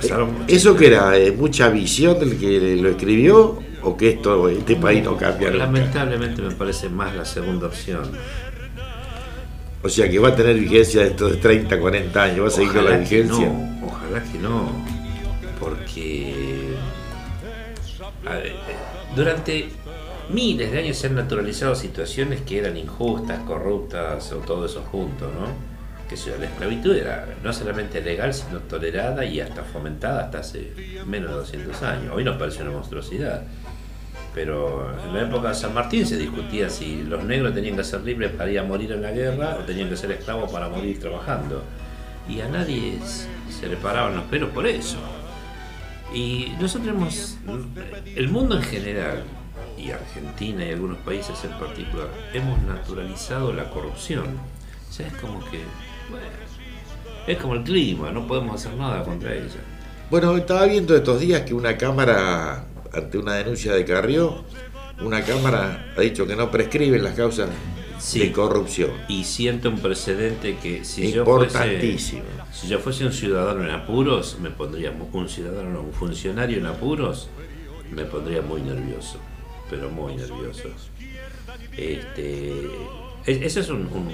Pasaron ¿Eso que era? eh, ¿Mucha visión del que lo escribió? ¿O que esto, este país no cambia nunca? Lamentablemente me parece más la segunda opción. O sea que va a tener vigencia dentro de 30, 40 años, va a seguir con la vigencia. no, ojalá que no, porque a ver, durante miles de años se han naturalizado situaciones que eran injustas, corruptas o todo eso junto, ¿no? Que la esclavitud era no solamente legal, sino tolerada y hasta fomentada hasta hace menos de 200 años. Hoy nos parece una monstruosidad. Pero en la época de San Martín se discutía si los negros tenían que ser libres para ir a morir en la guerra o tenían que ser esclavos para morir trabajando. Y a nadie se le paraban los pelos por eso. Y nosotros hemos, el mundo en general, y Argentina y algunos países en particular, hemos naturalizado la corrupción. O sea, es como que, bueno, es como el clima, no podemos hacer nada contra ella. Bueno, estaba viendo estos días que una cámara, ante una denuncia de Carrió, una cámara ha dicho que no prescriben las causas Sí. de corrupción. Y siento un precedente que si yo fuese, Importantísimo. si yo fuese un ciudadano en apuros, me pondría un ciudadano, no, un funcionario en apuros, me pondría muy nervioso, pero muy nervioso. Este, ese es un, un-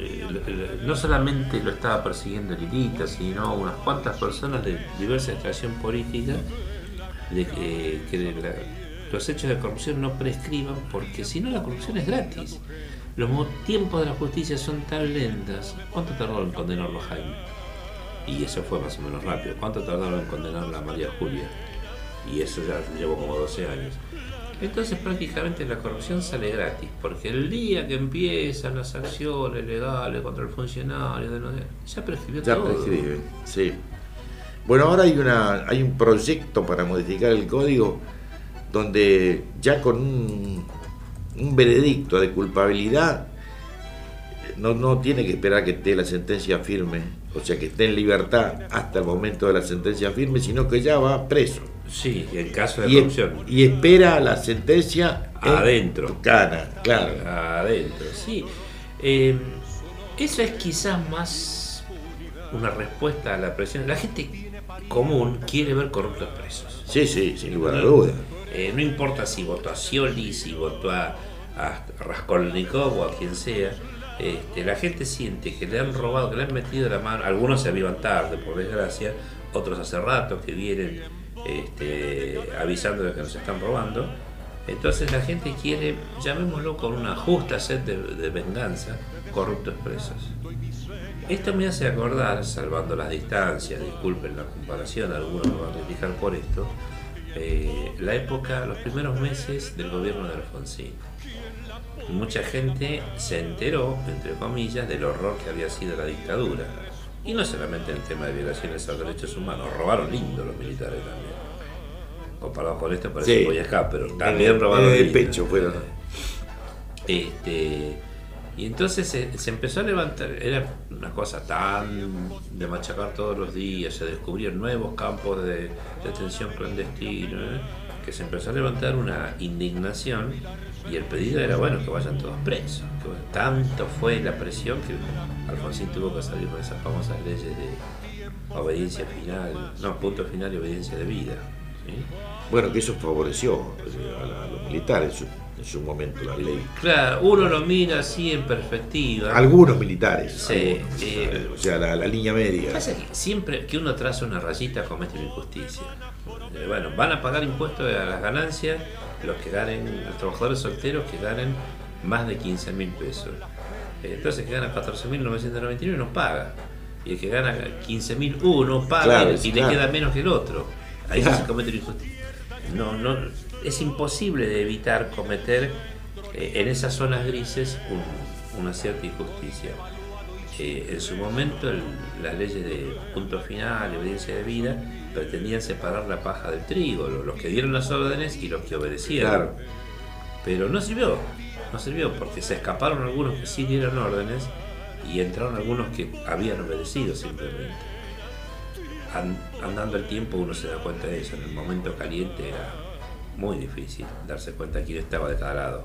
eh, no solamente lo estaba persiguiendo Lilita, sino unas cuantas personas de diversa extracción política de que, los hechos de corrupción no prescriban porque si no la corrupción es gratis. Los tiempos de la justicia son tan lentas. ¿Cuánto tardó en condenarlo Jaime? Y eso fue más o menos rápido. ¿Cuánto tardaron en condenarla a María Julia? Y eso ya llevó como 12 años. Entonces prácticamente la corrupción sale gratis, porque el día que empiezan las acciones legales contra el funcionario, ya prescribió Ya todo. prescribe, sí. Bueno, ahora hay, una, hay un proyecto para modificar el código donde ya con un, un veredicto de culpabilidad no, no tiene que esperar que esté la sentencia firme, o sea, que esté en libertad hasta el momento de la sentencia firme, sino que ya va preso. Sí, en caso de Y, corrupción. y espera la sentencia en Adentro. tu cana, claro. Adentro, sí. Eh, eso es quizás más una respuesta a la presión. La gente común quiere ver corruptos presos. Sí, sí, sin lugar a dudas. Eh, no importa si votó a Scioli, si votó a, a Raskolnikov o a quien sea. este, la gente siente que le han robado, que le han metido la mano. Algunos se avivan tarde, por desgracia. Otros hace rato que vienen este, avisando de que nos están robando. Entonces la gente quiere, llamémoslo con una justa sed de, venganza, corruptos presos. Esto me hace acordar, salvando las distancias, disculpen la comparación, algunos van a criticar por esto, eh, la época, los primeros meses del gobierno de Alfonsín. Mucha gente se enteró, entre comillas, del horror que había sido la dictadura. Y no solamente en el tema de violaciones a los derechos humanos, robaron lindo los militares también. Comparado con esto parece Sí. que voy acá, pero también robaron En el lindo. pecho fueron. Este, y entonces se, se empezó a levantar, era una cosa tan de machacar todos los días, se descubrieron nuevos campos de detención clandestina, ¿eh? que se empezó a levantar una indignación y el pedido era, bueno, que vayan todos presos. Que, bueno, tanto fue la presión que Alfonsín tuvo que salir con esas famosas leyes de obediencia final, no, punto final y obediencia de vida. ¿sí? Bueno, que eso favoreció eh, a, la- a los militares en su, en su momento, la ley. Claro, uno lo mira así en perspectiva. Algunos militares, Sí, algunos, eh, o sea, la, la línea media. Pasa que siempre que uno traza una rayita comete una injusticia. Eh, Bueno, van a pagar impuestos a las ganancias los que ganen, los trabajadores solteros que ganen más de 15 mil pesos. Eh, Entonces el que gana 14.999 no paga. Y el que gana 15.001 paga Claro, y, y claro. le queda menos que el otro. Ahí Claro. se comete una injusticia. No, no, es imposible de evitar cometer eh, en esas zonas grises un- una cierta injusticia. Eh, en su momento el- las leyes de punto final, obediencia de vida, pretendían separar la paja del trigo, lo- los, que dieron las órdenes y los que obedecieron. Claro. Pero no sirvió, no sirvió porque se escaparon algunos que sí dieron órdenes y entraron algunos que habían obedecido simplemente. An- andando el tiempo uno se da cuenta de eso, en el momento caliente era muy difícil darse cuenta quién estaba de cada lado.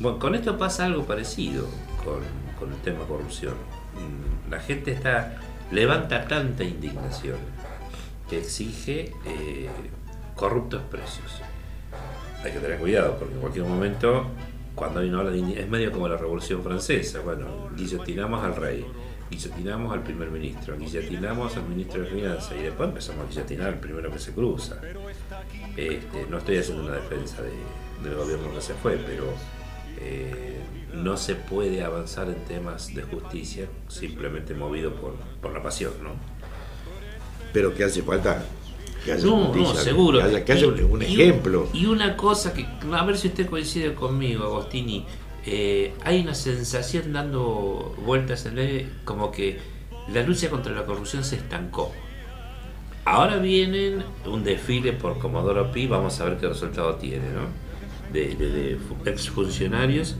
Bueno, con esto pasa algo parecido con, el tema corrupción. Mm, La gente está levanta tanta indignación que exige eh, corruptos precios. Hay que tener cuidado porque en cualquier momento, cuando hay una de es medio como la Revolución Francesa. Bueno, guillotinamos al rey, guillotinamos al primer ministro, guillotinamos al ministro de Finanzas y después empezamos a guillotinar al primero que se cruza. Este, no estoy haciendo una defensa del gobierno que se fue, pero eh, no se puede avanzar en temas de justicia simplemente movido por, por la pasión, ¿no? Pero que hace falta que haya no, no, seguro. Que haya, un, ejemplo. Y una cosa que, a ver si usted coincide conmigo, Agostini, eh, hay una sensación dando vueltas en él como que la lucha contra la corrupción se estancó. Ahora vienen un desfile por Comodoro Pi, vamos a ver qué resultado tiene, ¿no? De, de, de exfuncionarios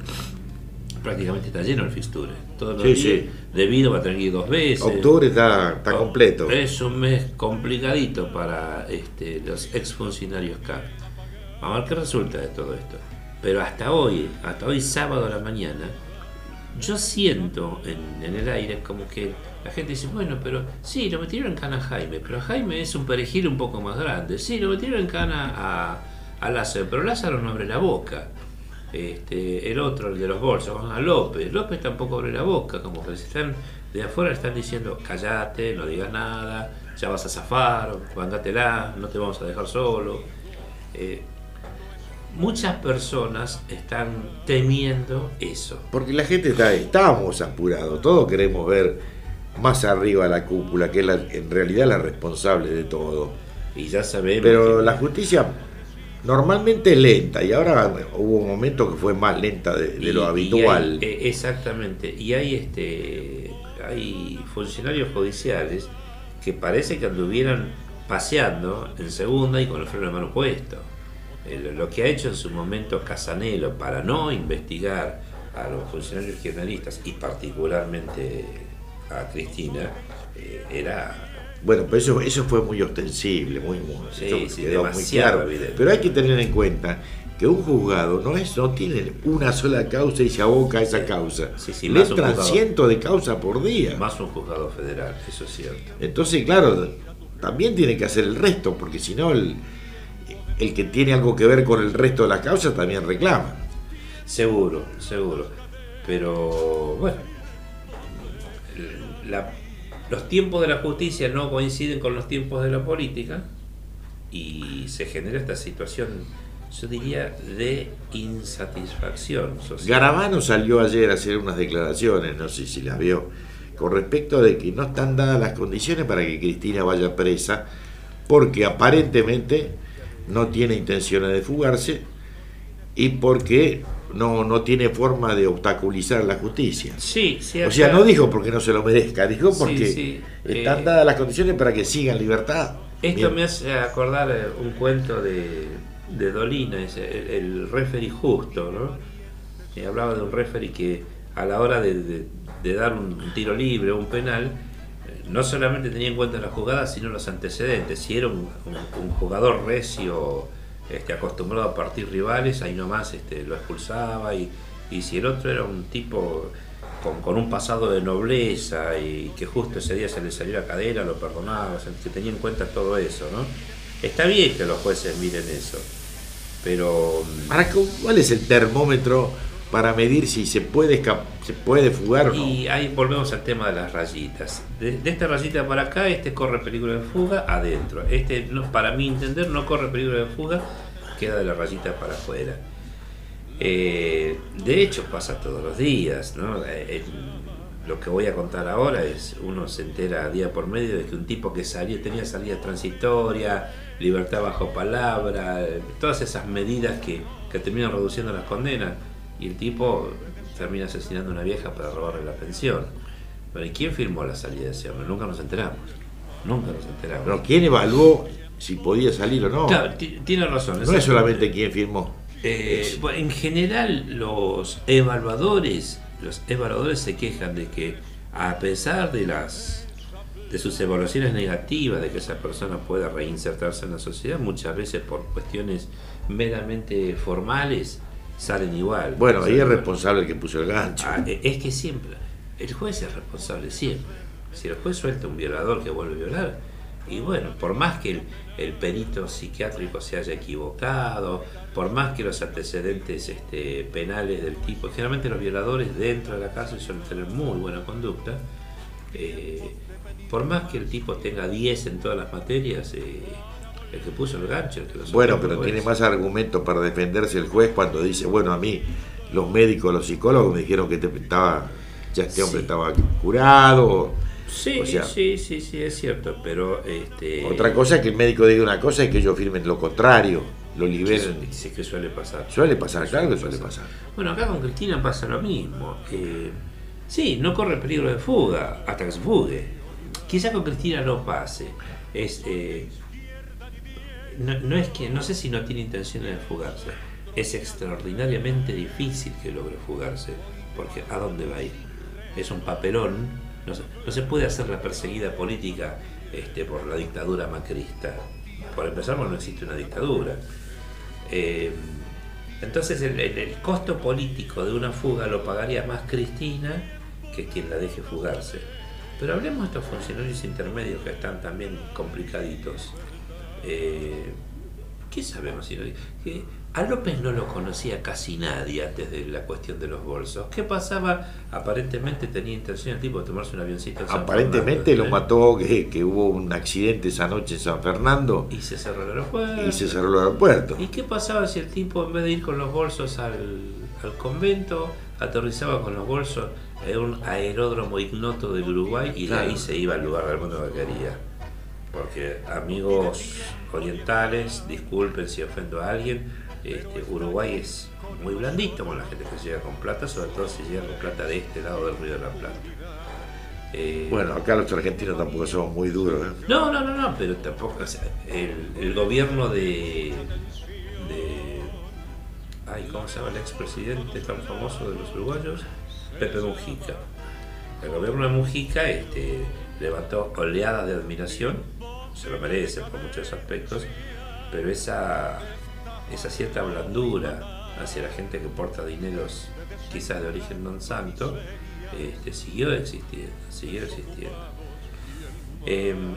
prácticamente está lleno el fixture. Todos los días, sí. Debido va a tener que ir dos veces. Octubre está, está completo. Es un mes complicadito para este, los exfuncionarios CAP. Vamos a ver qué resulta de todo esto. Pero hasta hoy, hasta hoy sábado a la mañana, yo siento en, en, el aire como que la gente dice, bueno, pero sí, lo metieron en cana a Jaime, pero Jaime es un perejil un poco más grande. Sí, lo metieron en cana a, a Lázaro, pero Lázaro no abre la boca este, el otro, el de los bolsos, a López. López tampoco abre la boca, como que están de afuera están diciendo, callate, no digas nada, ya vas a zafar, vándátela, no te vamos a dejar solo. Eh, muchas personas están temiendo eso. Porque la gente está, estamos apurados, todos queremos ver más arriba la cúpula, que es en realidad la responsable de todo. Y ya sabemos. Pero la justicia normalmente lenta y ahora hubo un momento que fue más lenta de, lo habitual. Eh, exactamente, y hay este hay funcionarios judiciales que parece que anduvieran paseando en segunda y con el freno de mano puesto. lo que ha hecho en su momento Casanelo para no investigar a los funcionarios kirchneristas y particularmente a Cristina eh, era bueno, pero eso, eso fue muy ostensible, muy, muy, quedó muy claro. Pero hay que tener en cuenta que un juzgado no es no tiene una sola causa y se aboca a esa causa. Sí, sí, Le entran cientos de causas por día. Más un juzgado federal, eso es cierto. Entonces, claro, también tiene que hacer el resto, porque si no, el, el que tiene algo que ver con el resto de las causas también reclama. Seguro, seguro. Pero bueno, la los tiempos de la justicia no coinciden con los tiempos de la política y se genera esta situación, yo diría, de insatisfacción social. Garabano salió ayer a hacer unas declaraciones, no sé si las vio, con respecto de que no están dadas las condiciones para que Cristina vaya presa, porque aparentemente no tiene intenciones de fugarse y porque no, no tiene forma de obstaculizar la justicia. Sí, sí. O sea, no dijo porque no se lo merezca, dijo porque están eh, dadas las condiciones para que siga en libertad. Esto me hace acordar eh, un cuento de, de Dolina, el, el referee justo, ¿no? hablaba de un referee que a la hora de, dar un tiro libre o un penal, eh, no solamente tenía en cuenta la jugada, sino los antecedentes. Si era un, un jugador recio este, acostumbrado a partir rivales, ahí nomás este, lo expulsaba y, si el otro era un tipo con, un pasado de nobleza y que justo ese día se le salió la cadera, lo perdonaba, que tenía en cuenta todo eso, ¿no? Está bien que los jueces miren eso, pero... Mm, ¿cuál es el termómetro para medir si se puede, se puede fugar no? Y ahí volvemos al tema de las rayitas. De, esta rayita para acá, este corre peligro de fuga adentro. Este, para mi entender, no corre peligro de fuga, queda de la rayita para afuera. Eh, de hecho, pasa todos los días. ¿no? Eh, lo que voy a contar ahora es, uno se entera día por medio de que un tipo que salió, tenía salida transitoria, libertad bajo palabra, todas esas medidas que, que terminan reduciendo las condenas y el tipo termina asesinando a una vieja para robarle la pensión. Pero ¿y quién firmó la salida de ese hombre? Nunca nos enteramos. Nunca nos enteramos. Pero ¿quién evaluó si podía salir o no? Claro, tiene razón. No es solamente quién firmó. Eh, en general, los evaluadores, los evaluadores se quejan de que a pesar de las de sus evaluaciones negativas de que esa persona pueda reinsertarse en la sociedad, muchas veces por cuestiones meramente formales, salen igual. Bueno, ahí es responsable el que puso el gancho. Ah, e, es que siempre, el juez es responsable siempre. Si el juez suelta un violador que vuelve a violar, y bueno, por más que el, perito psiquiátrico se haya equivocado, por más que los antecedentes este, penales del tipo, generalmente los violadores dentro de la cárcel suelen tener muy buena conducta, eh, por más que el tipo tenga 10 en todas las materias, eh, el que puso el gancho, el que lo Bueno, pero tiene más argumentos para defenderse el juez cuando dice, bueno, a mí los médicos, los psicólogos me dijeron que te estaba, ya este hombre estaba curado. Sí, sí, sí, sí, es cierto, pero... Este... Otra cosa es que el médico diga una cosa y que ellos firmen lo contrario, lo liberen. Sí, que suele pasar. Suele pasar, claro que suele pasar. Bueno, acá con Cristina pasa lo mismo. Eh, sí, no corre peligro de fuga hasta que se fugue. Quizá con Cristina no pase. Es, eh, no, es que, no sé si no tiene intención de fugarse. Es extraordinariamente difícil que logre fugarse, porque ¿a dónde va a ir? Es un papelón no se, puede hacer la perseguida política este, por la dictadura macrista. Por empezar, no existe una dictadura. Eh, entonces el, costo político de una fuga lo pagaría más Cristina que quien la deje fugarse. Pero hablemos de estos funcionarios intermedios que están también complicaditos. Eh, ¿Qué sabemos? Si que a López no lo conocía casi nadie antes de la cuestión de los bolsos. ¿Qué pasaba? Aparentemente tenía intención el tipo de tomarse un avioncito. Aparentemente lo ¿eh? mató, que, que, hubo un accidente esa noche en San Fernando. Y se cerró el aeropuerto. Y se cerró el aeropuerto. ¿Y qué pasaba si el tipo en vez de ir con los bolsos al, al convento, aterrizaba con los bolsos en un aeródromo ignoto del Uruguay y de ahí se iba al lugar del mundo que quería? Porque amigos orientales, disculpen si ofendo a alguien, este, Uruguay es muy blandito con la gente que llega con plata, sobre todo si llega con plata de este lado del río de la Plata. Eh, bueno, acá los argentinos tampoco somos muy duros. ¿eh? No, no, no, no, pero tampoco. el, gobierno de, de. Ay, ¿Cómo se llama el expresidente tan famoso de los uruguayos? Pepe Mujica. El gobierno de Mujica este, levantó oleadas de admiración, se lo merece por muchos aspectos, pero esa esa cierta blandura hacia la gente que porta dineros quizás de origen non santo, este, siguió existiendo, siguió existiendo.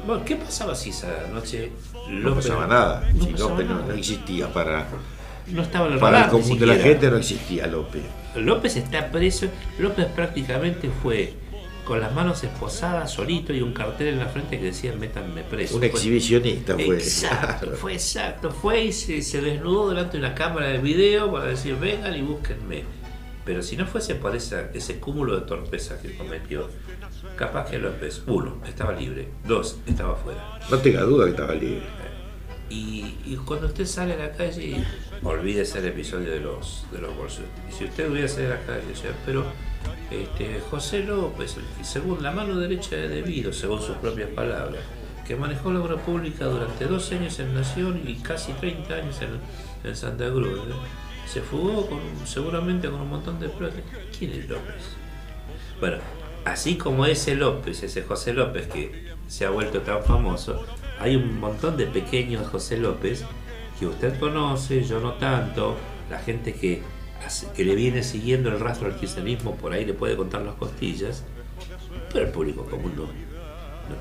Bueno, ¿qué pasaba si esa noche No pasaba nada, si López no, existía para... No estaba el Para el común de la gente no existía López. López está preso, López prácticamente fue con las manos esposadas, solito y un cartel en la frente que decía métanme preso. Un exhibicionista fue. Exacto, fue exacto. Fue y se, desnudó delante de una cámara de video para decir vengan y búsquenme. Pero si no fuese por ese cúmulo de torpeza que cometió, capaz que López, uno, estaba libre, dos, estaba fuera. No tenga duda que estaba libre. Y, cuando usted sale a la calle, olvídese el episodio de los, de los bolsos. Y si usted hubiera salido a la calle, pero este, José López, según la mano derecha de Debido, según sus propias palabras, que manejó la obra pública durante dos años en Nación y casi 30 años en, Santa Cruz. ¿eh? Se fugó con, seguramente con un montón de plata. ¿Quién es López? Bueno, así como ese López, ese José López que se ha vuelto tan famoso, hay un montón de pequeños José López que usted conoce, yo no tanto, la gente que que le viene siguiendo el rastro del kirchnerismo, por ahí le puede contar las costillas, pero el público común no,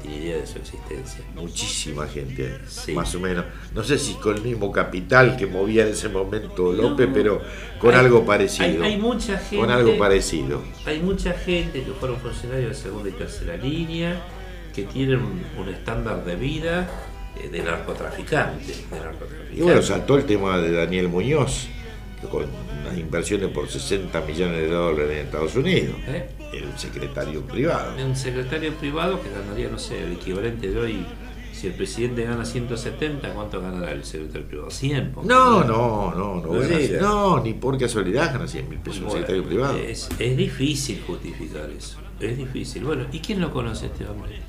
tiene idea de su existencia. Muchísima gente, más o menos. No sé si con el mismo capital que movía en ese momento López, pero con algo parecido. Hay, mucha gente. Con algo parecido. Hay mucha gente que fueron funcionarios de segunda y tercera línea, que tienen un, estándar de vida eh, de narcotraficante, Y bueno, saltó el tema de Daniel Muñoz con unas inversiones por 60 millones de dólares en Estados Unidos. ¿Eh? El secretario privado. Un secretario privado que ganaría, no sé, el equivalente de hoy. Si el presidente gana 170, ¿cuánto ganará el secretario privado? 100. No, no, no, no, no, ni por casualidad gana 100 mil pesos un secretario privado. Es, es difícil justificar eso. Es difícil. Bueno, ¿y quién lo conoce este hombre?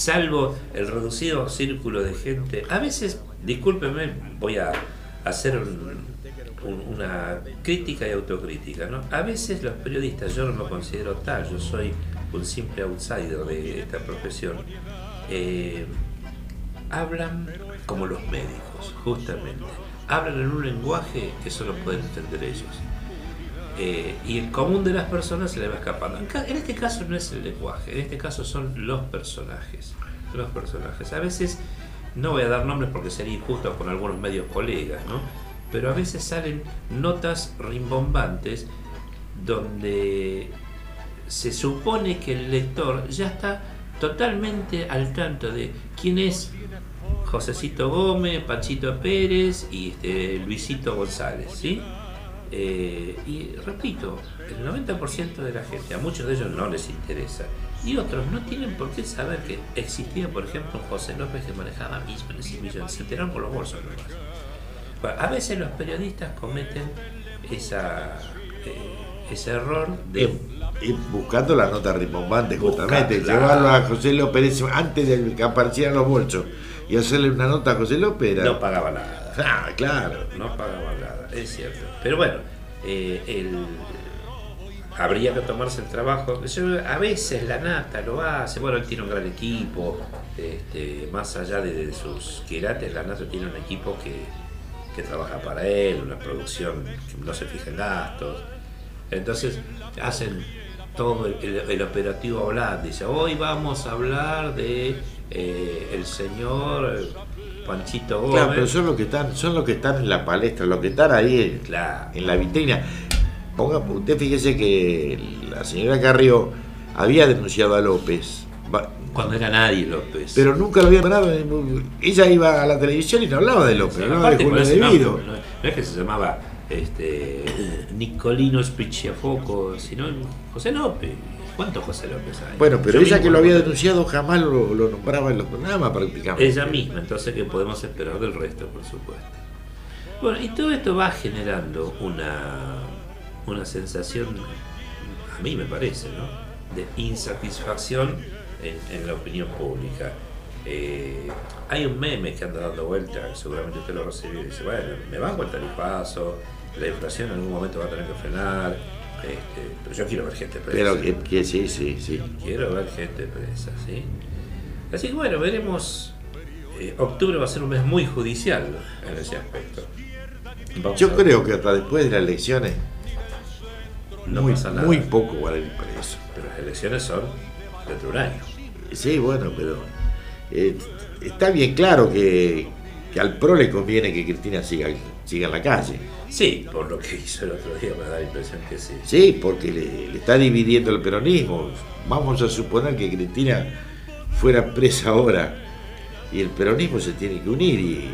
Salvo el reducido círculo de gente. A veces, discúlpeme, voy a hacer un, una crítica y autocrítica. ¿no? A veces los periodistas, yo no me considero tal, yo soy un simple outsider de esta profesión, eh, hablan como los médicos, justamente. Hablan en un lenguaje que solo pueden entender ellos. Eh, y el común de las personas se le va escapando. En este caso no es el lenguaje, en este caso son los personajes. Los personajes. A veces, no voy a dar nombres porque sería injusto con algunos medios colegas, ¿no? Pero a veces salen notas rimbombantes donde se supone que el lector ya está totalmente al tanto de quién es Josecito Gómez, Panchito Pérez y este, Luisito González, ¿sí? Eh, y repito, el 90% de la gente, a muchos de ellos no les interesa, y otros no tienen por qué saber que existía, por ejemplo, José López que manejaba y millones, se enteraron por los bolsos nomás. a veces los periodistas cometen esa, eh, ese error de... Y buscando la nota rimbombante, justamente, llevarlo a José López antes de que aparecieran los bolsos y hacerle una nota a José López. No pagaba nada. Ah, claro. No pagaba nada, es cierto. Pero bueno, eh, el, habría que tomarse el trabajo. a veces la nata lo hace, bueno, él tiene un gran equipo, este, más allá de, sus quirates, la nata tiene un equipo que, que, trabaja para él, una producción que no se fija en gastos. Entonces hacen todo el, operativo hablando. Dice, hoy vamos a hablar de eh, el señor Panchito Gómez. Claro, pero son los que están, son los que están en la palestra, los que están ahí en, la vitrina. Ponga, usted fíjese que la señora Carrió había denunciado a López. Cuando era nadie López. Pero nunca lo había parado. Ella iba a la televisión y no hablaba de López, hablaba de Julio Devido. No, no, es que se llamaba este, Nicolino Spricciafoco, sino José López. ¿Cuántos José López hay? Bueno, pero ella que lo había denunciado jamás lo, nombraba en los programas prácticamente. Ella misma, entonces ¿qué podemos esperar del resto, por supuesto? Bueno, y todo esto va generando una, una sensación, a mí me parece, ¿no? de insatisfacción en, la opinión pública. Eh, hay un meme que anda dando vuelta, seguramente usted lo recibió y dice, bueno, me van a el paso, la inflación en algún momento va a tener que frenar, este, pero yo quiero ver gente presa. Pero que, sí, sí, sí. Quiero ver gente presa, ¿sí? Así que bueno, veremos. Eh, octubre va a ser un mes muy judicial en ese aspecto. yo creo que hasta después de las elecciones no muy, pasa nada. muy poco va a ir preso. Pero las elecciones son dentro de un año. Sí, bueno, pero eh, está bien claro que, que al PRO le conviene que Cristina siga, siga en la calle Sí, por lo que hizo el otro día me da la impresión que sí. Sí, porque le, está dividiendo el peronismo. Vamos a suponer que Cristina fuera presa ahora y el peronismo se tiene que unir y,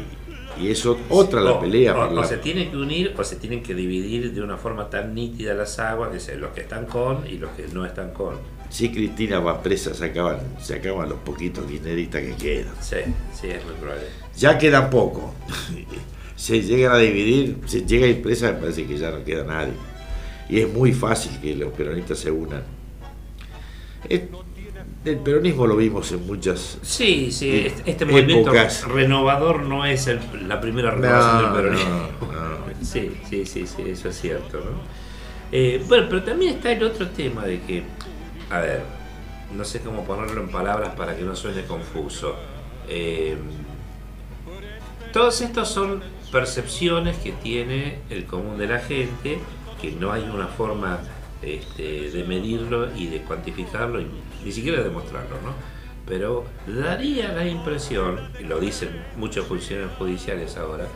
y eso otra la pelea. O, se tiene que unir o se tienen que dividir de una forma tan nítida las aguas, que los que están con y los que no están con. Si Cristina va presa, se acaban, se acaban los poquitos kirchneristas que quedan. Sí, sí, es muy probable. Ya queda poco. se llegan a dividir, se llega a ir presa, me parece que ya no queda nadie. Y es muy fácil que los peronistas se unan. el peronismo lo vimos en muchas. Sí, sí, este movimiento renovador no es la primera renovación del peronismo. sí, sí, sí, sí, eso es cierto. Eh, bueno, pero también está el otro tema de que, a ver, no sé cómo ponerlo en palabras para que no suene confuso. Eh, todos estos son percepciones que tiene el común de la gente, que no hay una forma este, de medirlo y de cuantificarlo, y ni siquiera de demostrarlo, ¿no? Pero daría la impresión, y lo dicen muchos funcionarios judiciales ahora,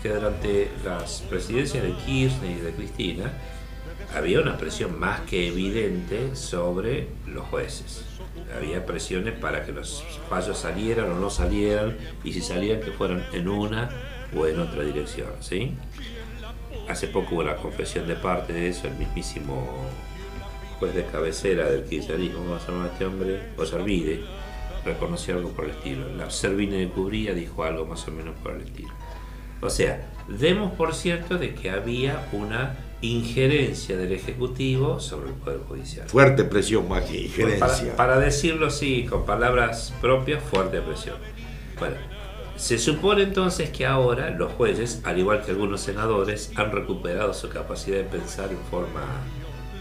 que durante las presidencias de Kirchner y de Cristina había una presión más que evidente sobre los jueces. Había presiones para que los fallos salieran o no salieran, y si salían que fueran en una o en otra dirección, ¿sí? Hace poco hubo la confesión de parte de eso, el mismísimo juez de cabecera del kirchnerismo, ¿cómo se llama este hombre? O Servide, reconoció algo por el estilo. La Servine de Cubría dijo algo más o menos por el estilo. O sea, demos por cierto de que había una injerencia del Ejecutivo sobre el Poder Judicial. Fuerte presión más que injerencia. Para, para decirlo así, con palabras propias, fuerte presión. Bueno, se supone entonces que ahora los jueces, al igual que algunos senadores, han recuperado su capacidad de pensar en forma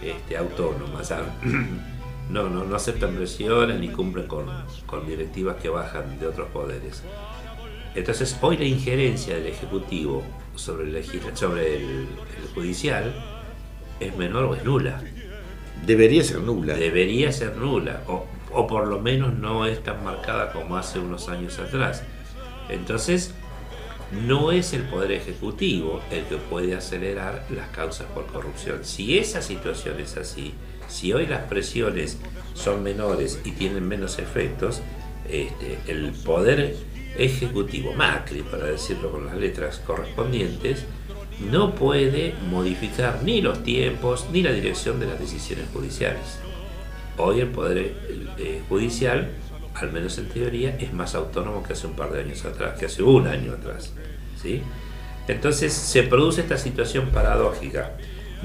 este, autónoma. no, no, no aceptan presiones ni cumplen con, directivas que bajan de otros poderes. Entonces, hoy la injerencia del Ejecutivo sobre el, sobre el, Judicial es menor o es nula. Debería ser nula. Debería ser nula, o, o por lo menos no es tan marcada como hace unos años atrás. Entonces, no es el Poder Ejecutivo el que puede acelerar las causas por corrupción. Si esa situación es así, si hoy las presiones son menores y tienen menos efectos, este, el Poder Ejecutivo, Macri, para decirlo con las letras correspondientes, no puede modificar ni los tiempos ni la dirección de las decisiones judiciales. Hoy el Poder eh, Judicial al menos en teoría, es más autónomo que hace un par de años atrás, que hace un año atrás. ¿sí? Entonces se produce esta situación paradójica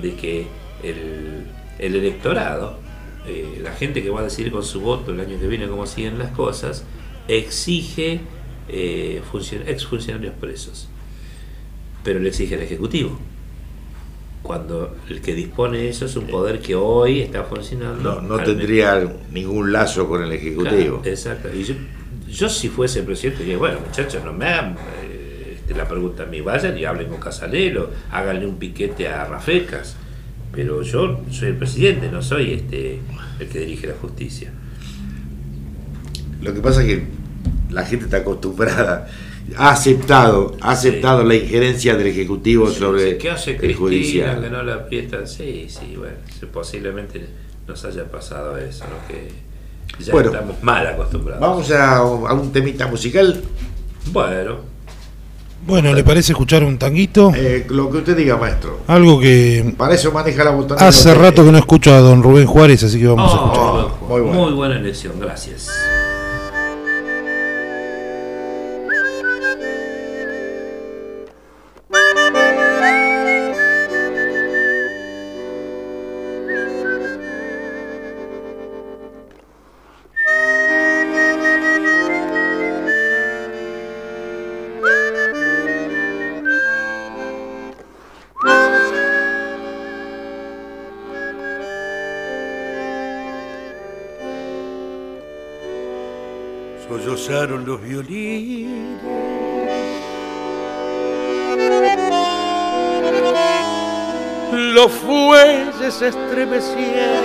de que el, electorado, eh, la gente que va a decidir con su voto el año que viene cómo siguen las cosas, exige eh, ex funcionarios presos, pero le exige el Ejecutivo cuando el que dispone de eso es un poder que hoy está funcionando. No, tendría ningún lazo con el Ejecutivo. exacto. Y yo, si fuese presidente diría, bueno muchachos, no me hagan eh, este, la pregunta a mí, vayan y hablen con Casalero, háganle un piquete a Rafecas. Pero yo soy el presidente, no soy este el que dirige la justicia. Lo que pasa es que la gente está acostumbrada ha aceptado, ha aceptado la injerencia del Ejecutivo sobre ¿Qué hace el judicial. que no la aprieta? Sí, sí, bueno, posiblemente nos haya pasado eso, ¿no? que ya estamos mal acostumbrados. Vamos a, un temita musical. Bueno. Bueno, ¿le parece escuchar un tanguito? Eh, lo que usted diga, maestro. Algo que... Para eso maneja la botonera. Hace rato que no escucho a don Rubén Juárez, así que vamos a oh, escuchar. muy, muy buena elección, gracias. Los violines. Los fuelles estremecieron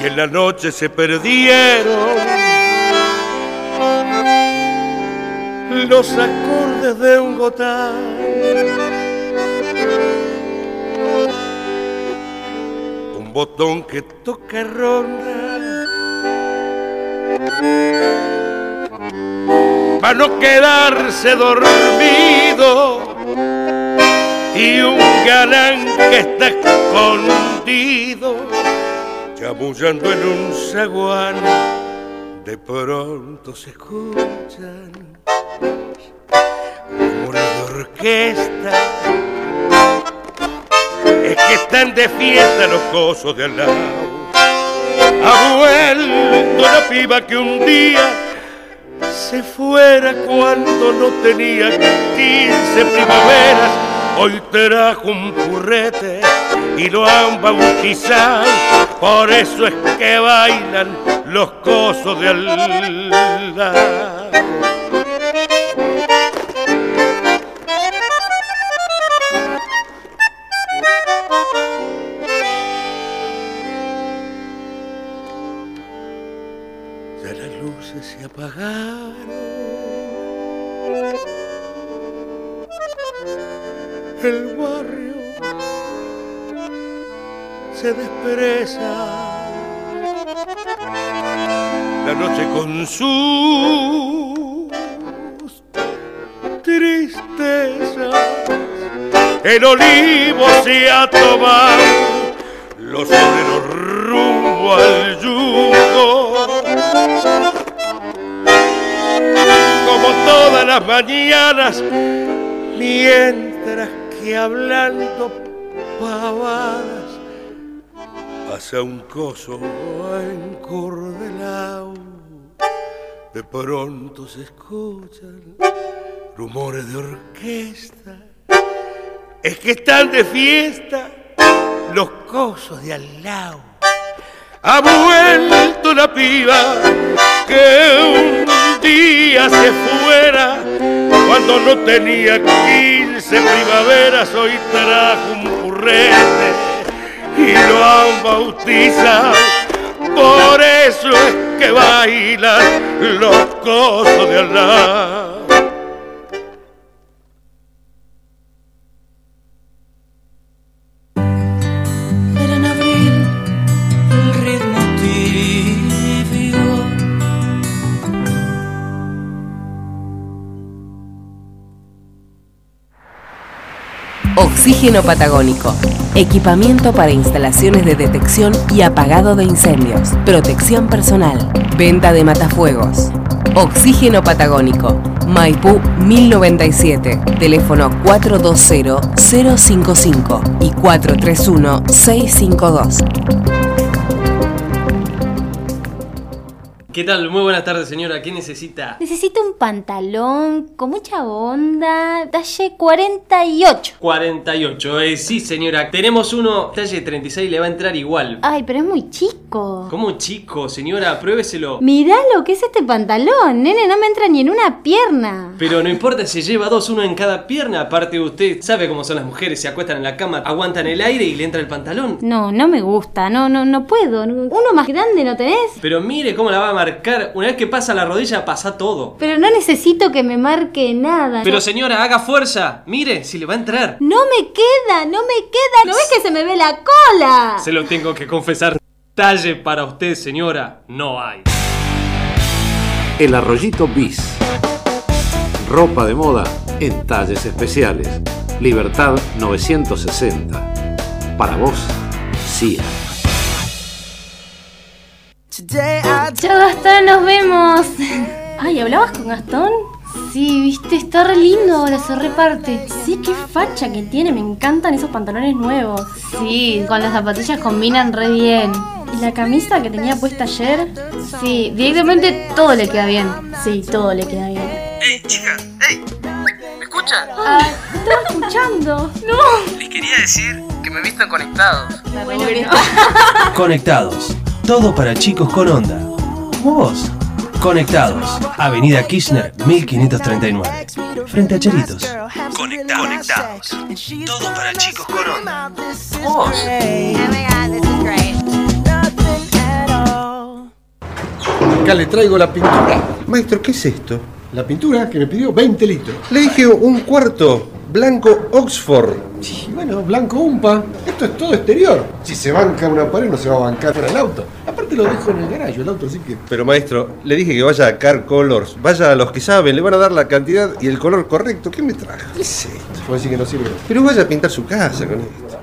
y en la noche se perdieron los acordes de un gotán. Un botón que toca ronda para no quedarse dormido. Y un galán que está escondido chamullando en un zaguán de pronto se escuchan rumores de orquesta. Es que están de fiesta los cosos de al lado ha vuelto la piba que un día se fuera cuando no tenía 15 primaveras. Hoy trajo un currete y lo han bautizado, por eso es que bailan los cosos de Allah. El barrio se despereza. La noche con sus tristezas. El olivo se ha tomado los obreros rumbo al yugo todas las mañanas, mientras que hablando pavadas pasa un coso encordelado. De pronto se escuchan rumores de orquesta. Es que están de fiesta los cosos de al lado. Ha vuelto la piba que un día se fuera cuando no tenía quince primaveras, hoy trajo un currete y lo han bautizado. Por eso es que bailan los cosos de Allah. Oxígeno Patagónico. Equipamiento para instalaciones de detección y apagado de incendios. Protección personal. Venta de matafuegos. Oxígeno Patagónico. Maipú 1097. Teléfono 420-055 y 431-652. ¿Qué tal? Muy buenas tardes, señora. ¿Qué necesita? Necesito un pantalón con mucha onda, talle 48. 48, eh, sí, señora. Tenemos uno, talle 36, le va a entrar igual. Ay, pero es muy chico. ¿Cómo chico, señora? Pruébeselo. Mirá lo que es este pantalón, nene, no me entra ni en una pierna. Pero no importa si lleva dos, uno en cada pierna. Aparte, usted sabe cómo son las mujeres, se acuestan en la cama, aguantan el aire y le entra el pantalón. No, no me gusta, no, no, no puedo. Uno más grande no tenés. Pero mire cómo la va a marcar. Una vez que pasa la rodilla, pasa todo. Pero no necesito que me marque nada. Pero no. señora, haga fuerza. Mire, si le va a entrar. No me queda, no me queda. ¿No ves que se me ve la cola? Se lo tengo que confesar. Talle para usted, señora, no hay. El arroyito bis. Ropa de moda en talles especiales. Libertad 960. Para vos, sí. Chao Gastón, nos vemos. Ay, ¿hablabas con Gastón? Sí, viste, está re lindo ahora, se reparte. Sí, qué facha que tiene, me encantan esos pantalones nuevos. Sí, con las zapatillas combinan re bien. ¿Y la camisa que tenía puesta ayer? Sí, directamente todo le queda bien. Sí, todo le queda bien. ¡Ey, chica! ¡Ey! ¿Me escuchan? Ah, estaba escuchando. No. Les quería decir que me vistan conectados. Bueno, bueno. Conectados. Todo para chicos con onda. Como vos. Conectados. Avenida Kirchner 1539. Frente a Cheritos. Conectados. Todo para chicos con onda. Como vos. Acá le traigo la pintura. Maestro, ¿qué es esto? La pintura que me pidió 20 litros. Le dije un cuarto, blanco Oxford. Y bueno, blanco umpa. Esto es todo exterior. Si se banca una pared, no se va a bancar con el auto. Aparte lo dejo en el garaje, el auto así que. Pero maestro, le dije que vaya a Car Colors. Vaya a los que saben, le van a dar la cantidad y el color correcto. ¿Qué me trajo? ¿Qué es esto? Puedo decir que no sirve. Pero vaya a pintar su casa con esto.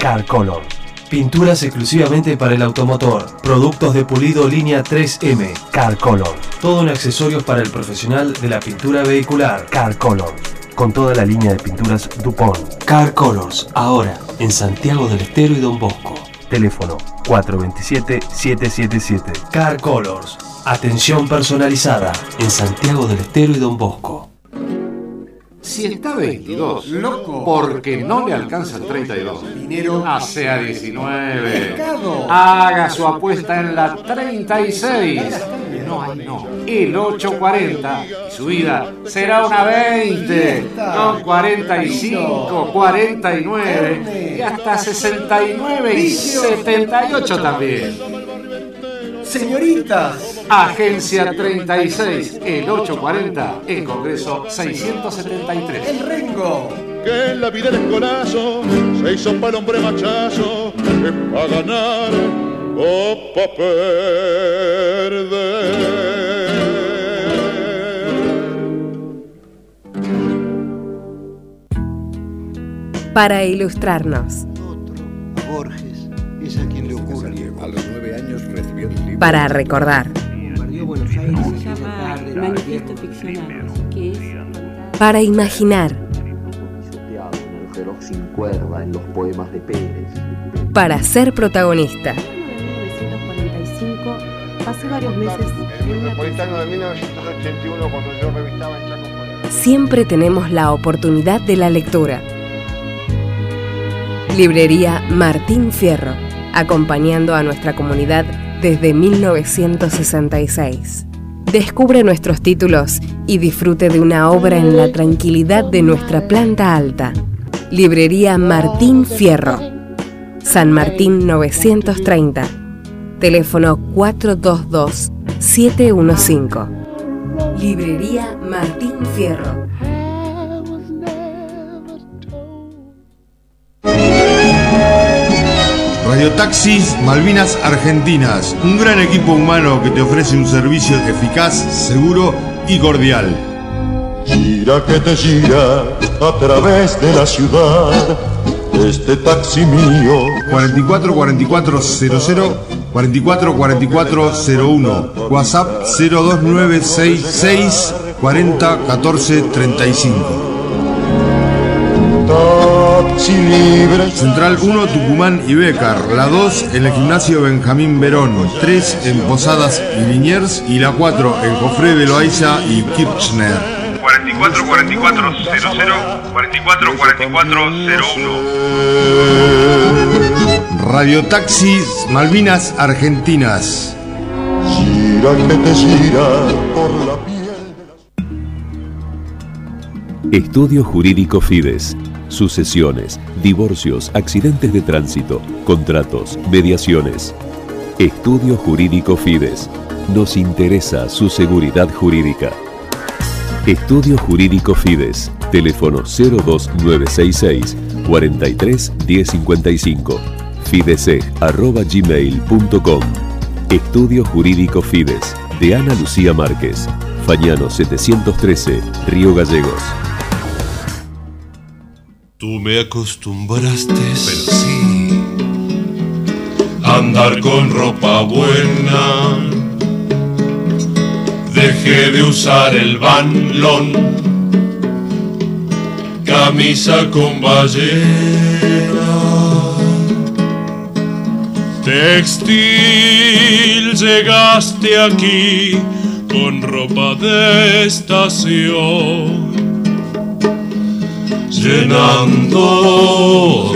Car Color. Pinturas exclusivamente para el automotor. Productos de pulido línea 3M. Car Color. Todo en accesorios para el profesional de la pintura vehicular. Car Color. Con toda la línea de pinturas Dupont. Car Colors. Ahora en Santiago del Estero y Don Bosco. Teléfono 427-777. Car Colors. Atención personalizada en Santiago del Estero y Don Bosco. Si está 22, loco, porque no le alcanza el 32. Dinero. Hace a 19. Mercado. Haga su apuesta en la 36. No, no. El 840. Y su vida será una 20. Con 45, 49 y hasta 69 y 78 también. Señoritas. Agencia 36, el 840, en Congreso 673. El Rengo. que en la vida el escolazo se hizo para el hombre machazo, es para ganar o para perder. Para ilustrarnos. Borges es a quien le ocurre. A los nueve años recibió el libro. Para recordar. Para imaginar. Para ser protagonista. En 1945 pasé varios meses El metropolitano de 1981 cuando yo revistaba en Chaco Forever. Siempre tenemos la oportunidad de la lectura. Librería Martín Fierro, acompañando a nuestra comunidad desde 1966. Descubre nuestros títulos y disfrute de una obra en la tranquilidad de nuestra planta alta. Librería Martín Fierro. San Martín 930. Teléfono 422-715. Librería Martín Fierro. Radiotaxis Malvinas Argentinas, un gran equipo humano que te ofrece un servicio eficaz, seguro y cordial. Gira que te gira a través de la ciudad. Este taxi mío. 44 44 00 44 44 01 WhatsApp 02966 40 14 35 Taxi libre. Central 1 Tucumán y Becar, la 2 en el gimnasio Benjamín Verón, 3 en Posadas y Liniers y la 4 en Jofre de Loaiza y Kirchner. 44 44 00 44 44 01 Radiotaxis Malvinas Argentinas. Gira que gira por la piel. Estudio Jurídico Fides. Sucesiones, divorcios, accidentes de tránsito, contratos, mediaciones. Estudio Jurídico Fides. Nos interesa su seguridad jurídica. Estudio Jurídico Fides. Teléfono 02966 43 1055. Fidese arroba gmail.com. Estudio Jurídico Fides. De Ana Lucía Márquez. Fañano 713, Río Gallegos. Tú me acostumbraste, pero sí, a andar con ropa buena. Dejé de usar el banlón, camisa con ballena. Textil, llegaste aquí con ropa de estación llenando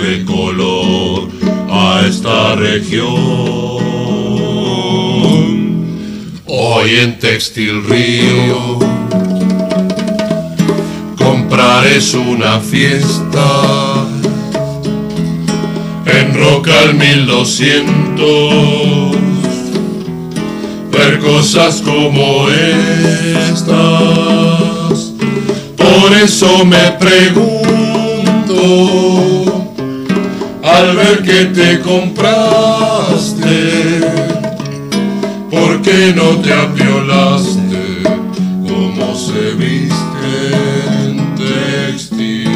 de color a esta región. Hoy en Textil Río comprar es una fiesta. En Roca al 1200 ver cosas como estas. Por eso me pregunto, al ver que te compraste, ¿por qué no te apiolaste como se viste en textil?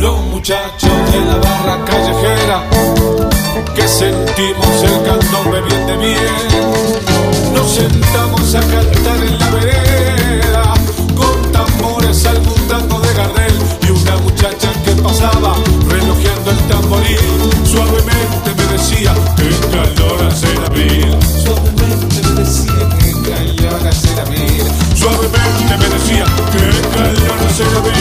Los muchachos de la barra callejera que sentimos el candombe bien de bien, nos sentamos a cantar decía que la vida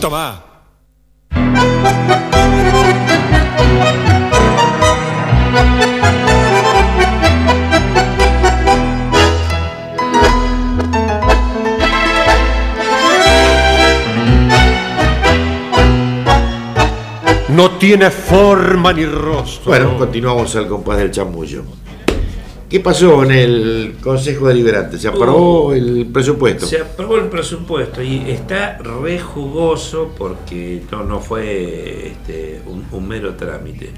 Toma. No tiene forma ni rostro. Bueno, continuamos al compás del chamullo. ¿Qué pasó en el Consejo Deliberante? ¿Se aprobó Oh. el presupuesto? Se aprobó el presupuesto y está re jugoso porque no, no fue este, un, un mero trámite.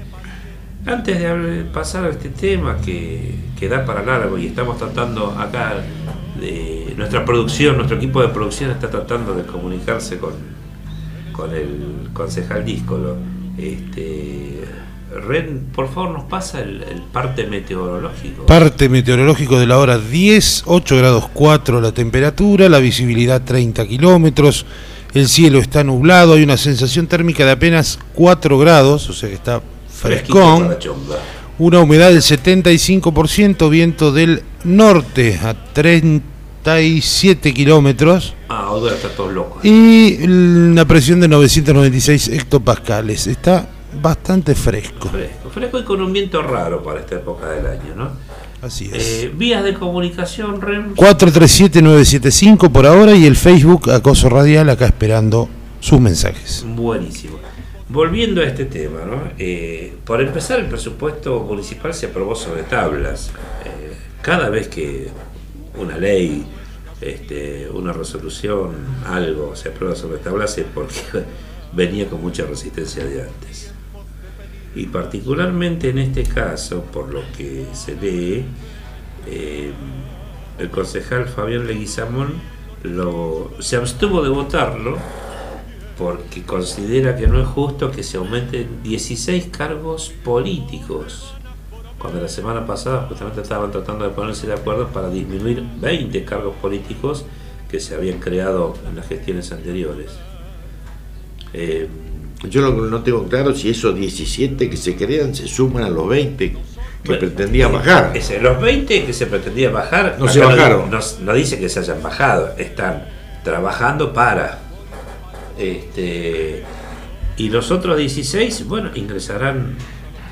Antes de pasar a este tema que, que da para largo y estamos tratando acá de nuestra producción, nuestro equipo de producción está tratando de comunicarse con, con el concejal Díscolo. Este, Ren, por favor, nos pasa el, el parte meteorológico. Parte meteorológico de la hora 10, 8 grados 4 la temperatura, la visibilidad 30 kilómetros, el cielo está nublado, hay una sensación térmica de apenas 4 grados, o sea que está frescón, una humedad del 75%, viento del norte a 30 37 kilómetros Ah, ahora está todo loco. y una presión de 996 hectopascales. Está bastante fresco. Fresco, fresco y con un viento raro para esta época del año, ¿no? Así es. Eh, vías de comunicación, Rem. 437-975 por ahora y el Facebook Acoso Radial acá esperando sus mensajes. Buenísimo. Volviendo a este tema, ¿no? Eh, por empezar, el presupuesto municipal se aprobó sobre tablas. Eh, cada vez que una ley, este, una resolución, algo se aprueba sobre tablas es porque venía con mucha resistencia de antes. Y particularmente en este caso, por lo que se lee, eh, el concejal Fabián Leguizamón se abstuvo de votarlo porque considera que no es justo que se aumenten 16 cargos políticos, cuando la semana pasada justamente estaban tratando de ponerse de acuerdo para disminuir 20 cargos políticos que se habían creado en las gestiones anteriores. Eh, Yo no, no tengo claro si esos 17 que se crean se suman a los 20 que pretendían bajar. Ese, los 20 que se pretendía bajar, No se bajaron. No, no dice que se hayan bajado, están trabajando para. Este, y los otros 16, bueno, ingresarán,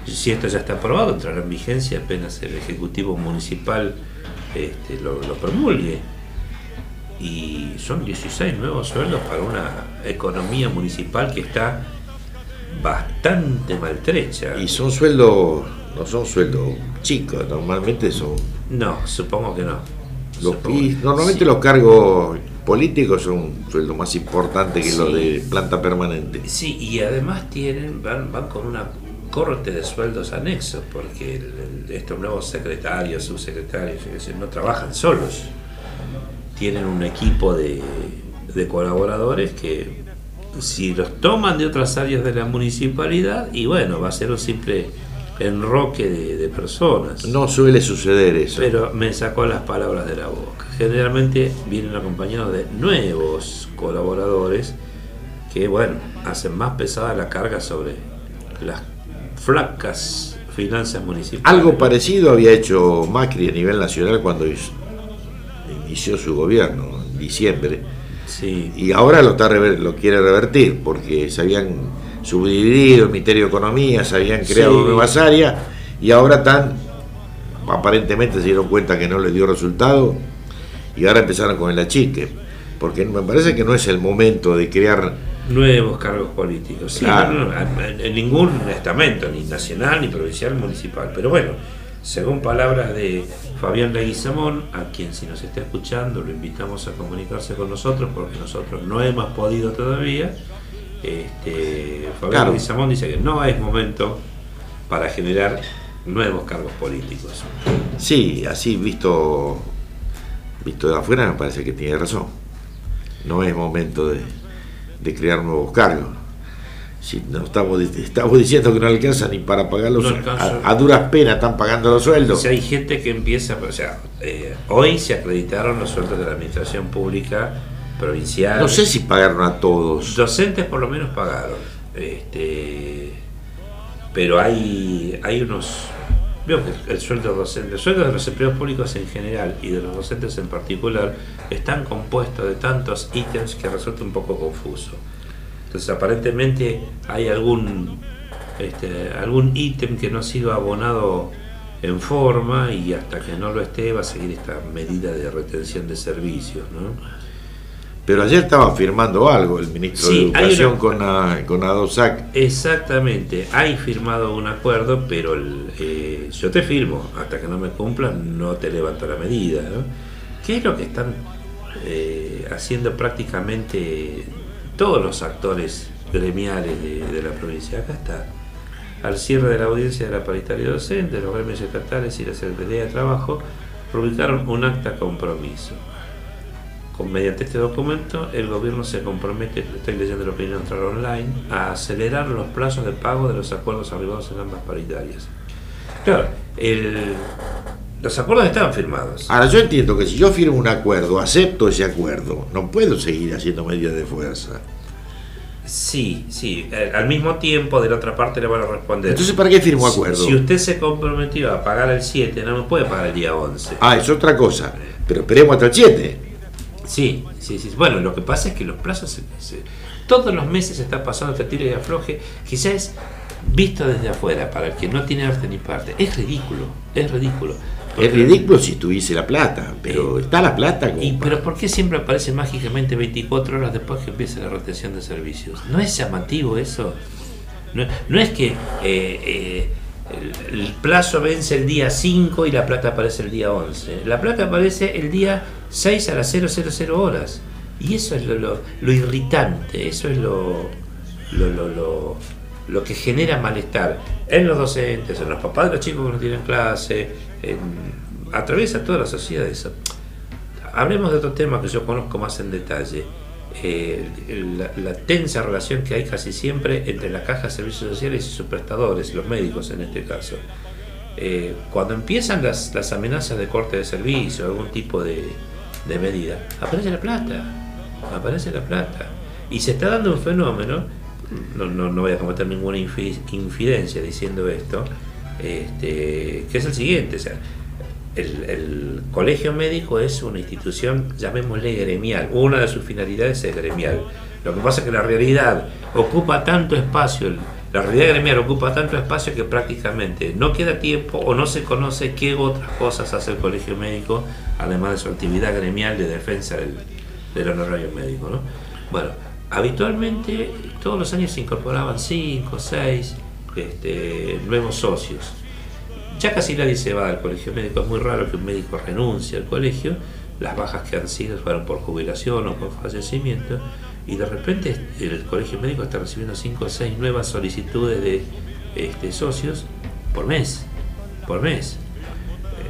si esto ya está aprobado, entrará en vigencia apenas el Ejecutivo Municipal este, lo, lo promulgue. Y son 16 nuevos sueldos para una economía municipal que está bastante maltrecha. Y son sueldos, no son sueldos chicos, normalmente son. No, supongo que no. Los, Supongo y que- normalmente sí. los cargos políticos son un sueldo más importante que los de planta permanente. Sí, y además tienen, van, van con una corte de sueldos anexos, porque el- el- estos nuevos secretarios, subsecretarios, no trabajan solos. Tienen un equipo de, de colaboradores que si los toman de otras áreas de la municipalidad, y bueno, va a ser un simple enroque de, de personas. No suele suceder eso. Pero me sacó las palabras de la boca. Generalmente vienen acompañados de nuevos colaboradores que, bueno, hacen más pesada la carga sobre las flacas finanzas municipales. Algo parecido había hecho Macri a nivel nacional cuando inició su gobierno en diciembre. Sí. Y ahora lo, está rever- lo quiere revertir porque se habían subdividido el Ministerio de Economía, se habían creado Sí. nuevas áreas y ahora están, aparentemente se dieron cuenta que no les dio resultado y ahora empezaron con el achique. Porque me parece que no es el momento de crear Nuevos cargos políticos. Sí, Claro. no, no, en, en ningún estamento, ni nacional, ni provincial, ni municipal. Pero bueno, según palabras de Fabián Leguizamón, a quien si nos está escuchando lo invitamos a comunicarse con nosotros porque nosotros no hemos podido todavía. Este, Fabián Claro. Leguizamón dice que no es momento para generar nuevos cargos políticos. Sí, así visto, visto de afuera me parece que tiene razón. No es momento de, de crear nuevos cargos. Si no estamos, estamos diciendo que no alcanza ni para pagar los No sueldos. A, a duras penas están pagando los sueldos. Si hay gente que empieza, o sea, eh, hoy se acreditaron los sueldos de la administración pública provincial. No sé si pagaron a todos. Docentes por lo menos pagaron. Este, pero hay, hay unos. Veo que el sueldo docente, el sueldo de los empleados públicos en general y de los docentes en particular están compuestos de tantos ítems que resulta un poco confuso. Entonces aparentemente hay algún este, algún ítem que no ha sido abonado en forma y hasta que no lo esté va a seguir esta medida de retención de servicios, ¿no? Pero ayer estaban firmando algo el ministro Sí, de Educación una- con, a- con ADOSAC. Exactamente, hay firmado un acuerdo, pero el, eh, yo te firmo, hasta que no me cumplan no te levanto la medida. ¿no? ¿Qué es lo que están eh, haciendo prácticamente todos los actores gremiales de, la provincia? Acá está, al cierre de la audiencia de la paritaria docente, los gremios estatales y la Secretaría de Trabajo publicaron un acta compromiso. Con, mediante este documento, el gobierno se compromete, estoy leyendo la opinión neutral online, a acelerar los plazos de pago de los acuerdos arribados en ambas paritarias. Claro, el- los acuerdos estaban firmados. Ahora, yo entiendo que si yo firmo un acuerdo, acepto ese acuerdo, no puedo seguir haciendo medidas de fuerza. Sí, sí. Eh, al mismo tiempo, de la otra parte le van a responder. Entonces, ¿para qué firmó Si- acuerdo? Si, usted se comprometió a pagar el 7, no me puede pagar el día 11. Ah, es otra cosa. Pero esperemos hasta el 7. Sí, sí, sí. Bueno, lo que pasa es que los plazos. se- se- todos los meses está pasando este tiro y afloje. Quizás visto desde afuera, para el que no tiene arte ni parte. Es ridículo, es ridículo. Es ridículo si tuviese la plata, pero está la plata como Y, para- pero ¿por qué siempre aparece mágicamente 24 horas después que empieza la retención de servicios? ¿No es llamativo eso? No, no es que eh, eh, el, el plazo vence el día 5 y la plata aparece el día 11. La plata aparece el día 6 a las 000 horas. Y eso es lo, lo- lo irritante, eso es lo, lo, lo, que genera malestar en los docentes, en los papás de los chicos que no tienen clase, en- atraviesa toda la sociedad eso. Hablemos de otro tema que yo conozco más en detalle. Eh, la, la tensa relación que hay casi siempre entre la caja de servicios sociales y sus prestadores, los médicos en este caso. Eh, cuando empiezan las, las amenazas de corte de servicio, algún tipo de, de medida, aparece la plata, aparece la plata. Y se está dando un fenómeno, no, no, no voy a cometer ninguna infi- infidencia diciendo esto, este, que es el siguiente, sea, el, colegio médico es una institución, llamémosle gremial, una de sus finalidades es gremial. Lo que pasa es que la realidad ocupa tanto espacio, la realidad gremial ocupa tanto espacio que prácticamente no queda tiempo o no se conoce qué otras cosas hace el colegio médico, además de su actividad gremial de defensa del, del honorario médico. ¿no? Bueno, habitualmente todos los años se incorporaban 5, 6 este, nuevos socios. Ya casi nadie se va al colegio médico, es muy raro que un médico renuncie al colegio, las bajas que han sido fueron por jubilación o por fallecimiento, y de repente el colegio médico está recibiendo 5 o 6 nuevas solicitudes de este, socios por mes, por mes.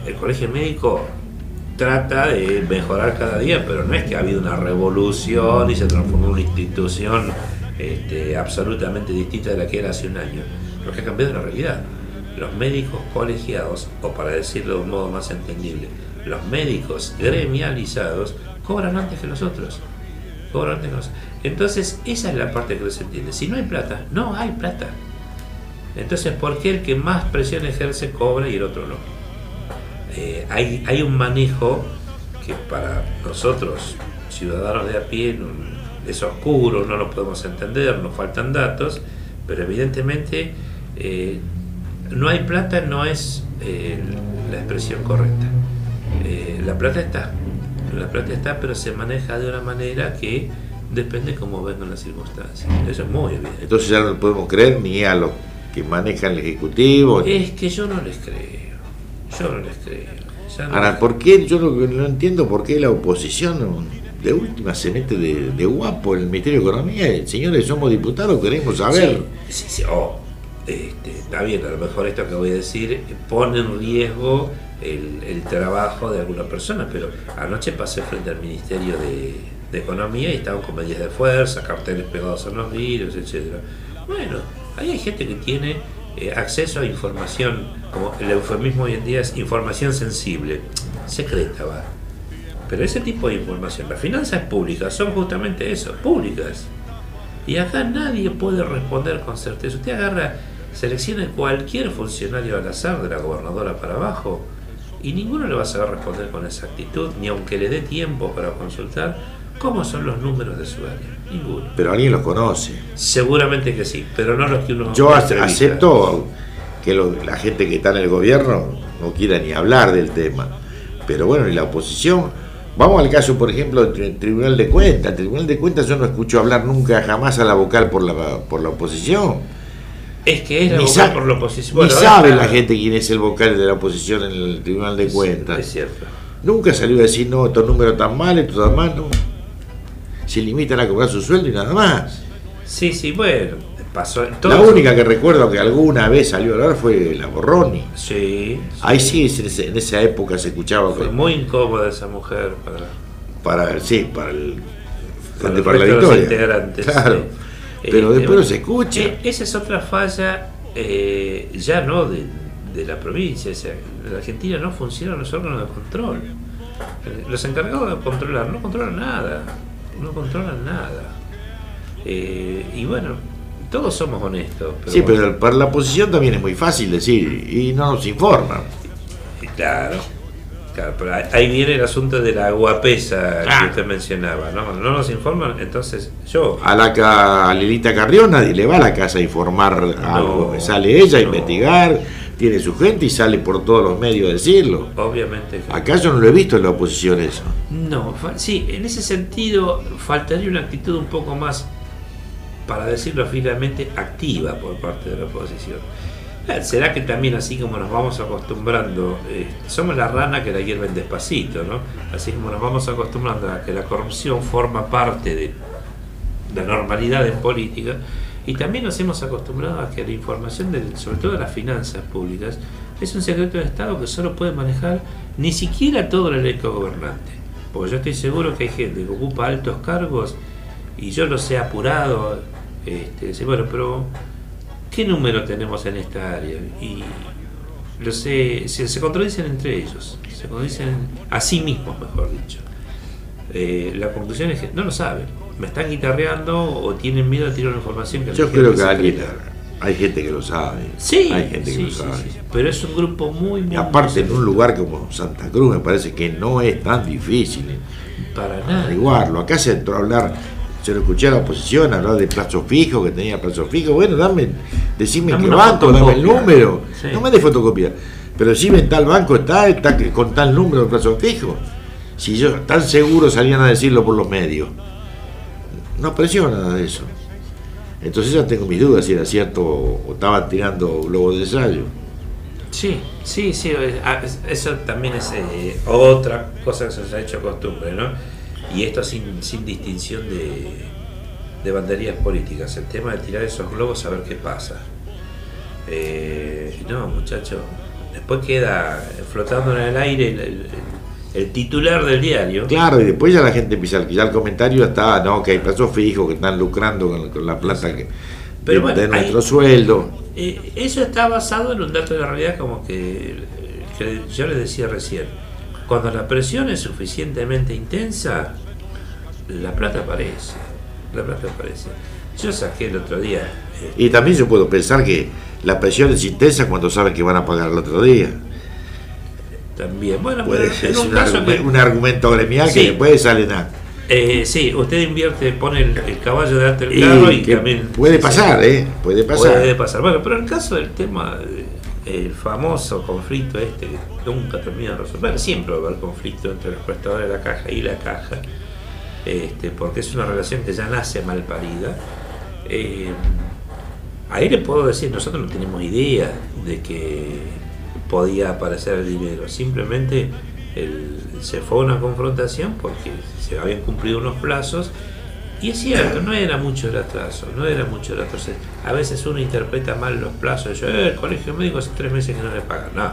El colegio médico trata de mejorar cada día, pero no es que ha habido una revolución y se transformó en una institución este, absolutamente distinta de la que era hace un año. Lo que ha cambiado es la realidad. Los médicos colegiados, o para decirlo de un modo más entendible, los médicos gremializados cobran antes que los otros. Cobran antes que los Entonces, esa es la parte que no se entiende. Si no hay plata, no hay plata. Entonces, ¿por qué el que más presión ejerce cobra y el otro no? Eh, hay, hay un manejo que para nosotros, ciudadanos de a pie, no- es oscuro, no lo podemos entender, nos faltan datos, pero evidentemente eh, no hay plata no es eh, la expresión correcta. La plata está, la plata está, pero se maneja de una manera que depende cómo vengan las circunstancias. Eso es muy evidente. Entonces ya no podemos creer ni a los que manejan el Ejecutivo. Es que yo no les creo, yo no les creo. No Ahora, ¿por qué? Yo no, no entiendo por qué la oposición de última se mete de, de guapo en el Ministerio de Economía. Señores, somos diputados, queremos saber. Sí, sí, sí. Oh, este, está bien, a lo mejor esto que voy a decir pone en riesgo el, el trabajo de alguna persona, pero anoche pasé frente al Ministerio de, de Economía y estaban con medidas de fuerza, carteles pegados en los vidrios, etcétera. Bueno, ahí hay gente que tiene eh, acceso a información, como el eufemismo hoy en día es información sensible, secreta va. Pero ese tipo de información, las finanzas públicas son justamente eso, públicas. Y acá nadie puede responder con certeza. Usted agarra, selecciona cualquier funcionario al azar de la gobernadora para abajo y ninguno le va a saber responder con exactitud, ni aunque le dé tiempo para consultar cómo son los números de su área. Ninguno. Pero alguien los conoce. Seguramente que sí, pero no los que uno. Yo entrevista. acepto que lo- la gente que está en el gobierno no quiera ni hablar del tema. Pero bueno, y la oposición. Vamos al caso, por ejemplo, del tri- Tribunal de Cuentas. El Tribunal de Cuentas yo no escucho hablar nunca jamás a la vocal por la, por la oposición. Es que es la Ni vocal por la oposición. Ni Bueno, sabe la gente quién es el vocal de la oposición en el Tribunal de Cuentas. Es cierto. Nunca salió a decir, no, estos números tan mal, estos tan mal, no. Se limitan a cobrar su sueldo y nada más. Sí, sí, bueno, pasó. La única que recuerdo que alguna vez salió a hablar fue la Borroni. Sí. Ahí sí, en, esa época se escuchaba Fue que- muy incómoda esa mujer para. para, sí, para el Para el para la Victoria. integrantes, Claro. sí. Pero Este, después no se escucha. eh, esa es otra falla, eh, ya no de, de la provincia. o sea, en la Argentina no funcionan los órganos de control. Eh, Los encargados de controlar no controlan nada. No controlan nada. Eh, y bueno, todos somos honestos. sí, bueno. pero para la oposición también es muy fácil decir y no nos informan. Claro. Claro, pero ahí- viene el asunto de la guapesa que usted mencionaba, ¿no? No nos informan, entonces yo. A la ca- a Lilita Carrión nadie le va a la casa a informar algo. Sale ella a investigar, tiene su gente y sale por todos los medios a decirlo. Obviamente. Acá yo no lo he visto en la oposición eso. No, sí, en ese sentido faltaría una actitud un poco más, para decirlo finalmente, activa por parte de la oposición. ¿Será que también así como nos vamos acostumbrando, eh, somos la rana que la hierven despacito, ¿no? Así como nos vamos acostumbrando a que la corrupción forma parte de la normalidad en política, y también nos hemos acostumbrado a que la información, de, sobre todo de las finanzas públicas, es un secreto de Estado que solo puede manejar ni siquiera todo el elenco gobernante. Porque yo estoy seguro que hay gente que ocupa altos cargos y yo los he apurado. Este, dice, bueno, pero ¿qué número tenemos en esta área? Y lo sé, se, se contradicen entre ellos, se contradicen a sí mismos, mejor dicho. Eh, la conclusión es que no lo saben, me están guitarreando o tienen miedo de tirar una información que Yo creo que alguien, hay gente que lo sabe. Sí, hay gente sí, que lo sabe. sí, sí. pero es un grupo muy, muy Y aparte en un lugar como Santa Cruz me parece que no es tan difícil para nada. averiguarlo. Acá se entró a hablar, se lo escuché a la oposición hablar de plazo fijo, que tenía plazo fijo. Bueno, dame, decime Dame qué banco, dame el número. Sí. No me des fotocopia. Pero decime en tal banco está, está con tal número de plazo fijo. Si yo tan seguro salían a decirlo por los medios. No apareció nada de eso. Entonces ya tengo mis dudas si era cierto o estaban tirando globos de ensayo. Sí, sí, sí, ah, es- eso también es eh, otra cosa que se nos ha hecho costumbre, ¿no? Y esto sin, sin distinción de, de banderías políticas, el tema de tirar esos globos a ver qué pasa. Eh, no, muchacho, después queda flotando en el aire el titular del diario. Claro, y después ya la gente empieza, ya el comentario está, no, que hay plazos fijos, que están lucrando con, con la plata que, Pero de, bueno, de nuestro sueldo. Eh, eso está basado en un dato de la realidad como que, que yo les decía recién. Cuando la presión es suficientemente intensa, la plata aparece. La plata aparece. Yo saqué el otro día. eh, Y también yo puedo pensar que la presión es intensa cuando saben que van a pagar el otro día. También. Bueno, Puede ser un caso argume- que- un argumento gremial Sí. que después salen a... eh, sí, usted invierte, pone el, el caballo delante del carro y también. puede pasar, sí. ¿eh? Puede pasar. Puede pasar. Bueno, pero en el caso del tema, el famoso conflicto este, que nunca termina de resolver, siempre va a haber conflicto entre los prestadores de la caja y la caja, este, porque es una relación que ya nace mal parida. Eh, ahí le puedo decir, nosotros no tenemos idea de que podía aparecer el dinero, simplemente el- se fue a una confrontación porque se habían cumplido unos plazos y es cierto, no era mucho el atraso, no era mucho el atraso. A veces uno interpreta mal los plazos. Yo, eh, el colegio médico hace tres meses que no le pagan. No.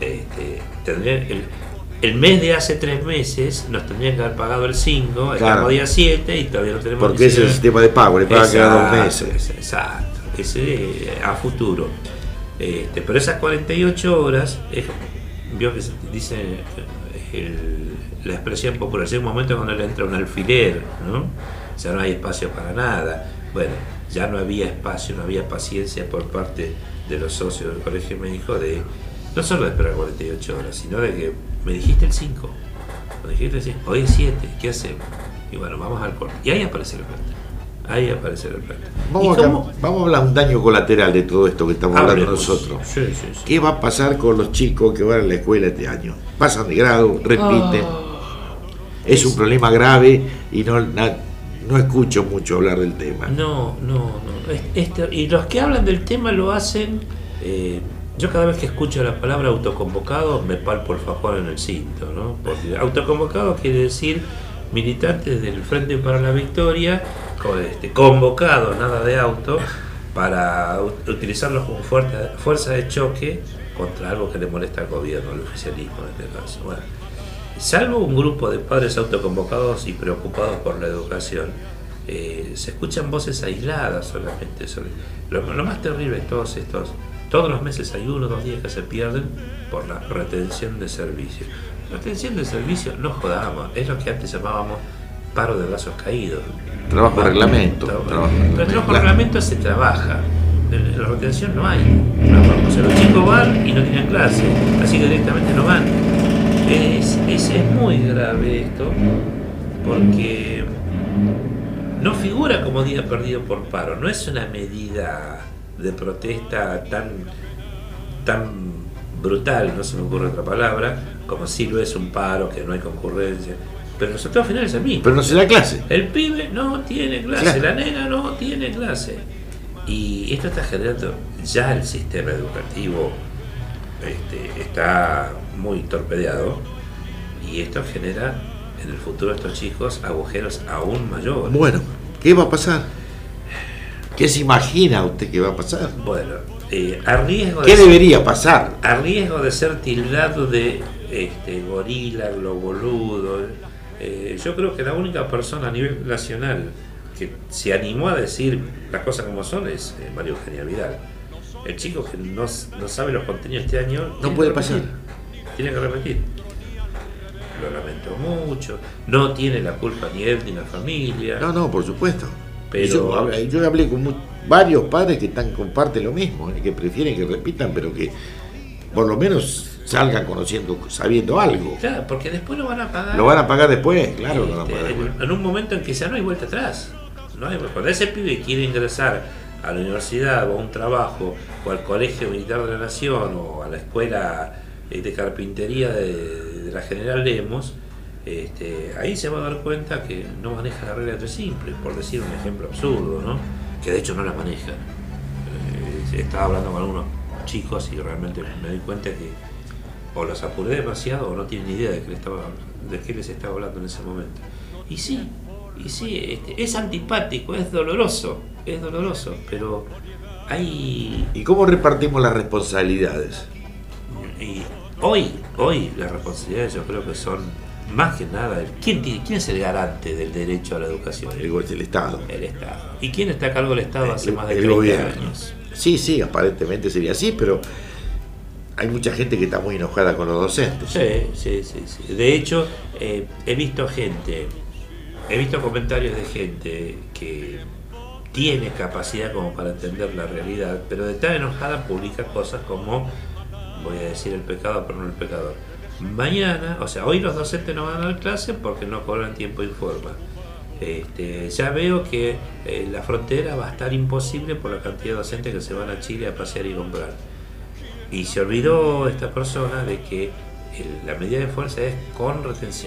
Este, tendrían- el, el mes de hace tres meses nos tendrían que haber pagado el 5, Claro. estamos día 7 y todavía no tenemos Porque ese es el 19. sistema de pago, le pagan cada dos meses. Exacto, ese eh, a futuro. Este, pero esas 48 horas, es, que dice el- la expresión popular, llega un momento cuando le entra un alfiler, ¿no? Ya no hay espacio para nada. Bueno, ya no había espacio, no había paciencia por parte de los socios del colegio médico de no solo de esperar 48 horas, sino de que me dijiste el 5, me dijiste el 5, hoy es 7, ¿qué hacemos? Y bueno, vamos al corte. Y ahí aparece la plata. Ahí aparece la plata. Vamos, ¿Y a, vamos a hablar un daño colateral de todo esto que estamos hablando nosotros. Sí, sí, sí. ¿Qué va a pasar con los chicos que van a la escuela este año? Pasan de grado, repiten. Ah. Es un problema grave y no, na- no escucho mucho hablar del tema. No, no, no. Es- este- y los que hablan del tema lo hacen. eh, yo cada vez que escucho la palabra autoconvocado me palpo el fajón en el cinto, ¿no? Porque autoconvocado quiere decir militantes del Frente para la Victoria, este, convocados, nada de auto, para utilizarlos como fuerza, fuerza de choque contra algo que le molesta al gobierno, al oficialismo en este caso. Bueno, salvo un grupo de padres autoconvocados y preocupados por la educación, eh, se escuchan voces aisladas solamente. Sobre, lo, lo más terrible de todos estos, todos los meses hay uno o dos días que se pierden por la retención de servicio. Retención de servicio, no jodamos, es lo que antes llamábamos paro de brazos caídos. Trabajo de reglamento. Trabajo- trabajo- Pero el trabajo de reglamento se trabaja. En la retención no hay. trabajo. O sea, los chicos van y no tienen clase, así que directamente no van. Es, es, es muy grave esto, porque no figura como día perdido por paro. No es una medida de protesta tan, tan brutal, no se me ocurre otra palabra, como si lo es un paro, que no hay concurrencia. Pero el resultado final es el mismo. Pero no se da clase. El pibe no tiene clase, Claro. la nena no tiene clase. Y esto está generando, ya el sistema educativo este, está muy torpedeado y esto genera en el futuro de estos chicos agujeros aún mayores. Bueno, ¿qué va a pasar? ¿Qué se imagina usted que va a pasar? Bueno, eh, a riesgo ¿Qué ser- debería pasar? A riesgo de ser tildado de este, gorila, globoludo, eh, yo creo que la única persona a nivel nacional que se animó a decir las cosas como son es eh, Mario Eugenia Vidal. El chico que no, no sabe los contenidos este año tiene puede pasar. Tiene que repetir. Lo lamento mucho. No tiene la culpa ni él ni la familia. No, no, por supuesto. Pero- Yo, hablé- yo hablé con varios padres que están comparten lo mismo, ¿eh? que prefieren que repitan, pero que por lo menos salgan conociendo, sabiendo algo. Claro, porque después lo van a pagar. Lo van a pagar después, claro, lo van a Este, pagar después. en, un momento en que ya no hay vuelta atrás. No cuando ese pibe quiere ingresar a la universidad o a un trabajo o al colegio militar de la nación o a la escuela eh, de carpintería de, de la General Lemos, este, ahí se va a dar cuenta que no maneja la regla de tres simples, por decir un ejemplo absurdo, ¿no? que de hecho no la maneja. Eh, estaba hablando con algunos chicos y realmente me di cuenta que o los apuré demasiado o no tienen ni idea de, que le estaba, de qué les estaba hablando en ese momento. Y sí, y sí, este, es antipático, es doloroso, es doloroso, pero hay... ¿Y cómo repartimos las responsabilidades? Y hoy, hoy las responsabilidades yo creo que son más que nada, el- ¿quién, tiene- quién es el garante del derecho a la educación? El, el Estado. El Estado. ¿Y quién está a cargo del Estado hace El- más de el 30 gobierno. años? Sí, sí, aparentemente sería así, pero hay mucha gente que está muy enojada con los docentes. Sí, sí, sí. De hecho, eh, he visto gente, he visto comentarios de gente que tiene capacidad como para entender la realidad, pero de tan enojada publica cosas como, voy a decir el pecado, pero no el pecador. Mañana, o sea, hoy los docentes no van a dar clase porque no cobran tiempo y forma. Este, ya veo que eh, la frontera va a estar imposible por la cantidad de docentes que se van a Chile a pasear y comprar. Y se olvidó esta persona de que el- la medida de fuerza es con,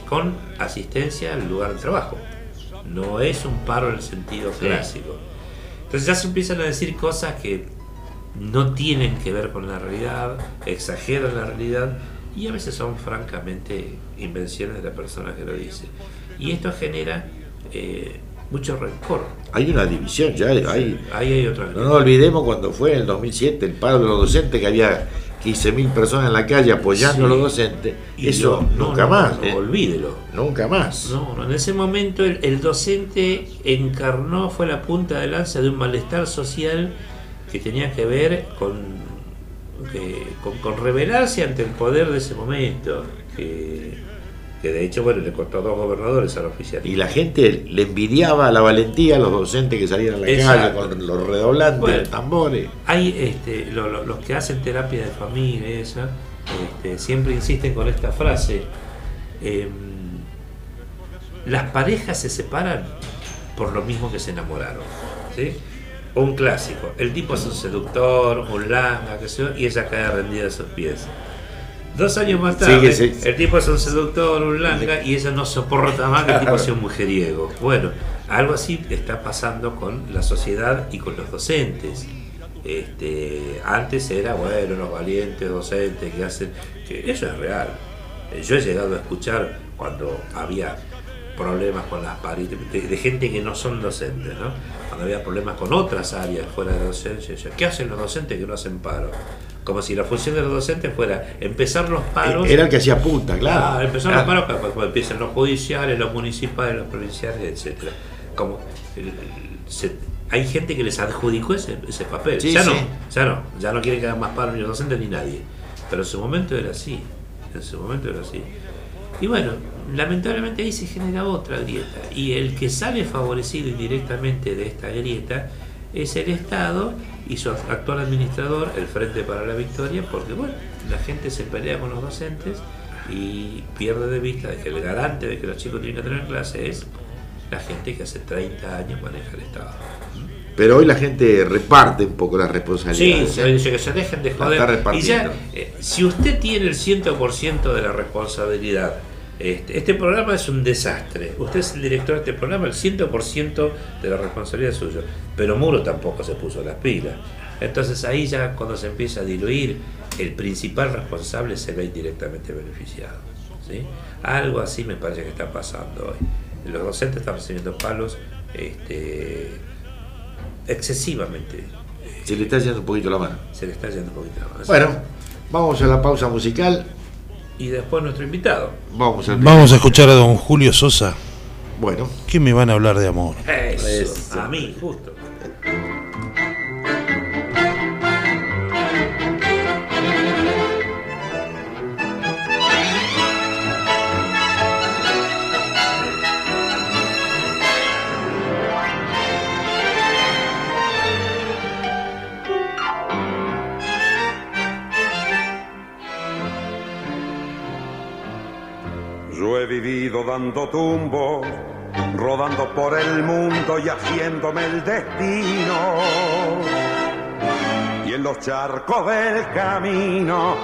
con asistencia al lugar de trabajo. No es un paro en el sentido Sí. clásico. Entonces ya se empiezan a decir cosas que no tienen que ver con la realidad, exageran la realidad y a veces son francamente invenciones de la persona que lo dice. Y esto genera eh, mucho rencor. Hay una división ya, hay, Ahí hay otra. no nos olvidemos cuando fue en el 2007 el paro de los docentes, que había 15.000 personas en la calle apoyando a los docentes. Y Eso no, nunca no, más. no, ¿eh? olvídelo. Nunca más. No, no, en ese momento el, el docente encarnó, fue la punta de lanza de un malestar social que tenía que ver con, que- con, con rebelarse ante el poder de ese momento. Que, que de hecho, bueno, le costó a dos gobernadores al oficial. Y la gente le envidiaba la valentía a los docentes que salían a la Exacto. calle con los redoblantes, Bueno. los tambores. Hay este, lo- lo- los que hacen terapia de familia, esa, este, siempre insisten con esta frase. em, las parejas se separan por lo mismo que se enamoraron. ¿sí? Un clásico. El tipo es un seductor, un langa, y ella cae rendida a sus pies. Dos años más tarde, sí. el tipo es un seductor, un langa, y ella no soporta más que el tipo sea un mujeriego. Bueno, algo así está pasando con la sociedad y con los docentes. Este, antes era, bueno, los valientes docentes que hacen, que eso es real. Yo he llegado a escuchar cuando había problemas con las paredes, de, de gente que no son docentes, ¿no? Cuando había problemas con otras áreas fuera de docencia, ¿qué hacen los docentes que no hacen paro? Como si la función de los docentes fuera empezar los paros. Era el que hacía punta, claro. Ah, empezar Claro. los paros cuando empiezan los judiciales, los municipales, los provinciales, etcétera. Como el- el- se- hay gente que les adjudicó ese, ese papel. Sí, ya sí. no, ya no, ya no quieren que hagan más paro ni los docentes ni nadie. Pero en su momento era así. En su momento era así. Y bueno, lamentablemente ahí se genera otra grieta. Y el que sale favorecido indirectamente de esta grieta es el Estado y su actual administrador, el Frente para la Victoria, porque bueno, la gente se pelea con los docentes y pierde de vista de que el garante de que los chicos tienen que tener clase es la gente que hace 30 años maneja el Estado. Pero hoy la gente reparte un poco la responsabilidad. Sí, se, que se dejen de joder. Y ya, eh, si usted tiene el 100% de la responsabilidad, este, este, programa es un desastre. Usted es el director de este programa, el 100% de la responsabilidad es suyo. Pero Muro tampoco se puso las pilas. Entonces ahí ya cuando se empieza a diluir, el principal responsable se ve indirectamente beneficiado. ¿sí? Algo así me parece que está pasando hoy. Los docentes están recibiendo palos este, excesivamente. Se le está yendo un poquito la mano. Se le está yendo un poquito la mano. Bueno, vamos a la pausa musical. Y después nuestro invitado. Vamos a, vamos a escuchar a don Julio Sosa. Bueno. ¿Qué me van a hablar de amor? Eso, a mí, justo. Vivido dando tumbos, rodando por el mundo y haciéndome el destino. Y en los charcos del camino,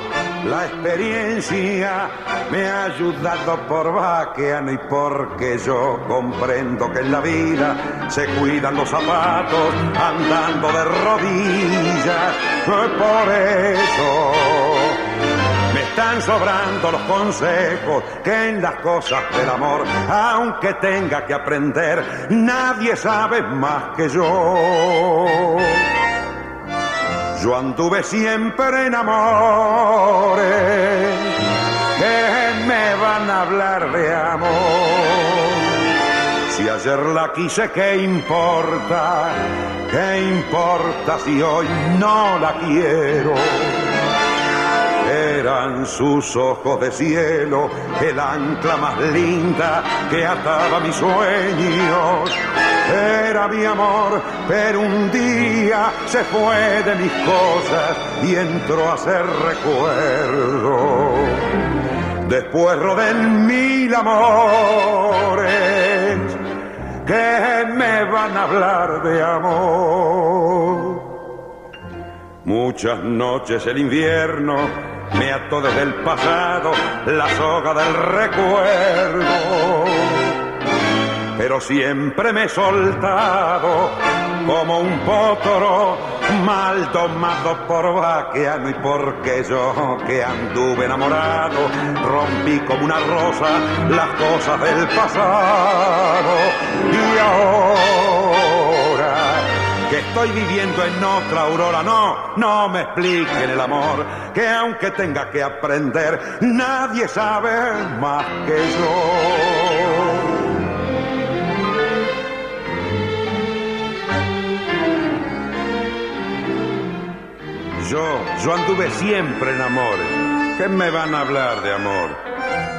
la experiencia me ha ayudado por vaqueano y porque yo comprendo que en la vida se cuidan los zapatos andando de rodillas. Por eso están sobrando los consejos que en las cosas del amor, aunque tenga que aprender, nadie sabe más que yo. Yo anduve siempre en amores que me van a hablar de amor. Si ayer la quise, ¿qué importa? ¿Qué importa si hoy no la quiero? Eran sus ojos de cielo, el ancla más linda que ataba mis sueños. Era mi amor, pero un día se fue de mis cosas y entró a ser recuerdo. Después rodé mil amores que me van a hablar de amor. Muchas noches el invierno me ató desde el pasado la soga del recuerdo. Pero siempre me he soltado como un potro mal tomado por vaqueano y porque yo que anduve enamorado rompí como una rosa las cosas del pasado y ahora estoy viviendo en otra aurora. No, no me expliquen el amor, que aunque tenga que aprender, nadie sabe más que yo. Yo, yo anduve siempre en amor. ¿Qué me van a hablar de amor?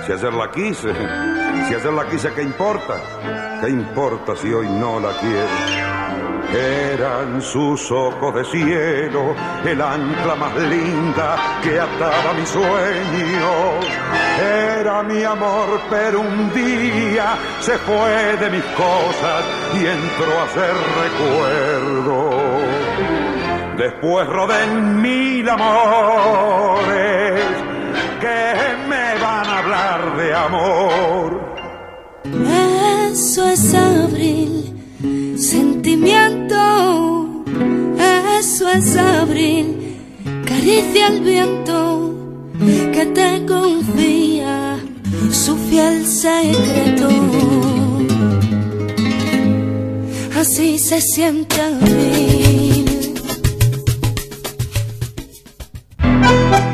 Si ayer la quise, si ayer la quise, ¿qué importa? ¿Qué importa si hoy no la quiero? Eran sus ojos de cielo, el ancla más linda que ataba mis sueños. Era mi amor, pero un día se fue de mis cosas y entró a ser recuerdo. Después rodé mil amores que me van a hablar de amor. Eso es abril sentimiento, eso es abril, caricia al viento que te confía su fiel secreto. Así se siente abril.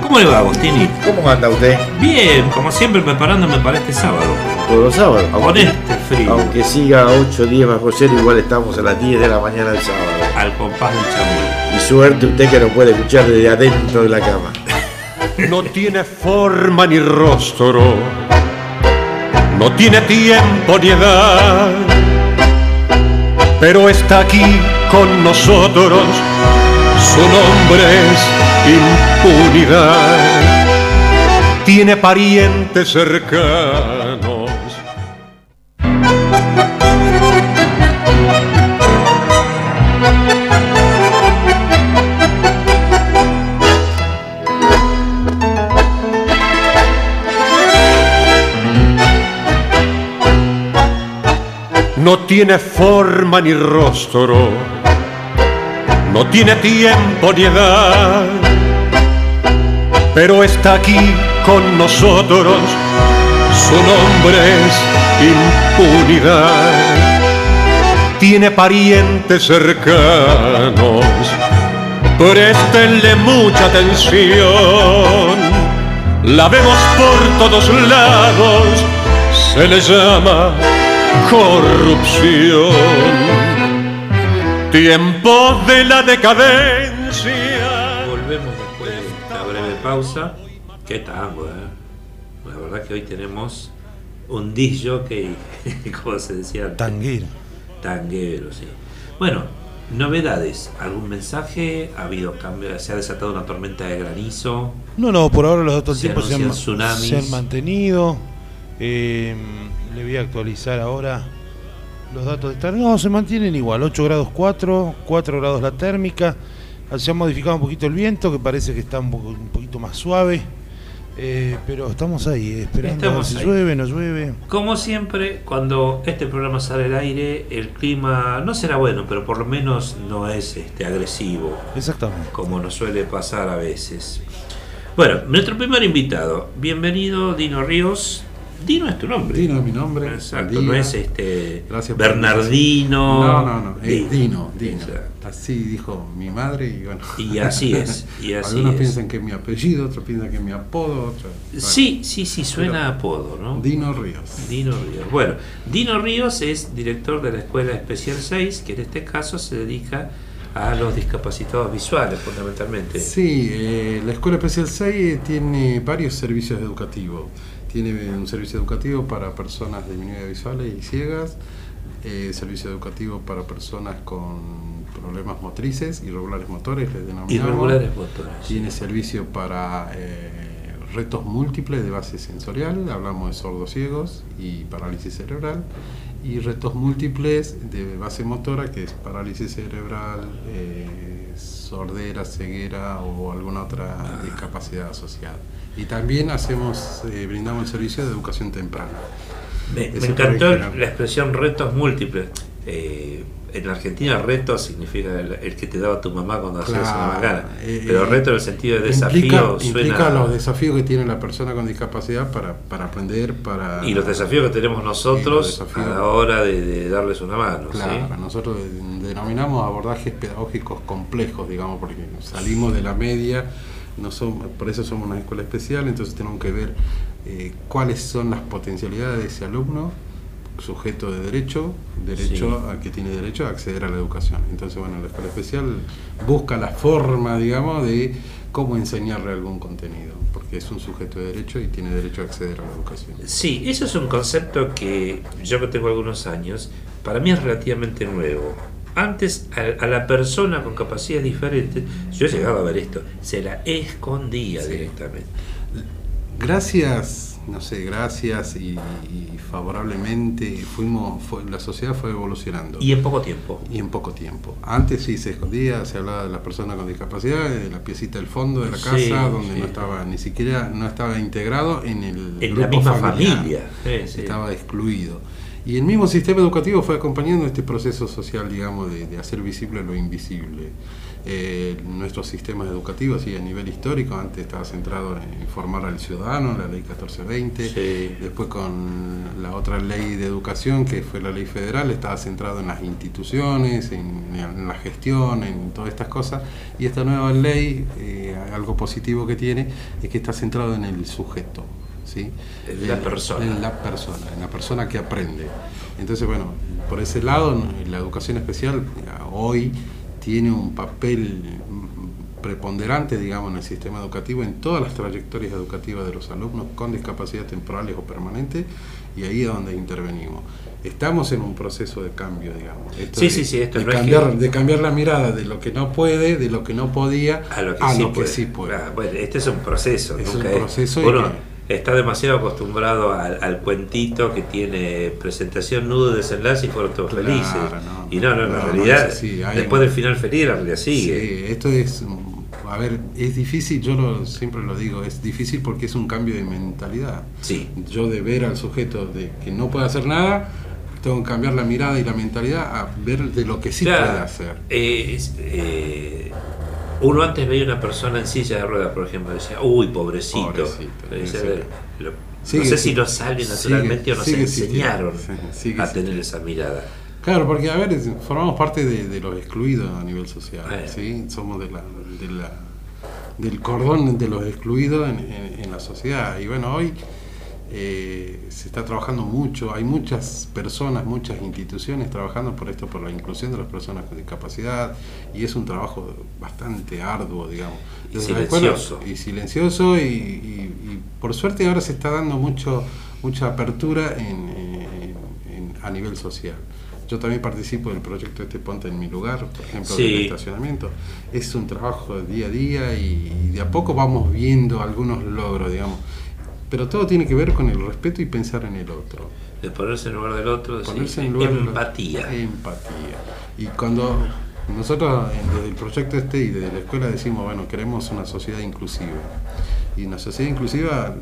¿Cómo le va, Agostini? ¿Cómo anda usted? Bien, como siempre preparándome para este sábado. Todos los sábados. Con este frío. Aunque siga 8 días bajo cero, igual estamos a las 10 de la mañana del sábado. Al compás del chamullo. Y suerte usted que nos puede escuchar desde adentro de la cama. No tiene forma ni rostro, no tiene tiempo ni edad, pero está aquí con nosotros, su nombre es impunidad, tiene parientes cercanos. No tiene forma ni rostro, no tiene tiempo ni edad, pero está aquí con nosotros, su nombre es impunidad, tiene parientes cercanos, préstenle mucha atención, la vemos por todos lados, se le llama corrupción. Tiempo de la decadencia. Pausa. Qué tango, ¿eh? La verdad que hoy tenemos un disc jockey, como se decía. Tanguero. Tanguero, sí. Bueno, novedades. ¿Algún mensaje? ¿Ha habido cambio? ¿Se ha desatado una tormenta de granizo? No, no, por ahora los datos del tiempo se han, se mantenido. Eh, le voy a actualizar ahora los datos de estar. No, se mantienen igual. 8 grados 4, 4 grados la térmica. Se ha modificado un poquito el viento, que parece que está un, poco- un poquito más suave. Eh, pero estamos ahí, eh, esperando a ver Estamos si ahí. llueve, no llueve. Como siempre, cuando este programa sale al aire, el clima no será bueno, pero por lo menos no es este, agresivo. Exactamente. Como nos suele pasar a veces. Bueno, nuestro primer invitado. Bienvenido, Dino Ríos. Dino es tu nombre. Dino es mi nombre. Exacto, no es este Gracias Bernardino. No, no, no, es Di- Dino, Dino. Exacto. Así dijo mi madre y bueno. Y así es, y así Algunos es. piensan que es mi apellido, otros piensan que es mi apodo, otros. bueno. Sí, sí, sí, suena a apodo, ¿no? Dino Ríos. Dino Ríos. Bueno, Dino Ríos es director de la Escuela Especial 6, que en este caso se dedica a los discapacitados visuales, fundamentalmente. Sí, eh, la Escuela Especial 6 tiene varios servicios educativos. Tiene un servicio educativo para personas disminuidas visuales y ciegas, eh, servicio educativo para personas con problemas motrices, irregulares motores, les denominamos. Irregulares motores. Tiene servicio para eh, retos múltiples de base sensorial, hablamos de sordos ciegos y parálisis cerebral, y retos múltiples de base motora, que es parálisis cerebral, eh, sordera, ceguera o alguna otra discapacidad asociada. Y también hacemos, eh, brindamos el servicio de educación temprana. Me, encantó la expresión retos múltiples. Eh, en la Argentina reto significa el, el que te daba tu mamá cuando hacías una macana. eh, Pero eh, reto en el sentido de desafío implica, suena... implica los desafíos que tiene la persona con discapacidad para, para aprender, para... Y los desafíos que tenemos nosotros a la hora de, de darles una mano. Claro, ¿sí? nosotros denominamos abordajes pedagógicos complejos, digamos, porque salimos de la media, no somos, por eso somos una escuela especial, entonces tenemos que ver eh, cuáles son las potencialidades de ese alumno, sujeto de derecho, derecho Sí. a que tiene derecho a acceder a la educación. Entonces, bueno, la escuela especial busca la forma, digamos, de cómo enseñarle algún contenido, porque es un sujeto de derecho y tiene derecho a acceder a la educación. Sí, eso es un concepto que yo que tengo algunos años, para mí es relativamente nuevo. Antes a, a la persona con capacidades diferentes, yo he llegado a ver esto, se la escondía directamente. Gracias, no sé, gracias y, y favorablemente fuimos, fue- la sociedad fue evolucionando. Y en poco tiempo. Y en poco tiempo. Antes sí se escondía, se hablaba de las personas con discapacidad, de la piecita del fondo de la casa, Sí, donde sí. no estaba ni siquiera, no estaba integrado en el En grupo la misma familiar. familia. Estaba excluido. Y el mismo sistema educativo fue acompañando este proceso social, digamos, de, de hacer visible lo invisible. Eh, nuestros sistemas educativos, a nivel histórico, antes estaba centrado en informar al ciudadano, la ley 1420, Sí. después con la otra ley de educación, que fue la ley federal, estaba centrado en las instituciones, en, en la gestión, en todas estas cosas, y esta nueva ley, eh, algo positivo que tiene, es que está centrado en el sujeto. ¿Sí? En la persona. En la persona, en la persona que aprende. Entonces, bueno, por ese lado, la educación especial eh, hoy tiene un papel mm, preponderante, digamos, en el sistema educativo, en todas las trayectorias educativas de los alumnos con discapacidad temporales o permanentes, y ahí es donde intervenimos. Estamos en un proceso de cambio, digamos. Esto Sí, de- sí, sí, esto de, no es cambiar, que- de cambiar la mirada de lo que no puede, de lo que no podía, a lo que, a sí, lo que puede. sí puede. Ah, bueno, este es un proceso. Es nunca un proceso y uno está demasiado acostumbrado al, al cuentito que tiene presentación, nudo, desenlace y fueron todos Claro, felices. no, y no, no, en no, realidad, así, después del final feliz, la realidad sigue. Sí, esto es, a ver, es difícil, yo lo, siempre lo digo, es difícil porque es un cambio de mentalidad. Sí. Yo de ver al sujeto de que no puede hacer nada, tengo que cambiar la mirada y la mentalidad a ver de lo que sí Claro, puede hacer. eh, es- eh, uno antes veía una persona en silla de ruedas, por ejemplo, decía, uy, pobrecito. Pobrecito, Le decía, sí. lo- Sigue, no sé si sigue, lo sale sigue, naturalmente o nos sigue enseñaron sigue a tener esa mirada. Claro, porque a ver, formamos parte de, de los excluidos a nivel social, Eh. ¿sí? Somos de la, de la- del cordón de los excluidos en, en- en la sociedad. Y bueno, hoy eh, se está trabajando mucho, hay muchas personas, muchas instituciones trabajando por esto, por la inclusión de las personas con discapacidad, y es un trabajo bastante arduo, digamos. Y Desde silencioso. y silencioso, y, y- y por suerte ahora se está dando mucho mucha apertura en- en- en- a nivel social. Yo también participo del proyecto Este Ponte en mi lugar, por ejemplo, Sí. del estacionamiento. Es un trabajo de día a día y, de a poco vamos viendo algunos logros, digamos. Pero todo tiene que ver con el respeto y pensar en el otro. De ponerse en lugar del otro, decir, Ponerse en lugar del otro. empatía. Empatía. Y cuando nosotros desde el proyecto este y desde la escuela decimos, bueno, queremos una sociedad inclusiva. Y una sociedad inclusiva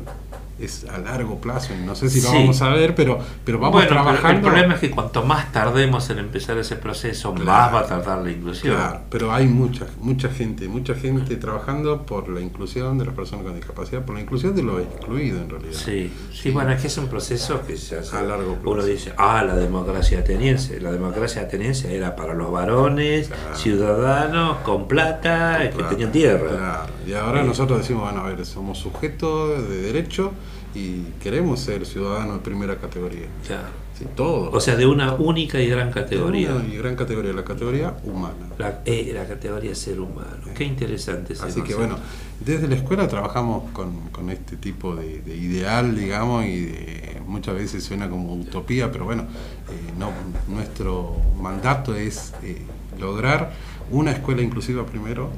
es a largo plazo, y no sé si lo Sí. vamos a ver, pero, pero vamos Bueno, pero trabajando. el problema es que cuanto más tardemos en empezar ese proceso, más va a tardar la inclusión. Claro, pero hay mucha, mucha gente, mucha gente trabajando por la inclusión de las personas con discapacidad, por la inclusión de los excluidos en realidad. Sí, sí, bueno, es que es un proceso que se hace. A largo plazo. Uno dice, ah, la democracia ateniense. La democracia ateniense era para los varones, ciudadanos, con plata, que tenían tierra. Claro, Y ahora Eh, nosotros decimos, bueno, a ver, somos sujetos de derecho y queremos ser ciudadanos de primera categoría. Claro. Sí, todo. O sea, de una única y gran categoría. Una y gran categoría, la categoría humana. La, eh, la categoría ser humano. Qué interesante ese Así que bueno, desde la escuela trabajamos con, con este tipo de, de ideal, digamos, y de- muchas veces suena como utopía, pero bueno, eh, no, nuestro mandato es eh, lograr una escuela inclusiva primero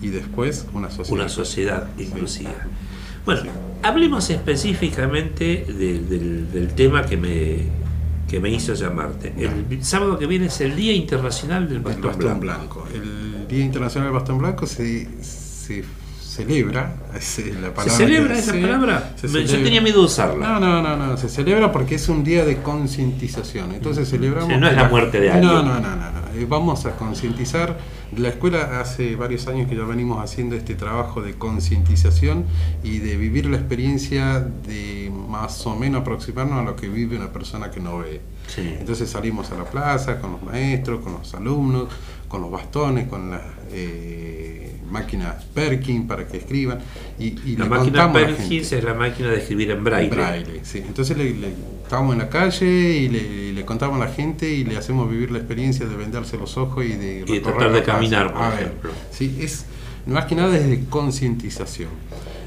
y después una sociedad. Una sociedad Sí. Bueno, hablemos específicamente de- del, del tema que me, que me hizo llamarte. El sábado que viene es el Día Internacional del El Bastón, bastón Blanco. blanco. El Día Internacional del Bastón Blanco se, se celebra. esa es la palabra celebra esa palabra? se yo tenía miedo de usarla. No, no, no, no, se celebra porque es un día de concientización. Entonces celebramos. Sí, no es la muerte de alguien. no, no, no, no. Eh, Vamos a concientizar. La escuela hace varios años que ya venimos haciendo este trabajo de concientización y de vivir la experiencia de más o menos aproximarnos a lo que vive una persona que no ve. Sí. Entonces salimos a la plaza con los maestros, con los alumnos, con los bastones, con las eh, máquinas Perkin para que escriban. Y, y La máquina gente. es la máquina de escribir en braille. Braille, sí. Entonces le, le- estábamos en la calle y le, le contamos a la gente y le hacemos vivir la experiencia de vendarse los ojos y de Y recorrer tratar de caminar, por A ver, ejemplo. Sí, es más que nada es de concientización.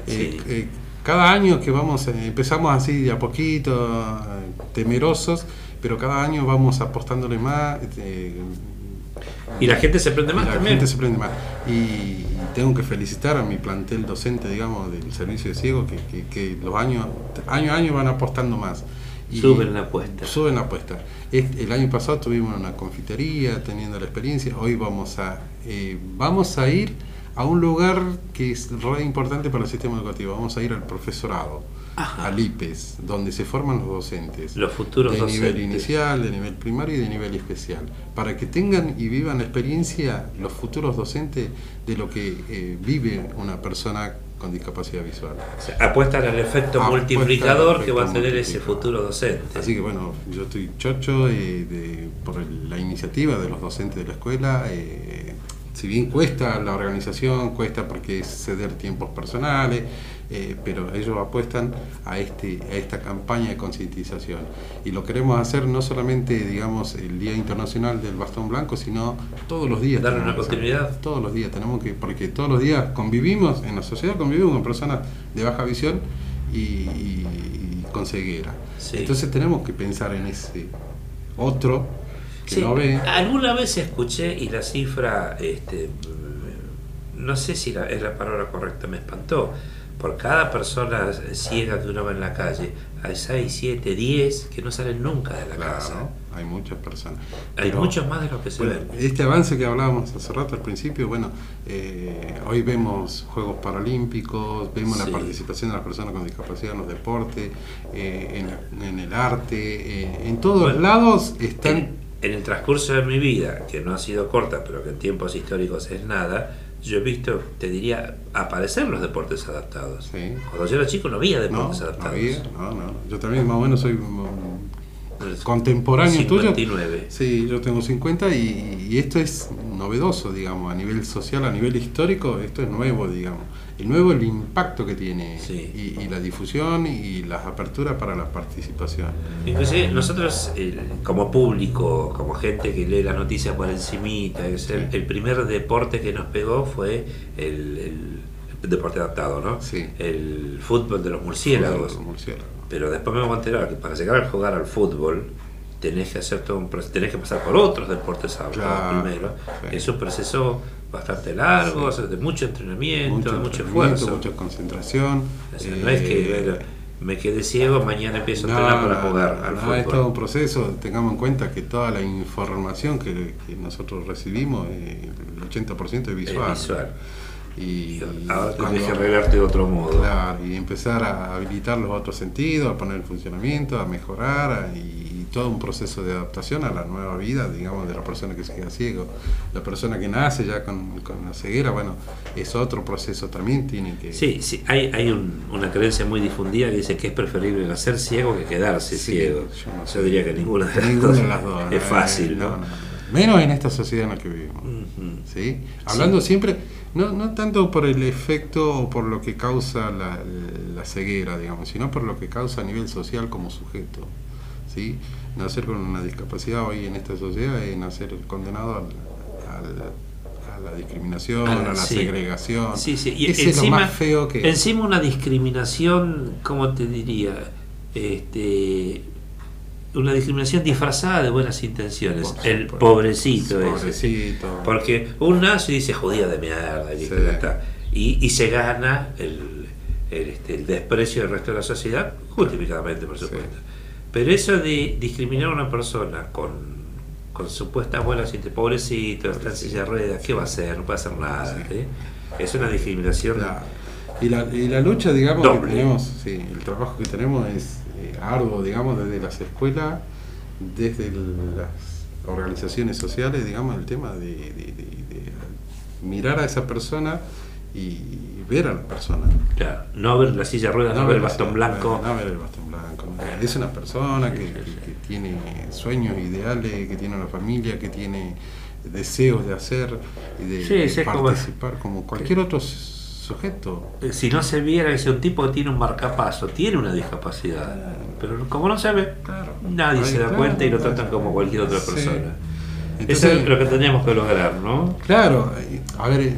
Eh, Sí. eh, cada año que vamos, eh, empezamos así de a poquito, eh, temerosos, pero cada año vamos apostándole más. eh, Y la gente se prende más y la también. gente se prende más. Y tengo que felicitar a mi plantel docente, digamos, del servicio de ciego, que, que- que los años, año a año van apostando más. Y Suben la apuesta. Suben la apuesta. Este- el año pasado tuvimos una confitería teniendo la experiencia, hoy vamos a, eh, vamos a ir a un lugar que es re importante para el sistema educativo, vamos a ir al profesorado. al IPES, donde se forman los docentes. Los futuros de docentes. nivel inicial, de nivel primario y de nivel especial. Para que tengan y vivan la experiencia los futuros docentes de lo que eh, vive una persona con discapacidad visual. O sea, apuestan al efecto Apuestan multiplicador al que va a efecto tener ese futuro docente. Así que bueno, yo estoy chocho de- de- por el- la iniciativa de los docentes de la escuela. eh, si bien cuesta la organización, cuesta porque es ceder tiempos personales, eh, pero ellos apuestan a, este, a esta campaña de concientización. Y lo queremos hacer no solamente, digamos, el Día Internacional del Bastón Blanco, sino todos los días. Darle una continuidad. Todos los días tenemos que, porque todos los días convivimos, en la sociedad convivimos con personas de baja visión y, y- y con ceguera. Sí. Entonces tenemos que pensar en ese otro que Sí, no ve. Alguna vez escuché y la cifra, este, mm, no sé si la- es la palabra correcta, me espantó. Por cada persona ciega que uno ve en la calle, hay 6, 7, 10 que no salen nunca de la casa. Hay muchas personas. Hay muchos más de los que se bueno, ven. Este avance que hablábamos hace rato al principio, bueno, eh, hoy vemos Juegos Paralímpicos, vemos Sí. la participación de las personas con discapacidad en los deportes, eh, en, el arte, eh, en todos Bueno, lados están... En, el transcurso de mi vida, que no ha sido corta, pero que en tiempos históricos es nada, yo he visto, te diría, aparecer los deportes adaptados. Cuando yo era chico no había No, deportes no adaptados. había, no, no. Yo también más o menos soy contemporáneo 59. tuyo. Sí, yo tengo 50 y, y esto es novedoso, digamos, a nivel social, a nivel histórico, esto es nuevo, digamos. El nuevo el impacto que tiene y, y la difusión y las aperturas para la participación. Inclusive nosotros, como público, como gente que lee las noticias por encimita, es el, el primer deporte que nos pegó fue el, el deporte adaptado, ¿no? El fútbol de los murciélagos. Pero después me voy a enterar que para llegar a jugar al fútbol tenés que hacer todo un tenés que pasar por otros deportes adaptados Claro, primero. sí. Es un proceso bastante largo, Sí. de mucho entrenamiento, Mucho de mucho entrenamiento, esfuerzo. mucha concentración. Sea, no es que eh, me quedé ciego, mañana empiezo a No, entrenar para no, jugar al no, fútbol. es todo un proceso. Tengamos en cuenta que toda la información que, que nosotros recibimos, eh, el 80% es visual. Es visual. Y ahora cuando- tenés que arreglarte de otro modo. Claro, y empezar a habilitar los otros sentidos, a poner en funcionamiento, a mejorar, a- y, todo un proceso de adaptación a la nueva vida, digamos, de la persona que se queda ciego. La persona que nace ya con, con la ceguera, bueno, es otro proceso también, tiene que... Sí, sí, hay, hay un- una creencia muy difundida que dice que es preferible nacer ciego que quedarse Sí, ciego. yo no Yo, sé. diría que ninguna de las Ninguna dos de las dos, es no, fácil, no, ¿no? no, no. Menos en esta sociedad en la que vivimos. ¿sí? Hablando siempre, no, no tanto por el efecto o por lo que causa la, la ceguera, digamos, sino por lo que causa a nivel social como sujeto. ¿sí? Nacer con una discapacidad hoy en esta sociedad es nacer condenado al- al- a la discriminación, a la Ah, sí. segregación. Sí, sí. Y Ese es lo más feo que... encima una discriminación, ¿cómo te diría? Este, una discriminación disfrazada de buenas intenciones. Por el pobrecito, ese. Pobrecito. Porque un nazi dice judía de mierda y, está. y, y se gana el, el, este, el desprecio del resto de la sociedad, justificadamente, por supuesto. Pero eso de discriminar a una persona con, con supuestas buenas intenciones, pobrecito, está en silla de ruedas, ¿qué va a hacer? No puede hacer nada. ¿sí? Es una discriminación. Y la, y la lucha, digamos, Doble. que tenemos, sí, el trabajo que tenemos es eh, arduo, digamos, desde las escuelas, desde el- las organizaciones sociales, digamos, el tema de, de- de- de mirar a esa persona y ver a la persona. Claro, no ver la silla de ruedas, no, ver el bastón blanco. No ver el bastón blanco. Es una persona que, que- que tiene sueños, ideales, que tiene una familia, que tiene deseos de hacer y de, Sí, de sí, es como- participar como cualquier otro sujeto. Eh, Si no se viera que es un tipo que tiene un marcapaso, tiene una discapacidad. Pero como no se ve, nadie se da claro, cuenta y lo tratan como cualquier otra Sí. persona. Entonces- Eso es lo que tendríamos que lograr, ¿no? Claro, eh, a ver,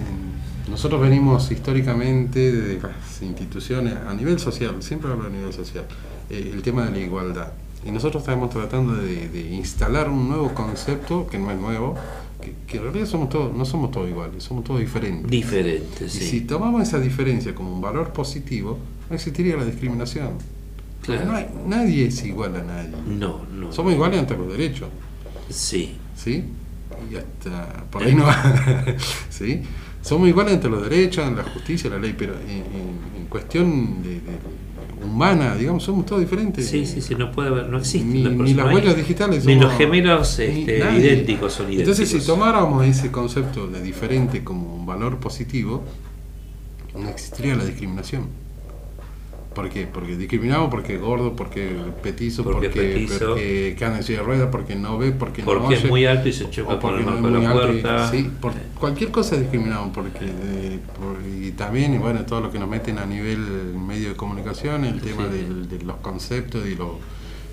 nosotros venimos históricamente de las instituciones a nivel social, siempre hablo a nivel social, eh, el tema de la igualdad. Y nosotros estamos tratando de, de instalar un nuevo concepto, que no es nuevo, que, que en realidad somos todos, no somos todos iguales, somos todos diferentes. Diferentes, Y sí. si tomamos esa diferencia como un valor positivo, no existiría la discriminación. Claro. No hay- nadie es igual a nadie. No, no. Somos iguales ante los derechos. Sí. ¿Sí? Y hasta por ahí no ¿Sí? Somos iguales ante los derechos, en la justicia, la ley, pero en, en- cuestión de, de- humana, digamos, somos todos diferentes. Sí, sí, sí, no puede haber, no existe. Ni, ni las huellas digitales Ni somos- los gemelos ni este, idénticos son idénticos. Entonces, si tomáramos ese concepto de diferente como un valor positivo, no existiría la discriminación. ¿Por qué? Porque discriminamos porque es gordo, porque petizo, Porque porque, es petizo. porque queda en silla de ruedas, porque no ve, porque, no Porque es muy alto y se choca con el porque marco no de es la muy alto y- puerta. sí, por cualquier cosa discriminamos, porque eh, por- y también, y bueno, todo lo que nos meten a nivel medio de comunicación, el tema Sí. del- de los conceptos y, los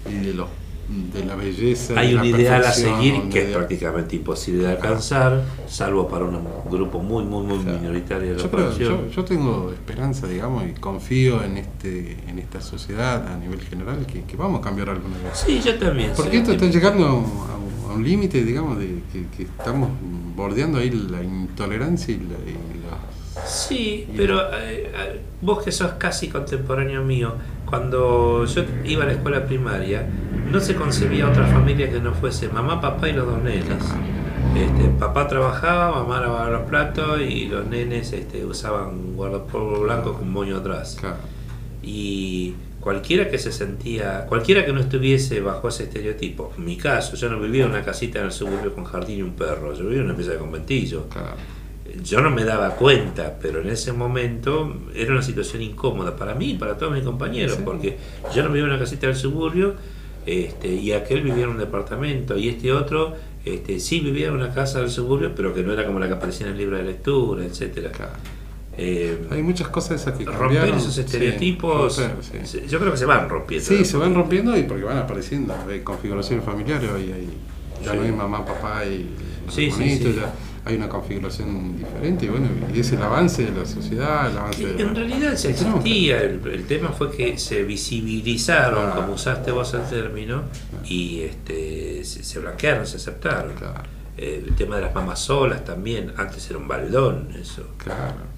y de los de la belleza. Hay de un la ideal a seguir que es prácticamente imposible de alcanzar, salvo para un grupo muy, muy, muy minoritario de la Yo, creo- población. yo, yo tengo esperanza, digamos, y confío en este en esta sociedad a nivel general que, que vamos a cambiar alguna vez. Sí, yo también. Porque sí. esto está llegando a un, a un límite, digamos, de que, que estamos bordeando ahí la intolerancia y, la, y los- Sí, pero eh, eh, vos que sos casi contemporáneo mío, cuando yo iba a la escuela primaria, no se concebía otra familia que no fuese mamá, papá y los dos nenes. Este, papá trabajaba, mamá lavaba los platos y los nenes este, usaban guardapolvo blanco con moño atrás. Y cualquiera que se sentía, cualquiera que no estuviese bajo ese estereotipo, en mi caso, yo no vivía en una casita en el suburbio con jardín y un perro, yo vivía en una pieza de conventillo. Yo no me daba cuenta, pero en ese momento era una situación incómoda para mí y para todos mis compañeros, porque yo no vivía en una casita del suburbio este, y aquel vivía en un departamento y este otro este, sí vivía en una casa del suburbio, pero que no era como la que aparecía en el libro de lectura, etcétera. Eh, Hay muchas cosas esas que romper cambiaron. esos Sí, estereotipos, romper, sí. se- yo creo que se van rompiendo. Sí, se van rompiendo y porque van apareciendo hay configuraciones familiares hoy hay, ya Sí. no hay mamá, papá y sí. ya hay una configuración diferente y bueno, y es el avance de la sociedad, el avance de la- En realidad ya existía, el, el tema fue que se visibilizaron, Claro. como usaste vos el término, y este, se, se blanquearon, se aceptaron. Eh, el tema de las mamás solas también, antes era un baldón eso.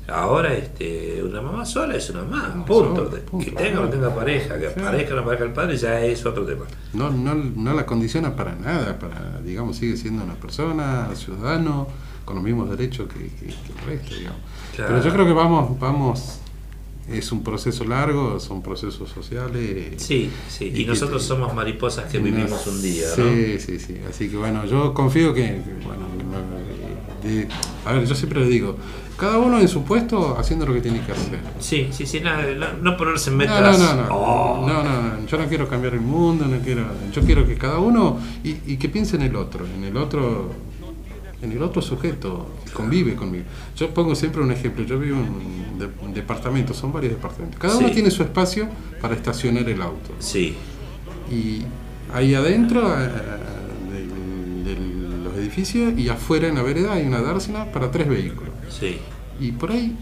Ahora este, una mamá sola es una mamá, punto. sola, Que tenga o no tenga pareja, que aparezca o no aparezca el padre ya es otro tema. no, no, no la condiciona para nada, para digamos sigue siendo una persona, ciudadano, con los mismos derechos que, que- que el resto, digamos. Claro. Pero yo creo que vamos, vamos, es un proceso largo, son procesos sociales. Sí, sí, y, nosotros somos mariposas que vivimos un día, ¿no? Sí, sí, sí. Así que bueno, yo confío que, bueno, no, de- a ver, yo siempre le digo, cada uno en su puesto haciendo lo que tiene que hacer. Sí, sí, sí, nada, no, no ponerse en No, metas. no, no, no. Oh. no, no, no, yo no quiero cambiar el mundo, no quiero, yo quiero que cada uno y, y que piense en el otro, en el otro, en el otro sujeto convive conmigo. Yo pongo siempre un ejemplo, yo vivo en un, de- un departamento, son varios departamentos, cada uno tiene su espacio para estacionar el auto. Sí. Y ahí adentro eh, del- de los edificios y afuera en la vereda hay una dársena para tres vehículos. Sí. Y por ahí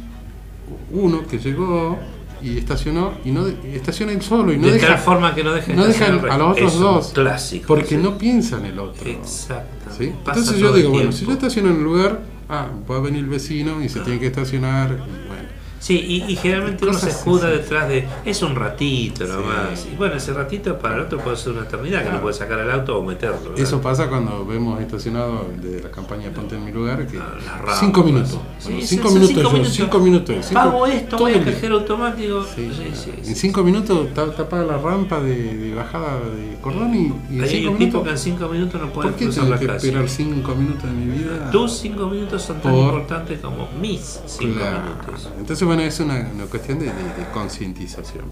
uno que llegó y estacionó y no de- estaciona él solo y no De deja tal forma que no deja no dejan a los otros dos clásico, porque sí. no piensa en el otro. Exacto. entonces yo digo bueno si yo estaciono en un lugar ah va a venir el vecino y se tiene que estacionar Sí, y, y generalmente uno se escuda así. detrás de es un ratito nomás. Y bueno, ese ratito para el otro puede ser una eternidad, que no puede sacar el auto o meterlo. ¿verdad? eso pasa cuando vemos estacionado desde la campaña Ponte en mi lugar que cinco minutos Sí, Bueno, sí, cinco, minutos cinco yo, minutos. cinco minutos cinco- Pago esto, todo voy el al cajero automático. Sí, sí, sí. En cinco minutos está tapada la rampa de, de bajada de cordón y, y en cinco un tipo minutos. que en cinco minutos no puede ¿Por qué cruzar tengo la que calle. esperar cinco minutos de mi vida? Tus cinco minutos son tan Por- importantes como mis cinco Claro. minutos. Entonces, bueno, es una, una cuestión de, de- de concientización.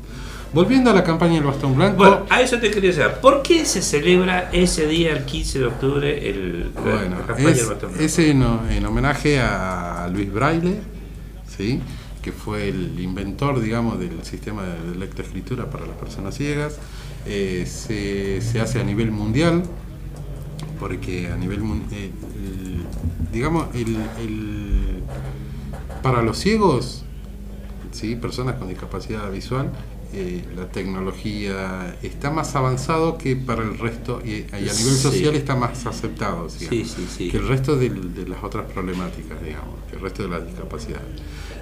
Volviendo a la campaña del bastón blanco. Bueno, a eso te quería decir. ¿Por qué se celebra ese día, el 15 de octubre, el, la- Bueno, la campaña es, del bastón blanco? es en, en homenaje a Luis Braille, ¿sí? que fue el inventor, digamos, del sistema de lectoescritura para las personas ciegas. Eh, se, se hace a nivel mundial, porque a nivel mun- eh, digamos, el, el- para los ciegos, ¿sí? personas con discapacidad visual, eh, la tecnología está más avanzado que para el resto y, y a nivel Sí. social está más aceptado digamos, Sí, que el resto de, las otras problemáticas, digamos, que el resto de las discapacidades.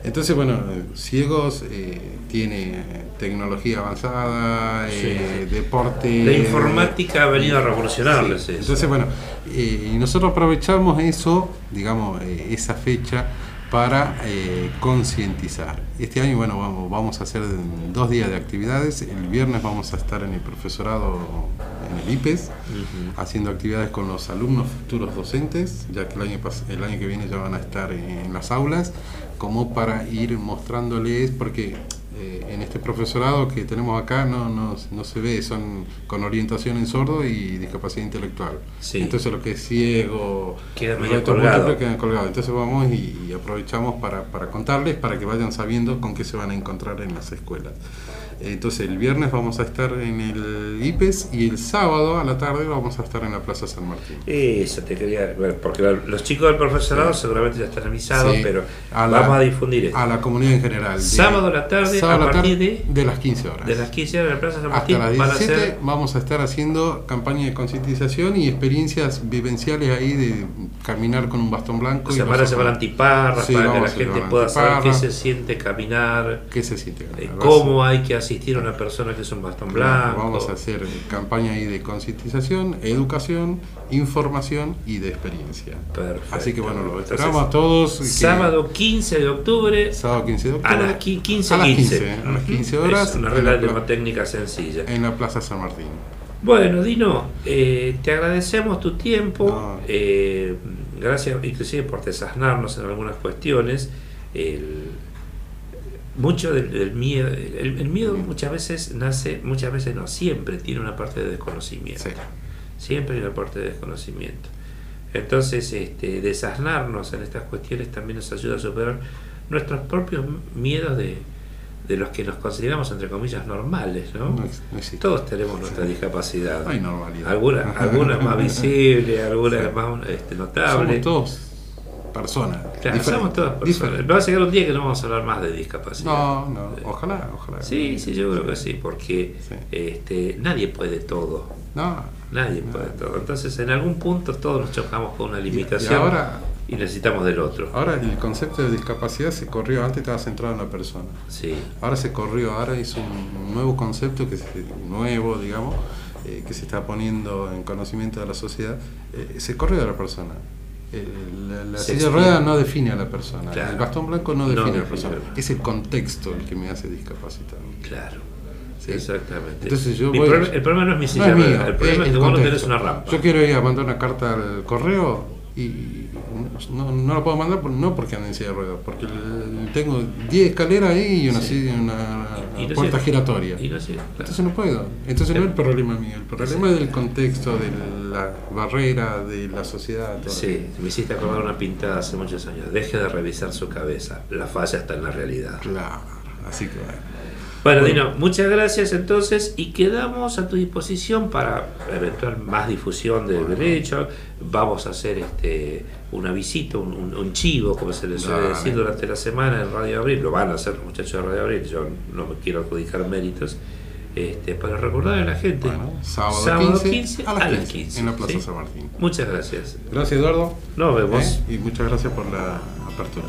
Entonces, bueno, eh, ciegos eh, tiene tecnología avanzada, eh, deporte. La informática ha venido a revolucionarles. Entonces, bueno, eh, y nosotros aprovechamos eso, digamos, eh, esa fecha para eh, concientizar. Este año, bueno, vamos, vamos a hacer dos días de actividades. El viernes vamos a estar en el profesorado en el IPES, haciendo actividades con los alumnos futuros docentes, ya que el año, el año que viene ya van a estar en las aulas, como para ir mostrándoles, porque eh, en este profesorado que tenemos acá no, no, no se ve, son con orientación en sordo y discapacidad intelectual. Sí. Entonces lo que es ciego, Queda medio reto colgado. quedan colgados. Entonces vamos y, y aprovechamos para, para contarles, para que vayan sabiendo con qué se van a encontrar en las escuelas. Entonces el viernes vamos a estar en el IPES y el sábado a la tarde vamos a estar en la Plaza San Martín. Eso te quería. bueno, porque los chicos del profesorado Sí. seguramente ya están avisados, Sí, pero a la- vamos a difundir esto. A la comunidad en general. Sábado a la tarde, a la partir tarde, de, de las 15 horas. de las 15 horas en la Plaza San Martín, Hasta las van a 17 ser vamos a estar haciendo campaña de concientización y experiencias vivenciales ahí de caminar con un bastón blanco. se y van a llevar antiparras Sí, para que la gente pueda saber qué se siente caminar, ¿Qué se siente? eh, caminar? cómo hay que asistir a una persona que es un bastón blanco. Vamos a hacer campaña ahí de concientización, educación, información y de experiencia. Perfecto. Así que bueno, lo Entonces, esperamos a todos. que- Sábado 15 de octubre. Sábado 15 de A octubre. las qui- 15, a las 15. 15, a las 15 Ujú. horas. Es una regla la pla- mnemotécnica sencilla. En la Plaza San Martín. Bueno, Dino, eh, te agradecemos tu tiempo. eh, gracias inclusive por desasnarnos en algunas cuestiones. El- mucho del, del miedo, el, el miedo muchas veces nace, muchas veces no, siempre tiene una parte de desconocimiento. Siempre hay una parte de desconocimiento. Entonces, este, desasnarnos en estas cuestiones también nos ayuda a superar nuestros propios miedos de, de los que nos consideramos, entre comillas, normales, ¿no? Todos tenemos nuestra discapacidad. No hay normalidad. Algunas algunas más visibles, algunas Sí. más este, notables. Somos todos personas. Claro, somos todas personas. Va a llegar un día que no vamos a hablar más de discapacidad. No, no, ojalá, ojalá. Sí, sí, yo creo que sí, porque este, nadie puede todo. No. Nadie puede todo. Entonces, en algún punto todos nos chocamos con una limitación y, ahora- necesitamos del otro. Ahora el concepto de discapacidad se corrió, antes estaba centrado en la persona. Sí. Ahora se corrió, ahora hizo un nuevo concepto, que es nuevo, digamos, eh, que se está poniendo en conocimiento de la sociedad, eh, se corrió de la persona. La silla de ruedas no define a la persona, Claro. el bastón blanco no No define a la persona, es el contexto el que me hace discapacitado. Claro. Sí. Exactamente. Entonces yo Mi voy- problema- el problema no es mi silla es mío, ruedas, el problema es que vos no tenés una rampa. Yo quiero ir a mandar una carta al correo y no, no la puedo mandar por- no porque ando en silla de ruedas, porque tengo 10 escaleras ahí y una, silla- una Y puerta giratoria. Y claro. Entonces no puedo. Entonces no es el problema mío, el problema es del contexto, de la barrera, de la sociedad. todo. Sí, me hiciste acordar una pintada hace muchos años. Deje de revisar su cabeza. La falla está en la realidad. Claro, así que bueno. Bueno, Bueno. Dino, muchas gracias entonces y quedamos a tu disposición para eventual más difusión del derecho. Vamos a hacer este una visita, un, un- un chivo, como se le suele decir durante la semana en Radio Abril. Lo van a hacer los muchachos de Radio Abril, yo no me quiero adjudicar méritos. Este, para recordar a la gente. sábado 15, a las 15, en la Plaza ¿sí? San Martín. Muchas gracias. Gracias Eduardo. Nos vemos. ¿Eh? Y muchas gracias por la apertura.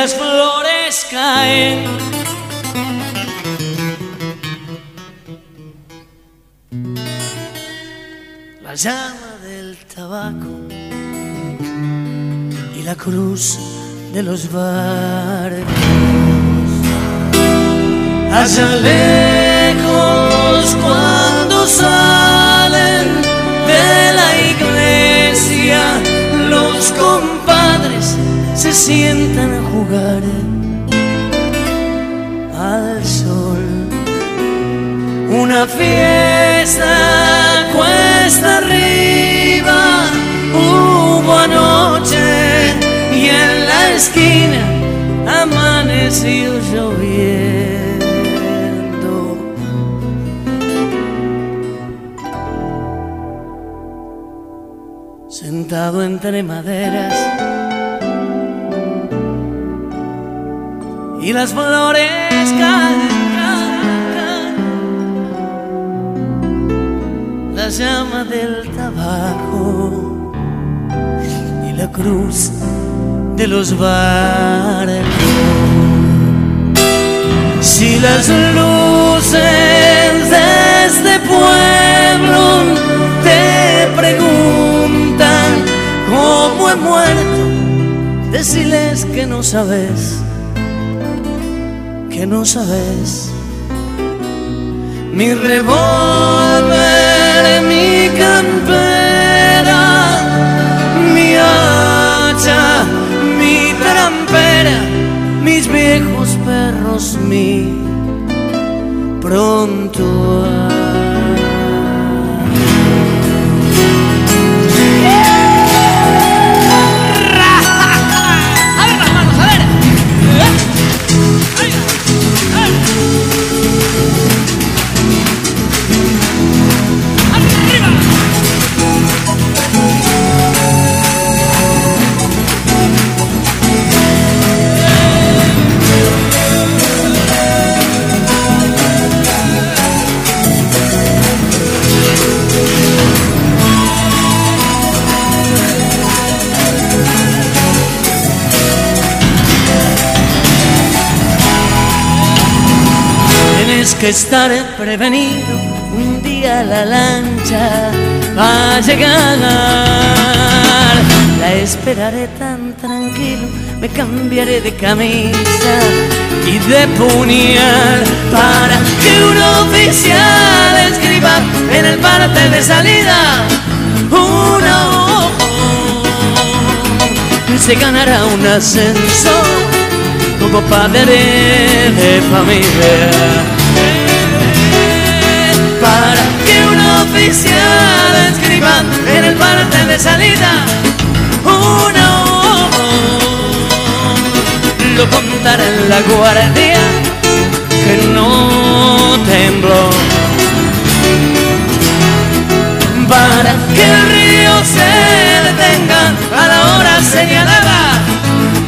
Las flores caen. La llama del tabaco y la cruz de los barcos. Allá lejos cuando salen de la iglesia, los compadres se sientan a jugar al sol. Una fiesta cuesta arriba hubo anoche y en la esquina amaneció lloviendo. Sentado entre maderas y las flores caen, caen, caen. la llama del tabaco y la cruz de los barcos. Si las luces del este pueblo te preguntan cómo he muerto, deciles que no sabes, que no sabes. Mi revólver, mi campera, mi hacha, mi trampera, mis viejos perros, mi pronto. Tienes que estar prevenido, un día la lancha va a llegar. La esperaré tan tranquilo, me cambiaré de camisa y de puñal para que un oficial escriba en el parte de salida. Uno se ganará un ascenso como padre de familia oficial escriba en el parte de salida uno lo contará en la guardia que no tembló. Para que el río se detenga a la hora señalada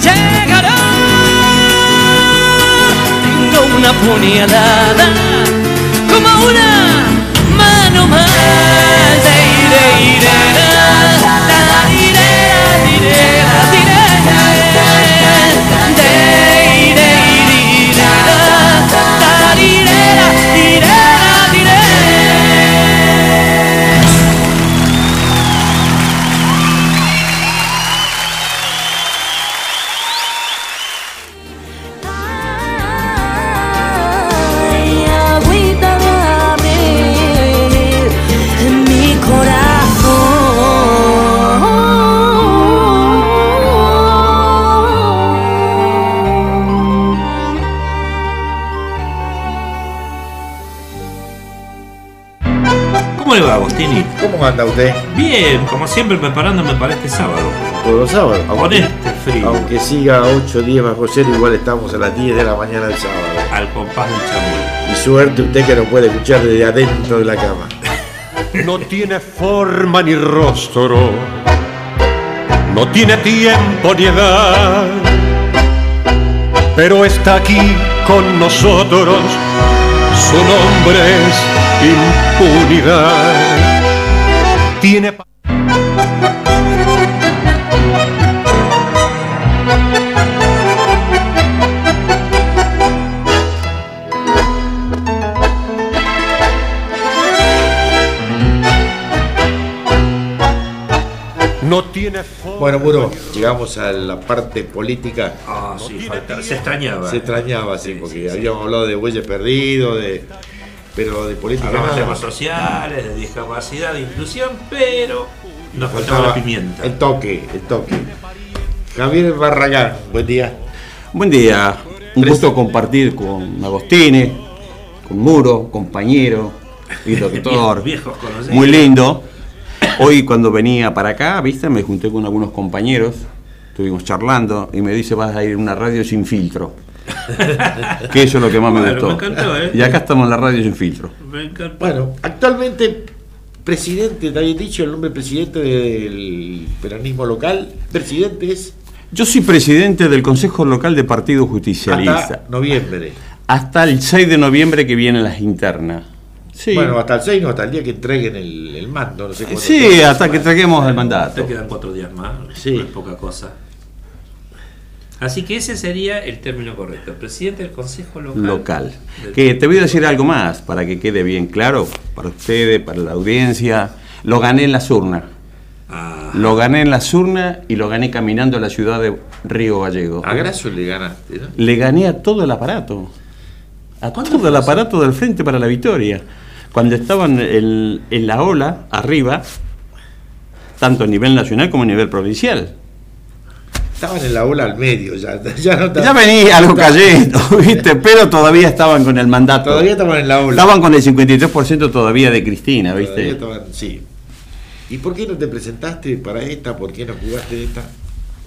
llegará tengo una puñalada como una mano más ¿Cómo anda usted? Bien, como siempre preparándome para este sábado. Todos los sábados. Con este frío. Aunque siga 8 días bajo cero, igual estamos a las 10 de la mañana del sábado. Al compás del chamuy. Y suerte usted que nos puede escuchar desde adentro de la cama. No tiene forma ni rostro, no tiene tiempo ni edad, pero está aquí con nosotros, su nombre es impunidad. Tiene no tiene forma. Bueno, Muro, llegamos a la parte política. Ah, sí, falta- se extrañaba. Se extrañaba, sí, porque habíamos hablado de bueyes perdidos, de, pero de política Hablamos de temas sociales, de discapacidad, de inclusión, pero nos faltaba la pimienta. El toque, el toque. Javier Barragán, buen día. Buen día, un gusto compartir con Agostini, con Muro, compañero y doctor. Viejos conocidos. Muy lindo. Hoy cuando venía para acá, viste, me junté con algunos compañeros, estuvimos charlando y me dice vas a ir a una radio sin filtro. Que eso es lo que más me gustó. me encantó, ¿eh? Y acá estamos en la radio sin filtro. Me encanta. Bueno, actualmente presidente, te había dicho el nombre presidente del peronismo local. Presidente es Yo soy presidente del Consejo Local de Partido Justicialista. hasta noviembre. Hasta el 6 de noviembre que vienen las internas. Sí. Bueno, hasta el 6, no, hasta el día que entreguen el, el mando, no sé. Sí, hasta que traguemos el mandato. Te quedan cuatro días más. Sí. No es poca cosa. Así que ese sería el término correcto. Presidente del Consejo Local. local. Que te voy a decir algo más para que quede bien claro para ustedes, para la audiencia. Lo gané en las urnas. Ah. Lo gané en las urnas y lo gané caminando a la ciudad de Río Gallego. A Grasso le ganaste, ¿no? Le gané a todo el aparato. A todo el aparato del Frente para la Victoria. Cuando estaban en, en la ola, arriba, tanto a nivel nacional como a nivel provincial. Estaban en la ola al medio, ya, ya no Ya venía algo cayendo, ¿viste? Pero todavía estaban con el mandato. Todavía estaban en la ola. Estaban con el 53% todavía de Cristina, Todavía ¿viste? estaban- sí. ¿Y por qué no te presentaste para esta? ¿Por qué no jugaste esta?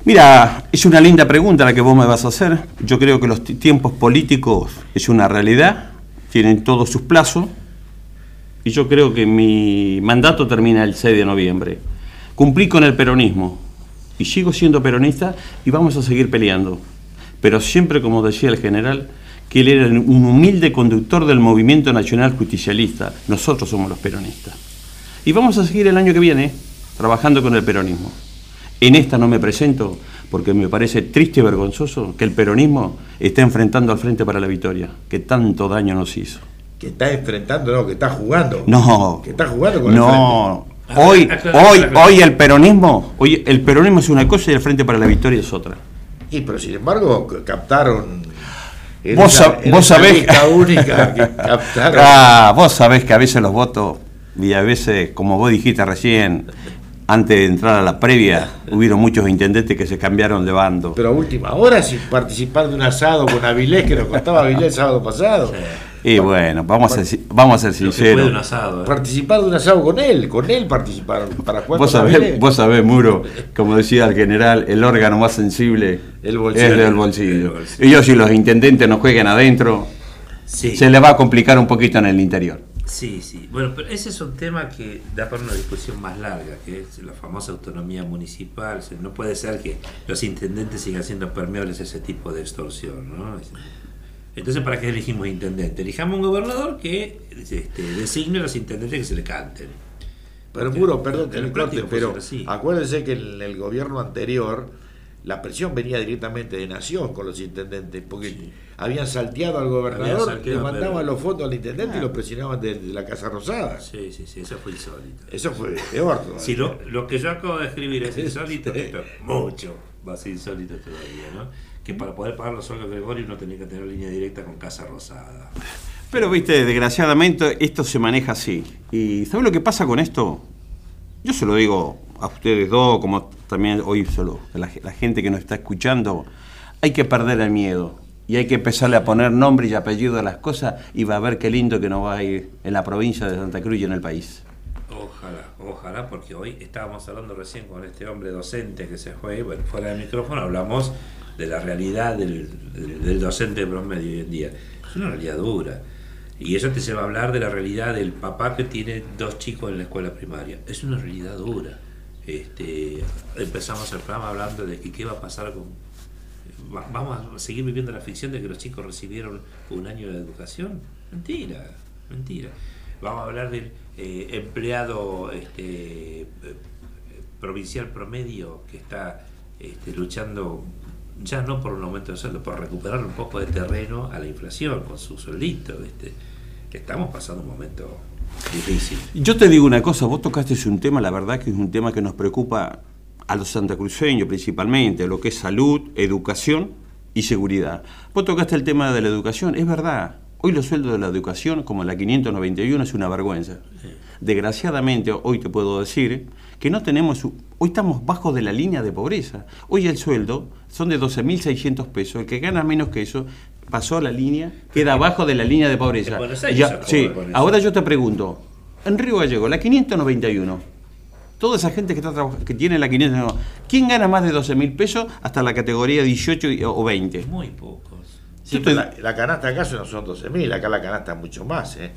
Mira, es una linda pregunta la que vos me vas a hacer. Yo creo que los ti- tiempos políticos es una realidad, tienen todos sus plazos, y yo creo que mi mandato termina el 6 de noviembre. Cumplí con el peronismo, y sigo siendo peronista, y vamos a seguir peleando. Pero siempre, como decía el general, que él era un humilde conductor del movimiento nacional justicialista. Nosotros somos los peronistas. Y vamos a seguir el año que viene trabajando con el peronismo. En esta no me presento porque me parece triste y vergonzoso que el peronismo esté enfrentando al Frente para la Victoria, que tanto daño nos hizo. Que está enfrentando, no, que está jugando. No, Que está jugando con el no. frente. Hoy, hoy, hoy el peronismo, hoy el peronismo es una cosa y el Frente para la Victoria es otra. Y pero sin embargo captaron. en Vos, esa- en vos sabés única que captaron. Ah, vos sabés que a veces los votos, y a veces, como vos dijiste recién, antes de entrar a la previa, hubieron muchos intendentes que se cambiaron de bando. Pero a última hora, sin participar de un asado con Avilés, que nos contaba Avilés el sábado pasado. Y bueno, vamos a ser, vamos a ser sinceros. Participar de un asado con él, con él participaron. Para jugar Vos sabés, vos sabés, Muro, como decía el general, el órgano más sensible El bolsillo. es el bolsillo. Y yo si los intendentes no juegan adentro, Sí. se le va a complicar un poquito en el interior. Sí, sí. Bueno, pero ese es un tema que da para una discusión más larga, que es la famosa autonomía municipal. O sea, no puede ser que los intendentes sigan siendo permeables a ese tipo de extorsión, ¿no? Entonces, ¿para qué elegimos intendente? Elijamos un gobernador que este, designe a los intendentes que se le canten. Pero Muro, perdón que corte, pero acuérdense que en el gobierno anterior la presión venía directamente de Nación con los intendentes, porque habían salteado al gobernador, Habían le salteado, mandaban pero- los fondos al intendente Ah. y lo presionaban desde la Casa Rosada. Sí, sí, sí, eso fue insólito. Eso fue peor todavía. Si lo, lo que yo acabo de escribir es insólito, es mucho más insólito todavía, ¿no? Que para poder pagar los sueldos de Gregorio uno tenía que tener línea directa con Casa Rosada. Pero viste, desgraciadamente esto se maneja así. ¿Y sabes lo que pasa con esto? Yo se lo digo a ustedes dos, como también hoy solo a la, la gente que nos está escuchando, hay que perder el miedo y hay que empezarle a poner nombre y apellido a las cosas y va a ver qué lindo que nos va a ir en la provincia de Santa Cruz y en el país. Ojalá, ojalá, porque hoy estábamos hablando recién con este hombre docente que se fue, bueno, fuera del micrófono hablamos de la realidad del, del- docente promedio hoy en día. Es una realidad dura. Y eso te se va a hablar de la realidad del papá que tiene dos chicos en la escuela primaria. Es una realidad dura. Este, empezamos el programa hablando de que qué va a pasar con... va- ¿Vamos a seguir viviendo la ficción de que los chicos recibieron un año de educación? Mentira, mentira. Vamos a hablar del eh, empleado este, eh, provincial promedio que está este, luchando ya no por un aumento de sueldo, por recuperar un poco de terreno a la inflación con su sueldito. ¿viste? Estamos pasando un momento difícil. Yo te digo una cosa, vos tocaste un tema, la verdad que es un tema que nos preocupa a los santacruceños principalmente, lo que es salud, educación y seguridad. Vos tocaste el tema de la educación, es verdad, hoy los sueldos de la educación, como la 591, es una vergüenza. Desgraciadamente, hoy te puedo decir que no tenemos, hoy estamos bajo de la línea de pobreza. Hoy el sueldo son de 12.600 pesos, el que gana menos que eso pasó a la línea, queda abajo de la línea de pobreza. Ya- sí, ahora yo te pregunto, en Río Gallego, la 591, toda esa gente que, está que tiene la 591, ¿quién gana más de 12 mil pesos hasta la categoría 18 y- o 20? Muy pocos. Sí, la, la canasta acaso no son 12.000, acá la canasta es mucho más. ¿eh?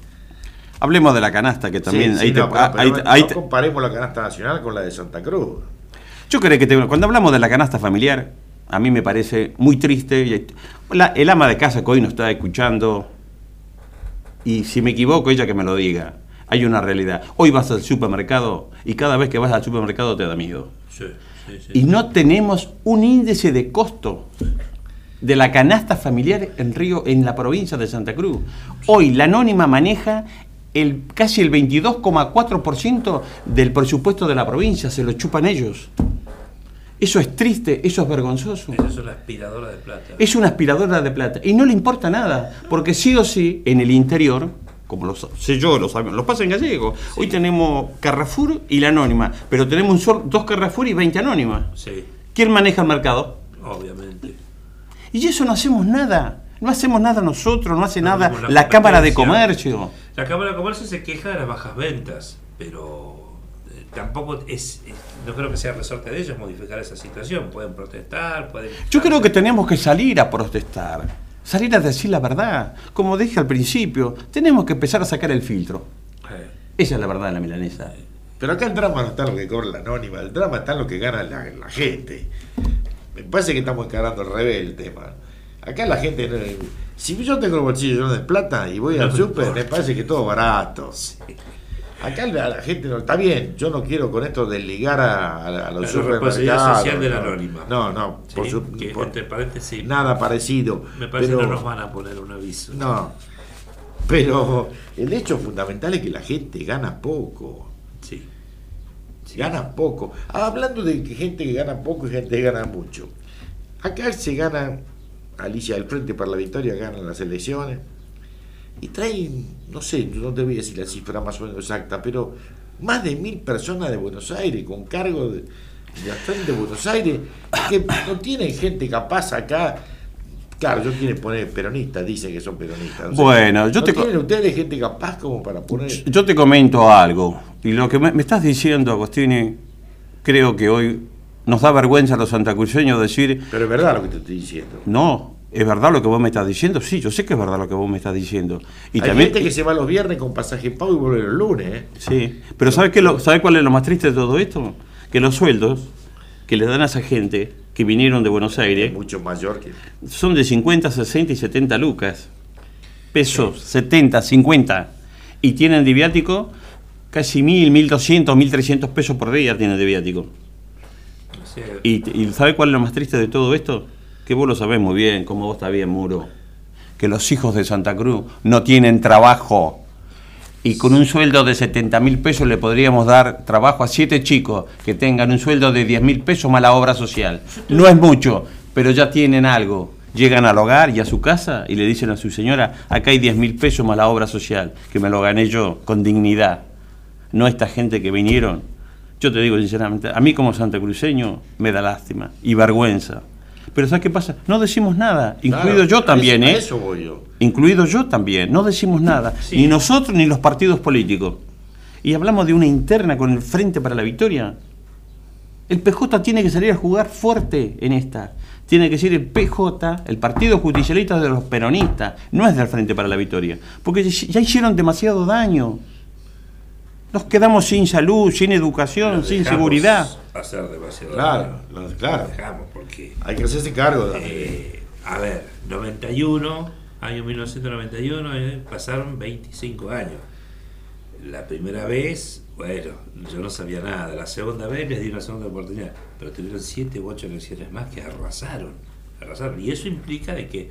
Hablemos de la canasta, que también Sí, sí, ahí te- no, pero- ah, pero ahí no- te- ahí no te- comparemos la canasta nacional con la de Santa Cruz. Yo creo que te- cuando hablamos de la canasta familiar, a mí me parece muy triste. la- el ama de casa que hoy nos está escuchando, y si me equivoco, ella que me lo diga. Hay una realidad. Hoy vas al supermercado y cada vez que vas al supermercado te da miedo. Sí, sí, sí. Y no tenemos un índice de costo de la canasta familiar en Río, en la provincia de Santa Cruz. Hoy la anónima maneja el, casi el 22,4% del presupuesto de la provincia, se lo chupan ellos. Eso es triste, eso es vergonzoso. Eso es una aspiradora de plata. Es una aspiradora de plata y no le importa nada, porque sí o sí, en el interior, como lo sé yo, lo sabemos, lo pasa en gallego. Hoy tenemos Carrefour y la anónima, pero tenemos un sol- dos Carrefour y 20 anónimas. Sí, ¿Quién maneja el mercado? obviamente. Y eso no hacemos nada. No hacemos nada nosotros, no hace No nada la Cámara de. Comercio. La Cámara de Comercio se queja de las bajas ventas, pero eh, tampoco es, es- no creo que sea resorte de ellos modificar esa situación. Pueden protestar, pueden... Yo creo que tenemos que salir a protestar, salir a decir la verdad. Como dije al principio, tenemos que empezar a sacar el filtro. Eh, Esa es la verdad de la milanesa. Pero acá el drama no está en lo que cobra la anónima, el drama está en lo que gana la, la gente. Me parece que estamos encarando al revés el tema. Acá la gente, no- si yo tengo el bolsillo lleno de plata y voy No al súper, me parece que todo barato. Acá la, la gente no está bien. Yo no quiero con esto desligar a, a- a La los responsabilidad supermercados. social de la no. anónima. No, no, por Sí, su- que por- entre paréntesis, nada parecido. Me parece pero- que no nos van a poner un aviso. No, pero el hecho fundamental es que la gente gana poco. Sí. Gana poco. Hablando de gente que gana poco y gente que gana mucho. Acá se gana, Alicia del Frente para la Victoria gana las elecciones y traen, no sé, no te voy a decir la cifra más o menos exacta, pero más de mil personas de Buenos Aires con cargo de, de Frente de Buenos Aires que no tienen gente capaz acá. Claro, yo quieren poner peronistas, dicen que son peronistas. no sé. Bueno, yo ¿No te tienen ustedes gente capaz como para poner? Yo te comento algo. Y lo que me, me estás diciendo, Agostini, creo que hoy nos da vergüenza a los santacruceños decir, Pero es verdad lo que te estoy diciendo. no, ¿es verdad lo que vos me estás diciendo? Sí, yo sé que es verdad lo que vos me estás diciendo. Y Hay también, gente que se va los viernes con pasaje pago y vuelve los lunes. ¿eh? Sí, pero ¿sabes qué lo, ¿sabe cuál es lo más triste de todo esto? Que los sueldos que le dan a esa gente que vinieron de Buenos Aires mucho mayor que son de 50, 60 y 70 lucas. Pesos, 70, 50. Y tienen de viático casi 1000, 1200, 1300 pesos por día tienen de viático. ¿Y, y sabe cuál es lo más triste de todo esto? Que vos lo sabés muy bien, como vos sabés, Muro. Que los hijos de Santa Cruz no tienen trabajo. Y con un sueldo de 70 mil pesos le podríamos dar trabajo a siete chicos que tengan un sueldo de 10 mil pesos más la obra social. No es mucho, pero ya tienen algo. Llegan al hogar y a su casa y le dicen a su señora, acá hay 10 mil pesos más la obra social, que me lo gané yo con dignidad. No esta gente que vinieron. Yo te digo sinceramente, a mí como santacruceño me da lástima y vergüenza. Pero ¿sabes qué pasa? No decimos nada, incluido Claro, yo también, ¿eh? eso voy yo. Incluido yo también, no decimos nada, Sí. ni nosotros ni los partidos políticos. Y hablamos de una interna con el Frente para la Victoria. El PJ tiene que salir a jugar fuerte en esta. Tiene que ser el PJ, el Partido Justicialista de los peronistas, no es del Frente para la Victoria. Porque ya hicieron demasiado daño. Nos quedamos sin salud, sin educación, sin seguridad. Hacer demasiado Claro, lo- claro. Lo dejamos porque Hay que hacerse cargo. de- Eh, a ver, 91, año 1991, eh, pasaron 25 años. La primera vez, bueno, yo no sabía nada. La segunda vez les di una segunda oportunidad. Pero tuvieron 7 u 8 elecciones más que arrasaron. Arrasaron. Y eso implica de que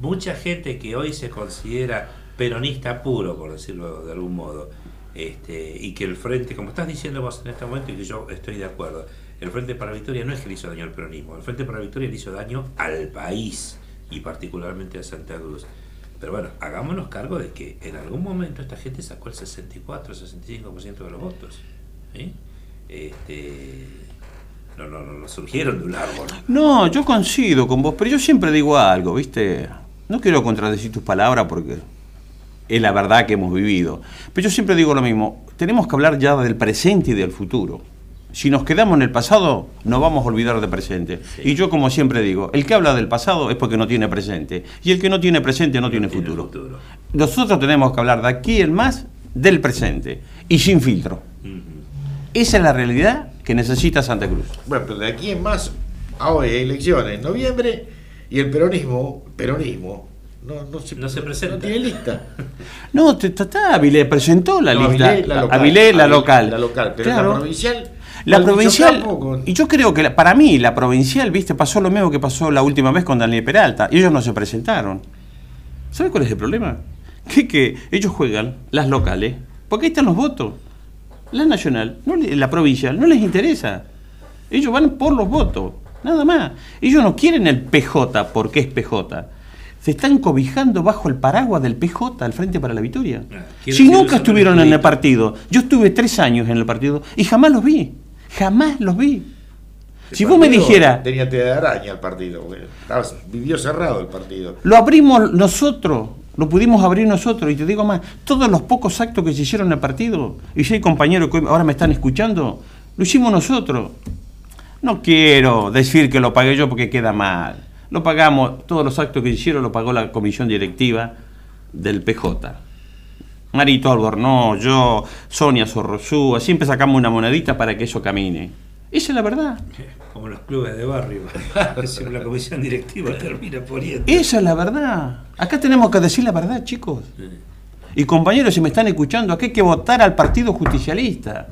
mucha gente que hoy se considera peronista puro, por decirlo de algún modo, este, y que el frente, como estás diciendo vos en este momento, y que yo estoy de acuerdo, el Frente para la Victoria no es que le hizo daño al peronismo, el Frente para la Victoria le hizo daño al país y particularmente a Santa Cruz. Pero bueno, hagámonos cargo de que en algún momento esta gente sacó el 64, 65% de los votos. ¿sí? Este, no, no, no, no surgieron de un árbol. No, yo coincido con vos, pero yo siempre digo algo, ¿viste? No quiero contradecir tus palabras porque es la verdad que hemos vivido. Pero yo siempre digo lo mismo, tenemos que hablar ya del presente y del futuro. Si nos quedamos en el pasado, nos vamos a olvidar del presente. Y yo, como siempre digo, el que habla del pasado es porque no tiene presente. Y el que no tiene presente no, tiene, futuro. Nosotros tenemos que hablar de aquí en más del presente y sin filtro. Esa es la realidad que necesita Santa Cruz. Bueno, pero de aquí en más, ahora hay elecciones en noviembre y el peronismo, peronismo, no, no se, No se presenta. no tiene lista. No, te- está, está, Avilés presentó la No, lista. Avilés, la local. Avilés, la local. La local, pero Claro. la provincial. La Al provincial, y yo creo que la- para mí la provincial, viste, pasó lo mismo que pasó la última vez con Daniel Peralta. Ellos no se presentaron. ¿Sabes cuál es el problema? Que, que ellos juegan las locales, porque ahí están los votos. La nacional, no la provincial, no les interesa. Ellos van por los votos, nada más. Ellos no quieren el PJ porque es PJ. Se están cobijando bajo el paraguas del PJ al Frente para la Victoria. quieren Si nunca estuvieron en el el partido. Yo estuve tres años en el partido y jamás los vi. Jamás los vi. Si El vos me dijeras, Tenía de araña el partido, estaba- vivió cerrado el partido. lo abrimos nosotros, lo pudimos abrir nosotros, y te digo más, todos los pocos actos que se hicieron en el partido, y si hay compañeros que ahora me están escuchando, lo hicimos nosotros. No quiero decir que lo pagué yo porque queda mal. Lo pagamos, todos los actos que hicieron lo pagó la comisión directiva del PJ. Marito Albornoz, yo, Sonia Sorrosúa, siempre sacamos una monedita para que eso camine. Esa es la verdad. Como los clubes de barrio. La comisión directiva termina poniendo. Esa es la verdad. Acá tenemos que decir la verdad, chicos. Y compañeros, si me están escuchando, acá hay que votar al Partido Justicialista.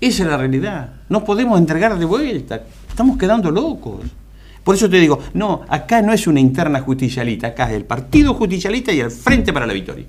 Esa es la realidad. No podemos entregar de vuelta. Estamos quedando locos. Por eso te digo, no, acá no es una interna justicialista, acá es el Partido Justicialista y el Frente para la Victoria.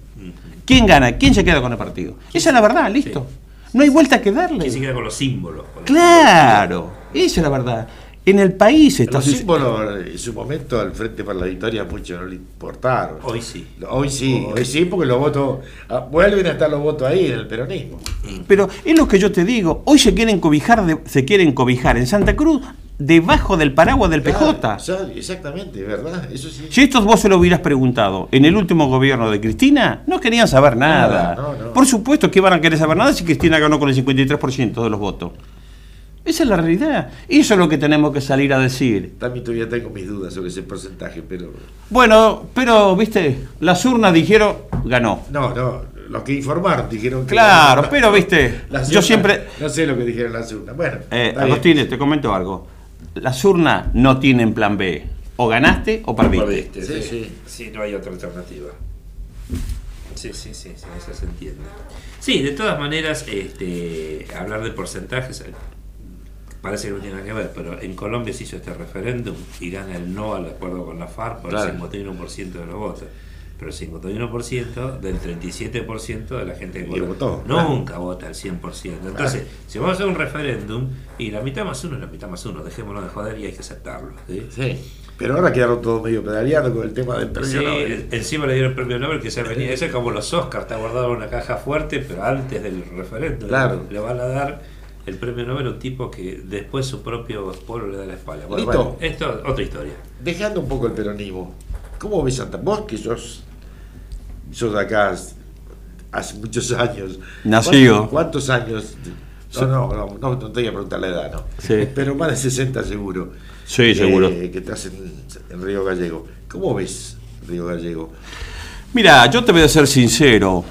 ¿Quién gana? ¿Quién se queda con el partido? Esa es la verdad, listo. No hay vuelta que darle. Que se queda con los símbolos. con Claro, esa es la verdad. En el país está Los símbolos en su momento al Frente para la Victoria mucho no le importaron. Hoy sí. Hoy sí, hoy sí, porque los votos, ah, vuelven a estar los votos ahí en el peronismo. Pero es lo que yo te digo, hoy se quieren cobijar, de- se quieren cobijar en Santa Cruz debajo del paraguas del PJ. Claro, exactamente, ¿verdad? Eso sí. Si esto vos se lo hubieras preguntado en el último gobierno de Cristina, no querían saber nada. Nada, no, no. Por supuesto que iban a querer saber nada si Cristina ganó con el 53% de los votos. Esa es la realidad. Eso es lo que tenemos que salir a decir. También todavía tengo mis dudas sobre ese porcentaje, pero... Bueno, pero, viste, las urnas dijeron, ganó. No, no, los que informaron dijeron que... Claro, pero, viste, yo siempre- No sé lo que dijeron las urnas. Bueno, Eh, te comento algo. Las urnas no tienen plan B. O ganaste o perdiste. Perdiste, Sí, sí, sí. sí. no hay otra alternativa. Sí, sí, sí, sí, eso se entiende. Sí, de todas maneras, este, hablar de porcentajes eh, parece que no tiene nada que ver, pero en Colombia se hizo este referéndum y gana el no al acuerdo con la FARC por Claro. el 51% de los votos. Pero el 51% del 37% de la gente que votó. claro. Nunca vota el 100%. Entonces, si vamos a hacer un referéndum y la mitad más uno es la mitad más uno, dejémoslo de joder y hay que aceptarlo. ¿sí? Sí, pero ahora quedaron todos medio pedaleando con el tema del premio Sí, Nobel. encima le dieron el premio Nobel que se venía. Eso es como los Oscars, está guardado en una caja fuerte, pero antes del referéndum. Claro. Le van a dar el premio Nobel a un tipo que después su propio pueblo le da la espalda. Bueno, esto otra historia. Dejando un poco el peronismo, ¿cómo ves Santa Vos que sos, sos de acá hace muchos años? Nacido. ¿Cuántos, cuántos años? No, no, no, no, no te voy a preguntar la edad, ¿no? Sí. Pero más de 60 seguro. Sí, eh, seguro. Que estás en, en Río Gallego. ¿Cómo ves Río Gallego? Mira, yo te voy a ser sincero.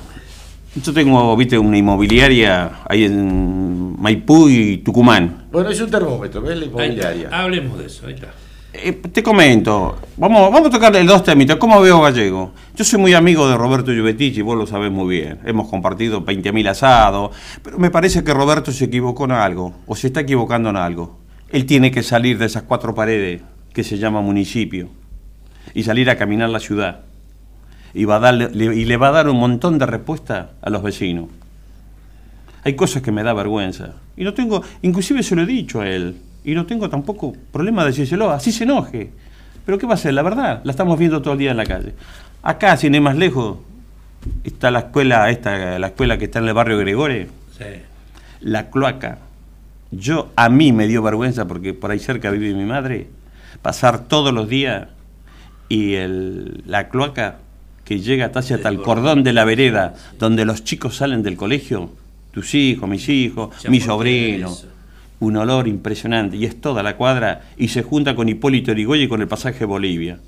Yo tengo, viste, una inmobiliaria ahí en Maipú y Tucumán. Bueno, es un termómetro, ¿ves la inmobiliaria? Hablemos de eso, ahí está. Eh, te comento, vamos, vamos a tocarle dos temitas. ¿Cómo veo Gallego? Yo soy muy amigo de Roberto Giovetici, vos lo sabés muy bien. Hemos compartido 20.000 asados, pero me parece que Roberto se equivocó en algo, o se está equivocando en algo. Él tiene que salir de esas cuatro paredes que se llama municipio y salir a caminar la ciudad. Y, va a darle, le- y le va a dar un montón de respuestas a los vecinos. Hay cosas que me da vergüenza. Y no tengo, inclusive se lo he dicho a él, y no tengo tampoco problema de decírselo, así se enoje. Pero ¿qué va a ser? La verdad, la estamos viendo todo el día en la calle. Acá, sin ir más lejos, está la escuela, esta, la escuela que está en el barrio Gregore, Sí. la cloaca. Yo, a mí me dio vergüenza, porque por ahí cerca vive mi madre, pasar todos los días y el, la cloaca que llega hasta hasta el cordón de la vereda, donde los chicos salen del colegio, tus hijos, mis hijos, Ya mi un olor impresionante, y es toda la cuadra, y se junta con Hipólito Yrigoyen y con el pasaje Bolivia.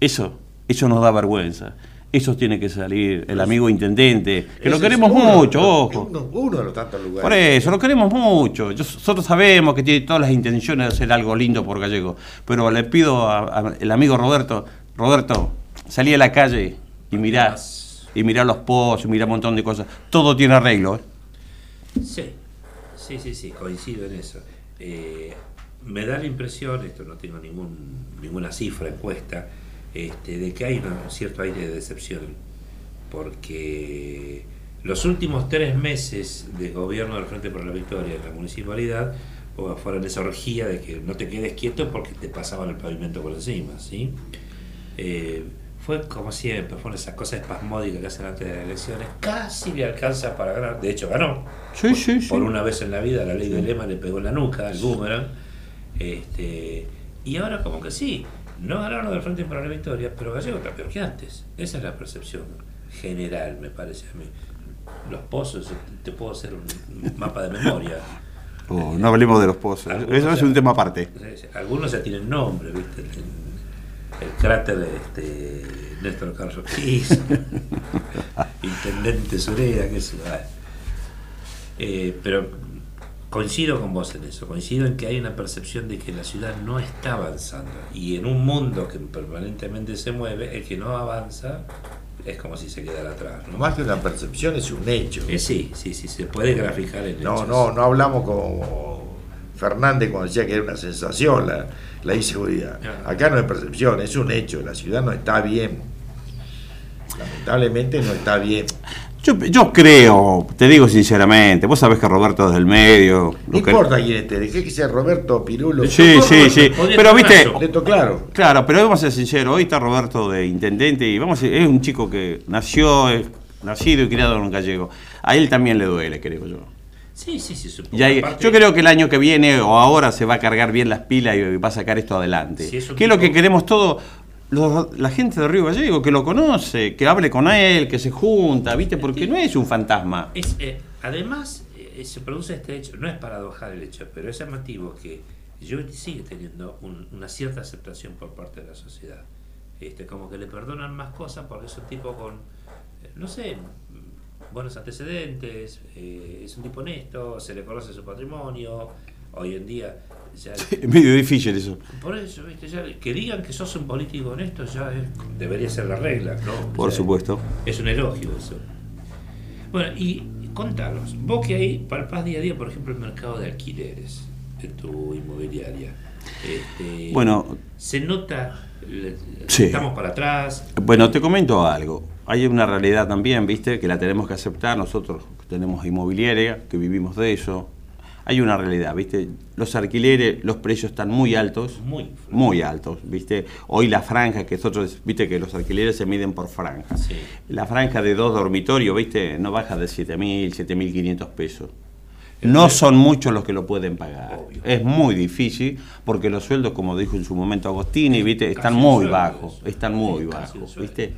Eso, eso nos da vergüenza. Eso tiene que salir el amigo intendente, que lo queremos uno- mucho, ojo. Uno, uno de los tantos lugares. Por eso, lo queremos mucho. Yo- nosotros sabemos que tiene todas las intenciones de hacer algo lindo por Gallego. Pero le pido al amigo Roberto, Roberto, salí a la calle y mirá, y mirá los pozos, y mirá un montón de cosas. Todo tiene arreglo. ¿eh? Sí. Sí, sí, sí, coincido en eso. Eh, me da la impresión, esto no tengo ningún, ninguna cifra encuesta, este, de que hay un cierto aire de decepción, porque los últimos tres meses de gobierno del Frente por la Victoria en la municipalidad fueron esa orgía de que no te quedes quieto porque te pasaban el pavimento por encima, ¿sí? Eh, fue como siempre, fueron esas cosas espasmódicas que hacen antes de las elecciones, casi le alcanza para ganar, de hecho ganó. Sí, sí, sí. Por una vez en la vida la ley de lema le pegó en la nuca, el boomerang, este, y ahora como que sí, no ganaron del Frente para la Victoria, pero Gallego está peor que antes. Esa es la percepción general, me parece a mí. Los pozos, te puedo hacer un mapa de memoria. Oh, no hablemos de los pozos, Algunos eso es un tema aparte. Algunos ya tienen nombre, ¿viste? El, el cráter de este, Néstor Carlos Ortiz, Intendente Sureda, es. ah. Eh, pero coincido con vos en eso, coincido en que hay una percepción de que la ciudad no está avanzando. Y en un mundo que permanentemente se mueve, el que no avanza es como si se quedara atrás. ¿no? Más que una percepción es un hecho. Eh, sí, sí, sí, se puede graficar en No, hechos. no, no hablamos como Fernández cuando decía que era una sensación la, la inseguridad. Acá no es percepción, es un hecho. La ciudad no está bien. Lamentablemente no está bien. Yo, yo creo, te digo sinceramente, vos sabés que Roberto es del medio. No que- importa quién esté, dejé que sea Roberto Pirulo. Sí, sí, sí. Pero viste, claro. Claro, pero vamos a ser sinceros, hoy está Roberto de intendente y vamos a decir, es un chico que nació, es nacido y criado en un gallego. A él también le duele, creo yo. Sí, sí, sí. supongo. Yo creo que el año que viene o ahora se va a cargar bien las pilas y va a sacar esto adelante. Sí, ¿Qué es lo que queremos todos? Los- la gente de Río Gallego, que lo conoce, que hable con él, que se junta, ¿viste? Porque no es un fantasma. Es, eh, además, eh, se produce este hecho, no es paradojal el hecho, pero es llamativo que yo sigue teniendo un- una cierta aceptación por parte de la sociedad. Este, como que le perdonan más cosas porque es un tipo con, eh, no sé, buenos antecedentes, eh, es un tipo honesto, se le conoce su patrimonio, hoy en día ya... Es medio difícil eso. Por eso, ¿viste? Ya, que digan que sos un político honesto ya es- debería ser la regla, ¿no? Por Ya supuesto. Es un elogio eso. Bueno, y contanos, vos que ahí palpás día a día, por ejemplo, el mercado de alquileres en tu inmobiliaria. Este, Bueno. se nota, Sí. estamos para atrás. Bueno, te comento algo. Hay una realidad también, ¿viste? Que la tenemos que aceptar. Nosotros tenemos inmobiliaria, que vivimos de eso. Hay una realidad, ¿viste? Los alquileres, los precios están muy altos. Muy. Muy altos, ¿viste? Hoy la franja, que nosotros, ¿viste? Que los alquileres se miden por franja. La franja de dos dormitorios, ¿viste? No baja de 7.000, 7.500 pesos. No son muchos los que lo pueden pagar. Es muy difícil porque los sueldos, como dijo en su momento Agostini, ¿viste? están muy bajos. Están muy bajos. ¿viste?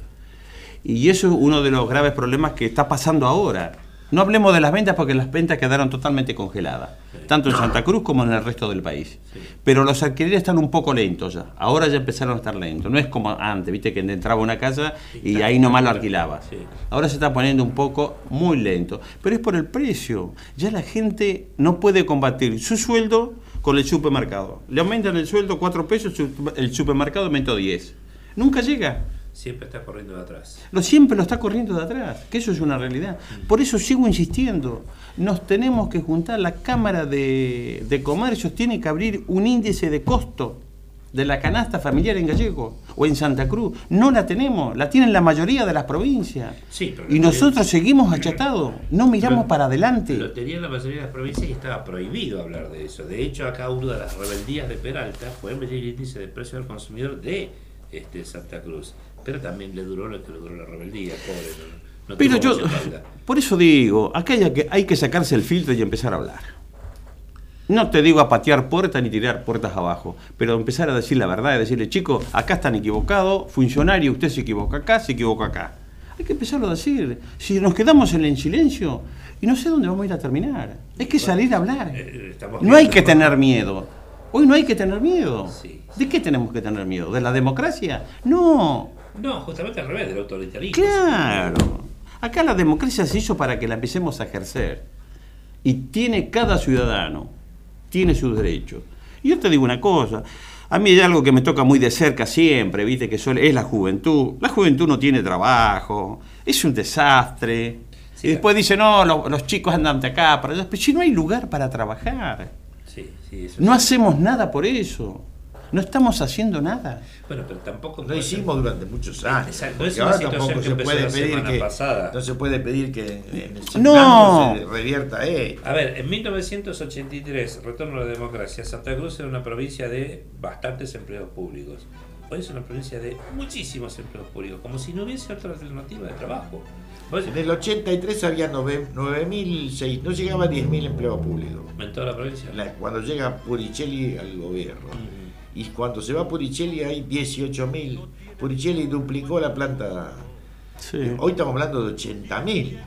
Y eso es uno de los graves problemas que está pasando ahora. No hablemos de las ventas porque las ventas quedaron totalmente congeladas, tanto en Santa Cruz como en el resto del país. Pero los alquileres están un poco lentos ya. Ahora ya empezaron a estar lentos. No es como antes, viste que entraba una casa y ahí nomás lo alquilabas. Ahora se está poniendo un poco muy lento. Pero es por el precio. Ya la gente no puede combatir su sueldo con el supermercado. Le aumentan el sueldo 4 pesos, el supermercado aumentó 10. Nunca llega. Siempre está corriendo de atrás. Lo siempre lo está corriendo de atrás, que eso es una realidad. Por eso sigo insistiendo, nos tenemos que juntar, la Cámara de, de Comercios tiene que abrir un índice de costo de la canasta familiar en Gallego o en Santa Cruz. No la tenemos, la tienen la mayoría de las provincias. Sí, pero Y nosotros seguimos achatados, no miramos para adelante. Lo tenía la mayoría de las provincias y estaba prohibido hablar de eso. De hecho, acá una de las rebeldías de Peralta fue medir el índice de precio del consumidor de este, Santa Cruz. Pero también le duró lo que le duró la rebeldía, pobre. No, no Pero yo, por eso digo, acá hay que, hay que sacarse el filtro y empezar a hablar. No te digo a patear puertas ni tirar puertas abajo, pero empezar a decir la verdad y decirle, chicos, acá están equivocados, funcionario, usted se equivoca acá, se equivoca acá. Hay que empezarlo a decir. Si nos quedamos en el silencio, y no sé dónde vamos a ir a terminar. Hay que salir a hablar. Eh, estamos No hay que tener miedo. Hoy no hay que tener miedo. ¿De qué tenemos que tener miedo? ¿De la democracia? No. No, justamente al revés, del autoritarismo. Claro. Acá la democracia se hizo para que la empecemos a ejercer. Y tiene cada ciudadano, tiene sus derechos. Y yo te digo una cosa, a mí hay algo que me toca muy de cerca siempre, viste, que suele- es la juventud. La juventud no tiene trabajo, es un desastre. y después dice, no, lo- los chicos andan de acá, para allá. Pero si no hay lugar para trabajar. Sí, sí, eso No hacemos nada por eso. No estamos haciendo nada. Bueno, pero tampoco. No hicimos durante muchos años. Exacto, es ahora tampoco que se puede la pedir semana que pasada. no se puede pedir que en el No. se revierta eh. A ver, en 1983, retorno a la democracia, Santa Cruz era una provincia de bastantes empleos públicos. Hoy es una provincia de muchísimos empleos públicos, como si no hubiese otra alternativa de trabajo. Vos- En el 83 había 9.006, no llegaba a 10.000 empleos públicos. En toda la provincia. La- cuando llega Puricelli al gobierno. Y cuando se va Puricelli hay 18.000. Puricelli duplicó la planta. Hoy estamos hablando de 80.000.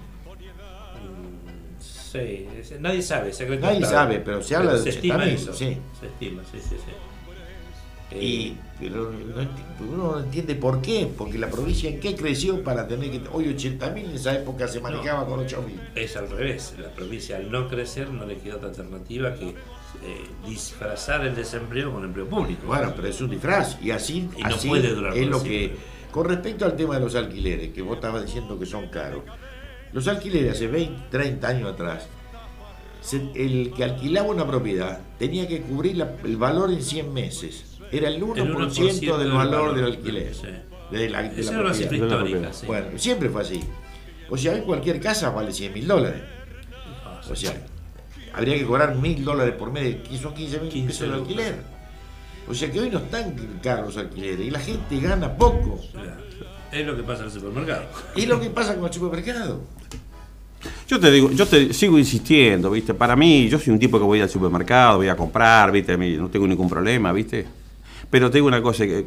Sí, nadie sabe, secreto Nadie de Estado. sabe, pero se habla de se estima 80.000, eso. sí. Se estima, sí, sí, sí. Y pero no enti- uno no entiende por qué, porque la provincia en qué creció para tener que hoy 80.000 en esa época se manejaba con 8.000. Es al revés, la provincia al no crecer no le quedó otra alternativa que eh, disfrazar el desempleo con empleo público. Bueno, pero es un disfraz y así, Y no así puede durar es lo que con respecto al tema de los alquileres que vos estabas diciendo que son caros. Los alquileres hace 20, 30 años atrás se- el que alquilaba una propiedad tenía que cubrir la- el valor en 100 meses. Era el 1%, El 1% del del valor valor, del alquiler. sí. De la, de la Esa era una propiedad. cifra histórica, sí. Bueno, siempre fue así. O sea, hoy cualquier casa vale 100 mil dólares. O sea, habría que cobrar mil dólares por mes, que son 15 mil 15 pesos de alquiler. O sea que hoy no están caros los alquileres y la gente gana poco. Es lo que pasa en el supermercado. Y lo que pasa con el supermercado. Yo te digo, yo te sigo insistiendo, ¿viste? Para mí, yo soy un tipo que voy al supermercado, voy a comprar, ¿viste? A mí no tengo ningún problema, ¿viste? Pero te digo una cosa, que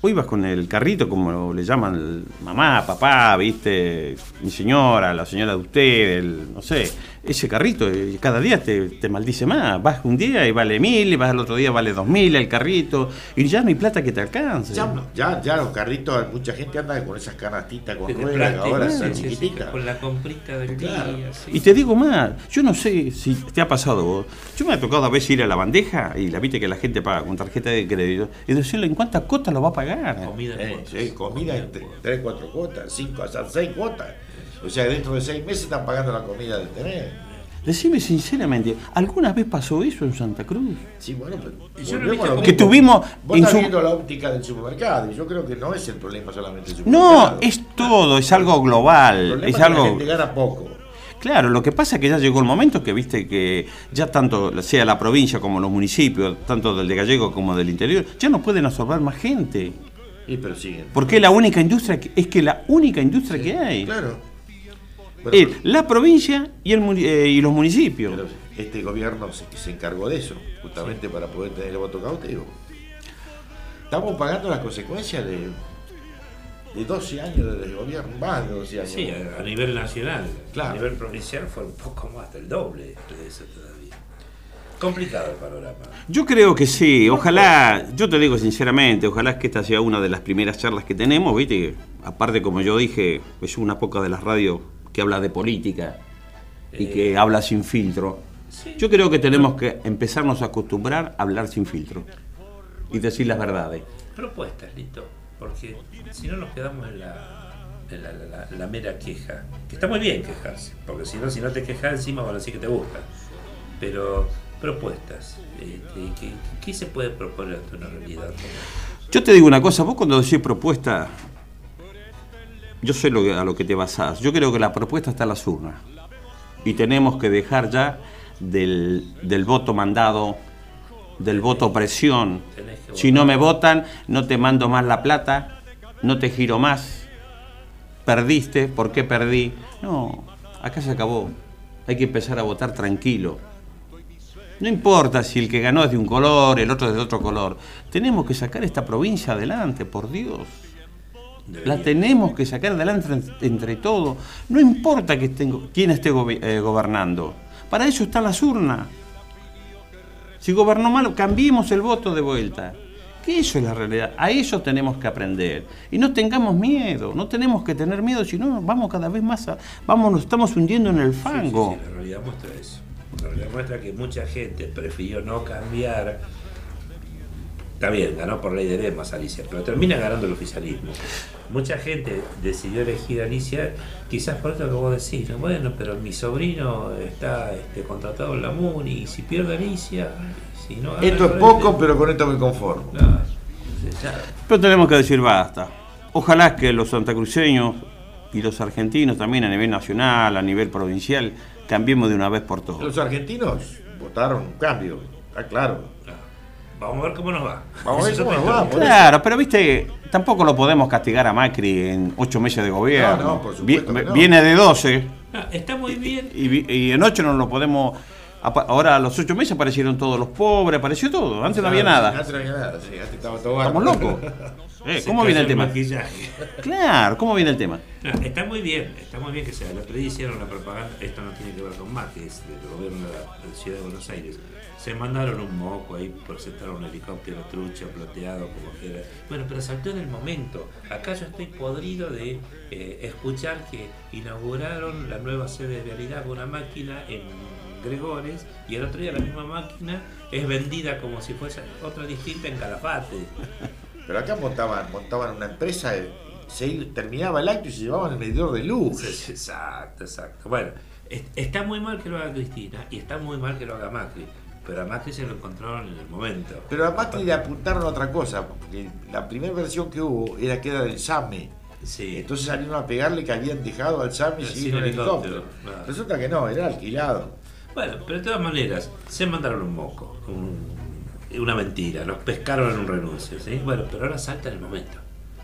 hoy vas con el carrito, como le llaman el mamá, papá, ¿viste? Mi señora, la señora de usted, el, no sé, ese carrito, eh, cada día te, te maldice más. Vas un día y vale mil, y vas al otro día vale dos mil el carrito, y ya no hay plata que te alcance. Ya, ya, ya los carritos, mucha gente anda con esas canastitas con ruedas ahora sí, son sí, sí, chiquititas. con la comprita del Claro. día. sí. Y te digo más, yo no sé si te ha pasado vos. Yo me ha tocado a veces ir a la bandeja y la viste que la gente paga con tarjeta de crédito y decirle en cuántas cuotas lo va a pagar. Comida en Eh, cuotas. sí, comida en 3, 4 cuotas, 5 hasta 6 cuotas. O sea, dentro de 6 meses están pagando la comida del tener. Decime sinceramente, ¿alguna vez pasó eso en Santa Cruz? Sí, bueno, pero yo no Que tuvimos Vos en estás su- viendo la óptica del supermercado y yo creo que no es el problema solamente el No, supermercado. es todo, es algo El global, problema es es que la algo... gente gana poco. Claro, lo que pasa es que ya llegó el momento que viste que ya tanto sea la provincia como los municipios, tanto del de Gallego como del interior, ya no pueden absorber más gente. Y pero siguen. Porque es la única industria que, es que la única industria que hay. Claro. Es la provincia y, el, eh, y los municipios. Pero este gobierno se, se encargó de eso, justamente para poder tener el voto cautivo. Estamos pagando las consecuencias de, de 12 años de gobierno, más de 12 años. Sí, a, a nivel nacional. Claro. A nivel provincial fue un poco más del doble de eso todavía. Complicado el panorama. Yo creo que sí, ojalá, yo te digo sinceramente, ojalá que esta sea una de las primeras charlas que tenemos, ¿viste? Aparte, como yo dije, es una poca de las radios que habla de política y que habla sin filtro. Yo creo que tenemos que empezarnos a acostumbrar a hablar sin filtro y decir las verdades. Propuestas, listo. Porque si no nos quedamos en la, en la, la- la- la mera queja. Que está muy bien quejarse. Porque si no, si no te quejas encima van a decir que te gusta. Pero propuestas. Este, ¿qué, qué se puede proponer ante una realidad? Yo te digo una cosa, vos cuando decís propuesta, yo sé lo que- a lo que te basás. Yo creo que la propuesta está en las urnas. Y tenemos que dejar ya del, del voto mandado, del voto presión. Si no me votan, no te mando más la plata, no te giro más. Perdiste, ¿por qué perdí? No, acá se acabó. Hay que empezar a votar tranquilo. No importa si el que ganó es de un color, el otro es de otro color. Tenemos que sacar esta provincia adelante, por Dios. La tenemos que sacar adelante en- entre todos. No importa que estén- quién esté eh, gobernando. Para eso están las urnas. Si gobernó mal, cambiemos el voto de vuelta. Que eso es la realidad. A eso tenemos que aprender. Y no tengamos miedo. No tenemos que tener miedo, si no vamos cada vez más a... Vamos, nos estamos hundiendo en el fango. Sí, sí, la realidad muestra eso. La realidad muestra que mucha gente prefirió no cambiar está bien, ganó por ley de lemas Alicia, pero termina ganando el oficialismo. Mucha gente decidió elegir a Alicia, quizás por esto que vos decís, ¿no? bueno, pero mi sobrino está este, contratado en la MUNI, y si pierde Alicia, si no gana Esto es poco, pero con esto me conformo. Claro, ya. Pero tenemos que decir basta. Ojalá que los santacruceños y los argentinos también a nivel nacional, a nivel provincial, cambiemos de una vez por todas. Los argentinos votaron un cambio, está claro. Vamos a ver cómo nos va. Vamos a ver cómo nos va. eso. Claro, pero viste, tampoco lo podemos castigar a Macri en ocho meses de gobierno. No, no, por supuesto Vi- que no. Viene de 12 Ah, está muy bien. y, en ocho no lo podemos... Ahora a los ocho meses aparecieron todos los pobres, apareció todo. Antes no había nada. Antes no había nada, sí, antes estaba todo Estamos locos. Eh, ¿Cómo viene el tema? maquillaje. Claro, ¿cómo viene el tema? No, está muy bien, está muy bien que sea. El otro día hicieron una propaganda, esto no tiene que ver con Macri, es del gobierno de la, de la ciudad de Buenos Aires. Se mandaron un moco ahí por sentar un helicóptero trucho, plateado, como quiera. Bueno, pero saltó en el momento. Acá yo estoy podrido de eh, escuchar que inauguraron la nueva sede de realidad con una máquina en Gregores y el otro día la misma máquina es vendida como si fuese otra distinta en Calafate. Pero acá montaban, montaban una empresa, eh, se terminaba el acto y se llevaban el medidor de luz. Exacto, exacto. Bueno, es- está muy mal que lo haga Cristina y está muy mal que lo haga Macri, pero a Macri se lo encontraron en el momento. Pero a Macri le apuntaron a otra cosa, porque la primera versión que hubo era que era del SAME. Sí. Entonces salieron a pegarle que habían dejado al SAME Sin sin helicóptero, helicóptero. Resulta que no, era alquilado. Bueno, pero de todas maneras, se mandaron un moco, un- una mentira, los pescaron en un renuncio, ¿sí? Bueno, pero ahora salta en el momento,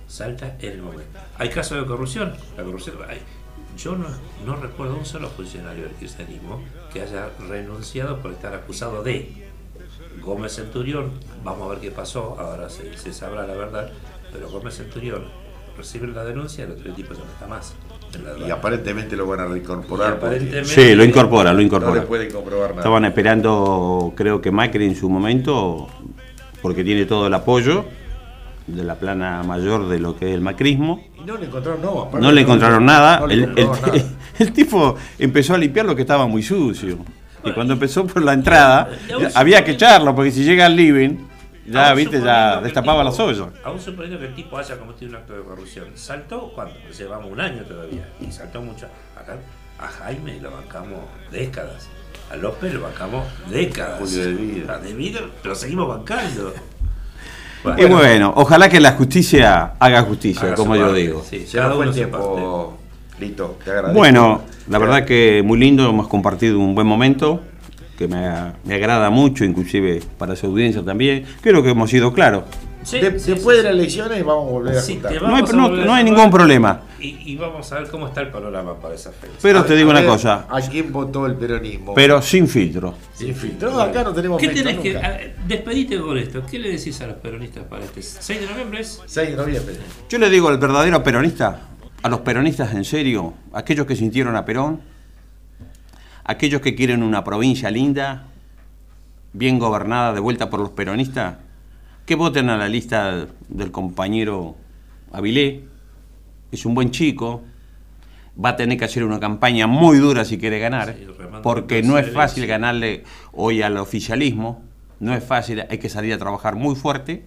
salta en el momento. ¿Hay casos de corrupción? La corrupción hay. Yo no, no recuerdo un solo funcionario del kirchnerismo que haya renunciado por estar acusado de Gómez Centurión, vamos a ver qué pasó, ahora se, se sabrá la verdad, pero Gómez Centurión recibe la denuncia y el otro tipo ya no está más. Y aparentemente lo van a reincorporar. Sí, lo incorpora, lo incorpora. No le pueden comprobar nada. Estaban esperando, creo que Macri en su momento, porque tiene todo el apoyo de la plana mayor de lo que es el macrismo. Y no le encontraron, no. No le encontraron nada. no le el, encontraron el- nada. el tipo empezó a limpiar lo que estaba muy sucio. Y cuando empezó por la entrada, había que echarlo, porque si llega al living, ya, viste, ya destapaba las ollas. Aún suponiendo que el tipo haya cometido un acto de corrupción. ¿Saltó cuándo? Llevamos un año todavía. Y saltó mucho. Acá a Jaime lo bancamos décadas. A López lo bancamos décadas. Julio de Vida. A De Vida lo seguimos bancando. Y bueno, ojalá que la justicia haga justicia, Haga como yo parte, digo. sí, el su tiempo. Te agradezco. Bueno, la verdad que muy lindo, hemos compartido un buen momento, que me, me agrada mucho, inclusive para su audiencia también. Creo que hemos sido claros. Sí, De- sí, después sí, de las elecciones vamos a volver a Sí, juntar. No hay, no- hay ningún problema. Y, y vamos a ver cómo está el panorama para esa fecha. Pero te digo una ver, cosa, ¿A quién votó el peronismo? pero sin filtro. Sin filtro. No, acá no tenemos ¿Qué tenés que.? a- Despedite con esto. ¿Qué le decís a los peronistas para este 6 de noviembre? es? 6 de noviembre. Yo le digo al verdadero peronista, a los peronistas en serio, aquellos que sintieron a Perón, aquellos que quieren una provincia linda, bien gobernada, de vuelta por los peronistas, que voten a la lista del compañero Avilé. Es un buen chico, va a tener que hacer una campaña muy dura si quiere ganar, Sí, porque no es fácil ganarle hoy al oficialismo, no es fácil, hay que salir a trabajar muy fuerte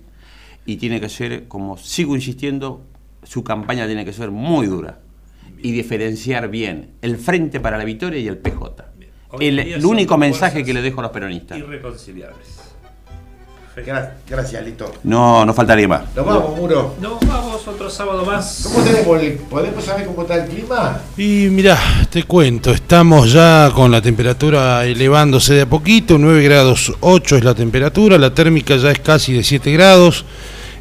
y tiene que ser, como sigo insistiendo, su campaña tiene que ser muy dura y diferenciar bien el Frente para la Victoria y el PJ. El, el único mensaje que le dejo a los peronistas. Irreconciliables. Gra- Gracias, Lito. No, no faltaría más. Nos vamos, Muro. Nos vamos otro sábado más. ¿Cómo tenemos el- ¿Podemos saber cómo está el clima? Y mirá, te cuento, estamos ya con la temperatura elevándose de a poquito, 9 grados 8 es la temperatura, la térmica ya es casi de 7 grados,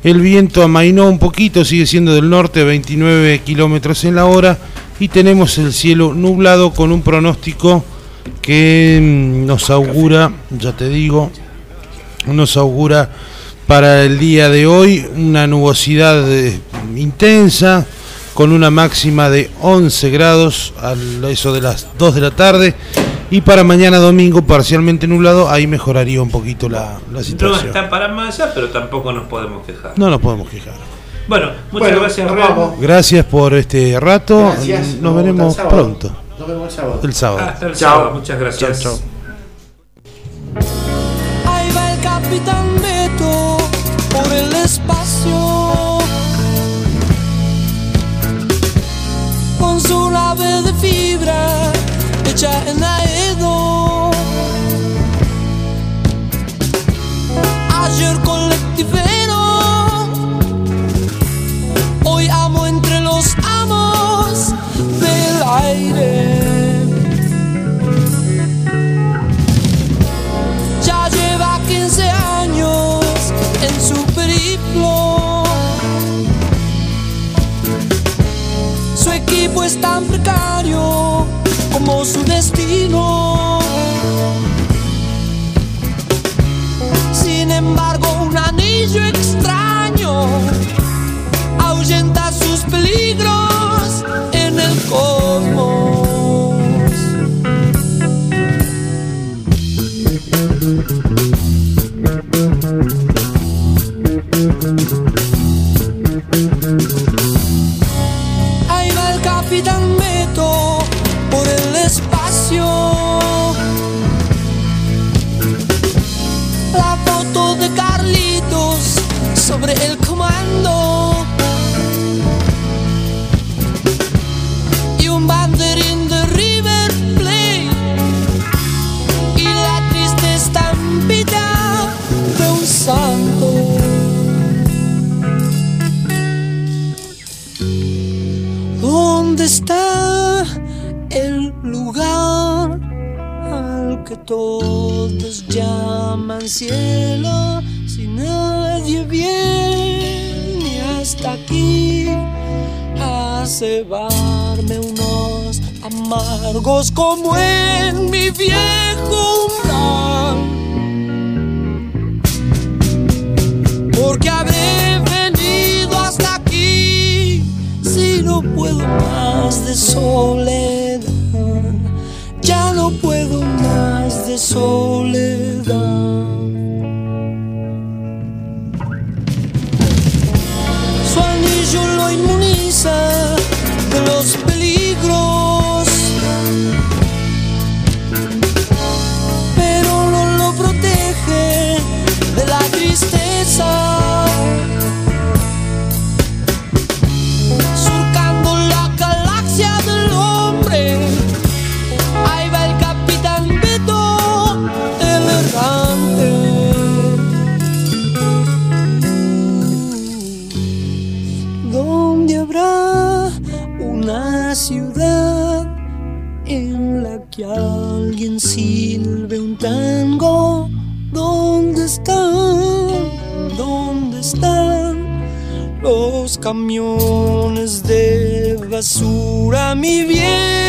el viento amainó un poquito, sigue siendo del norte a 29 kilómetros en la hora y tenemos el cielo nublado con un pronóstico que mm, nos augura, ya te digo, nos augura para el día de hoy una nubosidad eh, intensa con una máxima de 11 grados al eso de las 2 de la tarde y para mañana domingo parcialmente nublado ahí mejoraría un poquito la, la No situación. está para más allá, pero tampoco nos podemos quejar. No nos podemos quejar. Bueno, muchas Bueno, gracias, vamos. Gracias por este rato. Gracias. Nos Nos veremos pronto. Nos vemos el sábado. El sábado. Hasta el Chao. sábado. Muchas gracias. Chao, chao. Espacio. Con su nave de fibra hecha en Aedo. Ayer Es tan precario como su destino. Sin embargo, un anillo extraño ahuyenta sus peligros todos llaman cielo? Si nadie viene hasta aquí a cebarme unos amargos como en mi viejo umbral. Porque habré venido hasta aquí si no puedo más de soledad. Ya no puedo más de soledad. Su anillo lo inmuniza de los alguien silbe un tango? ¿Dónde están? ¿Dónde están los camiones de basura? Mi café.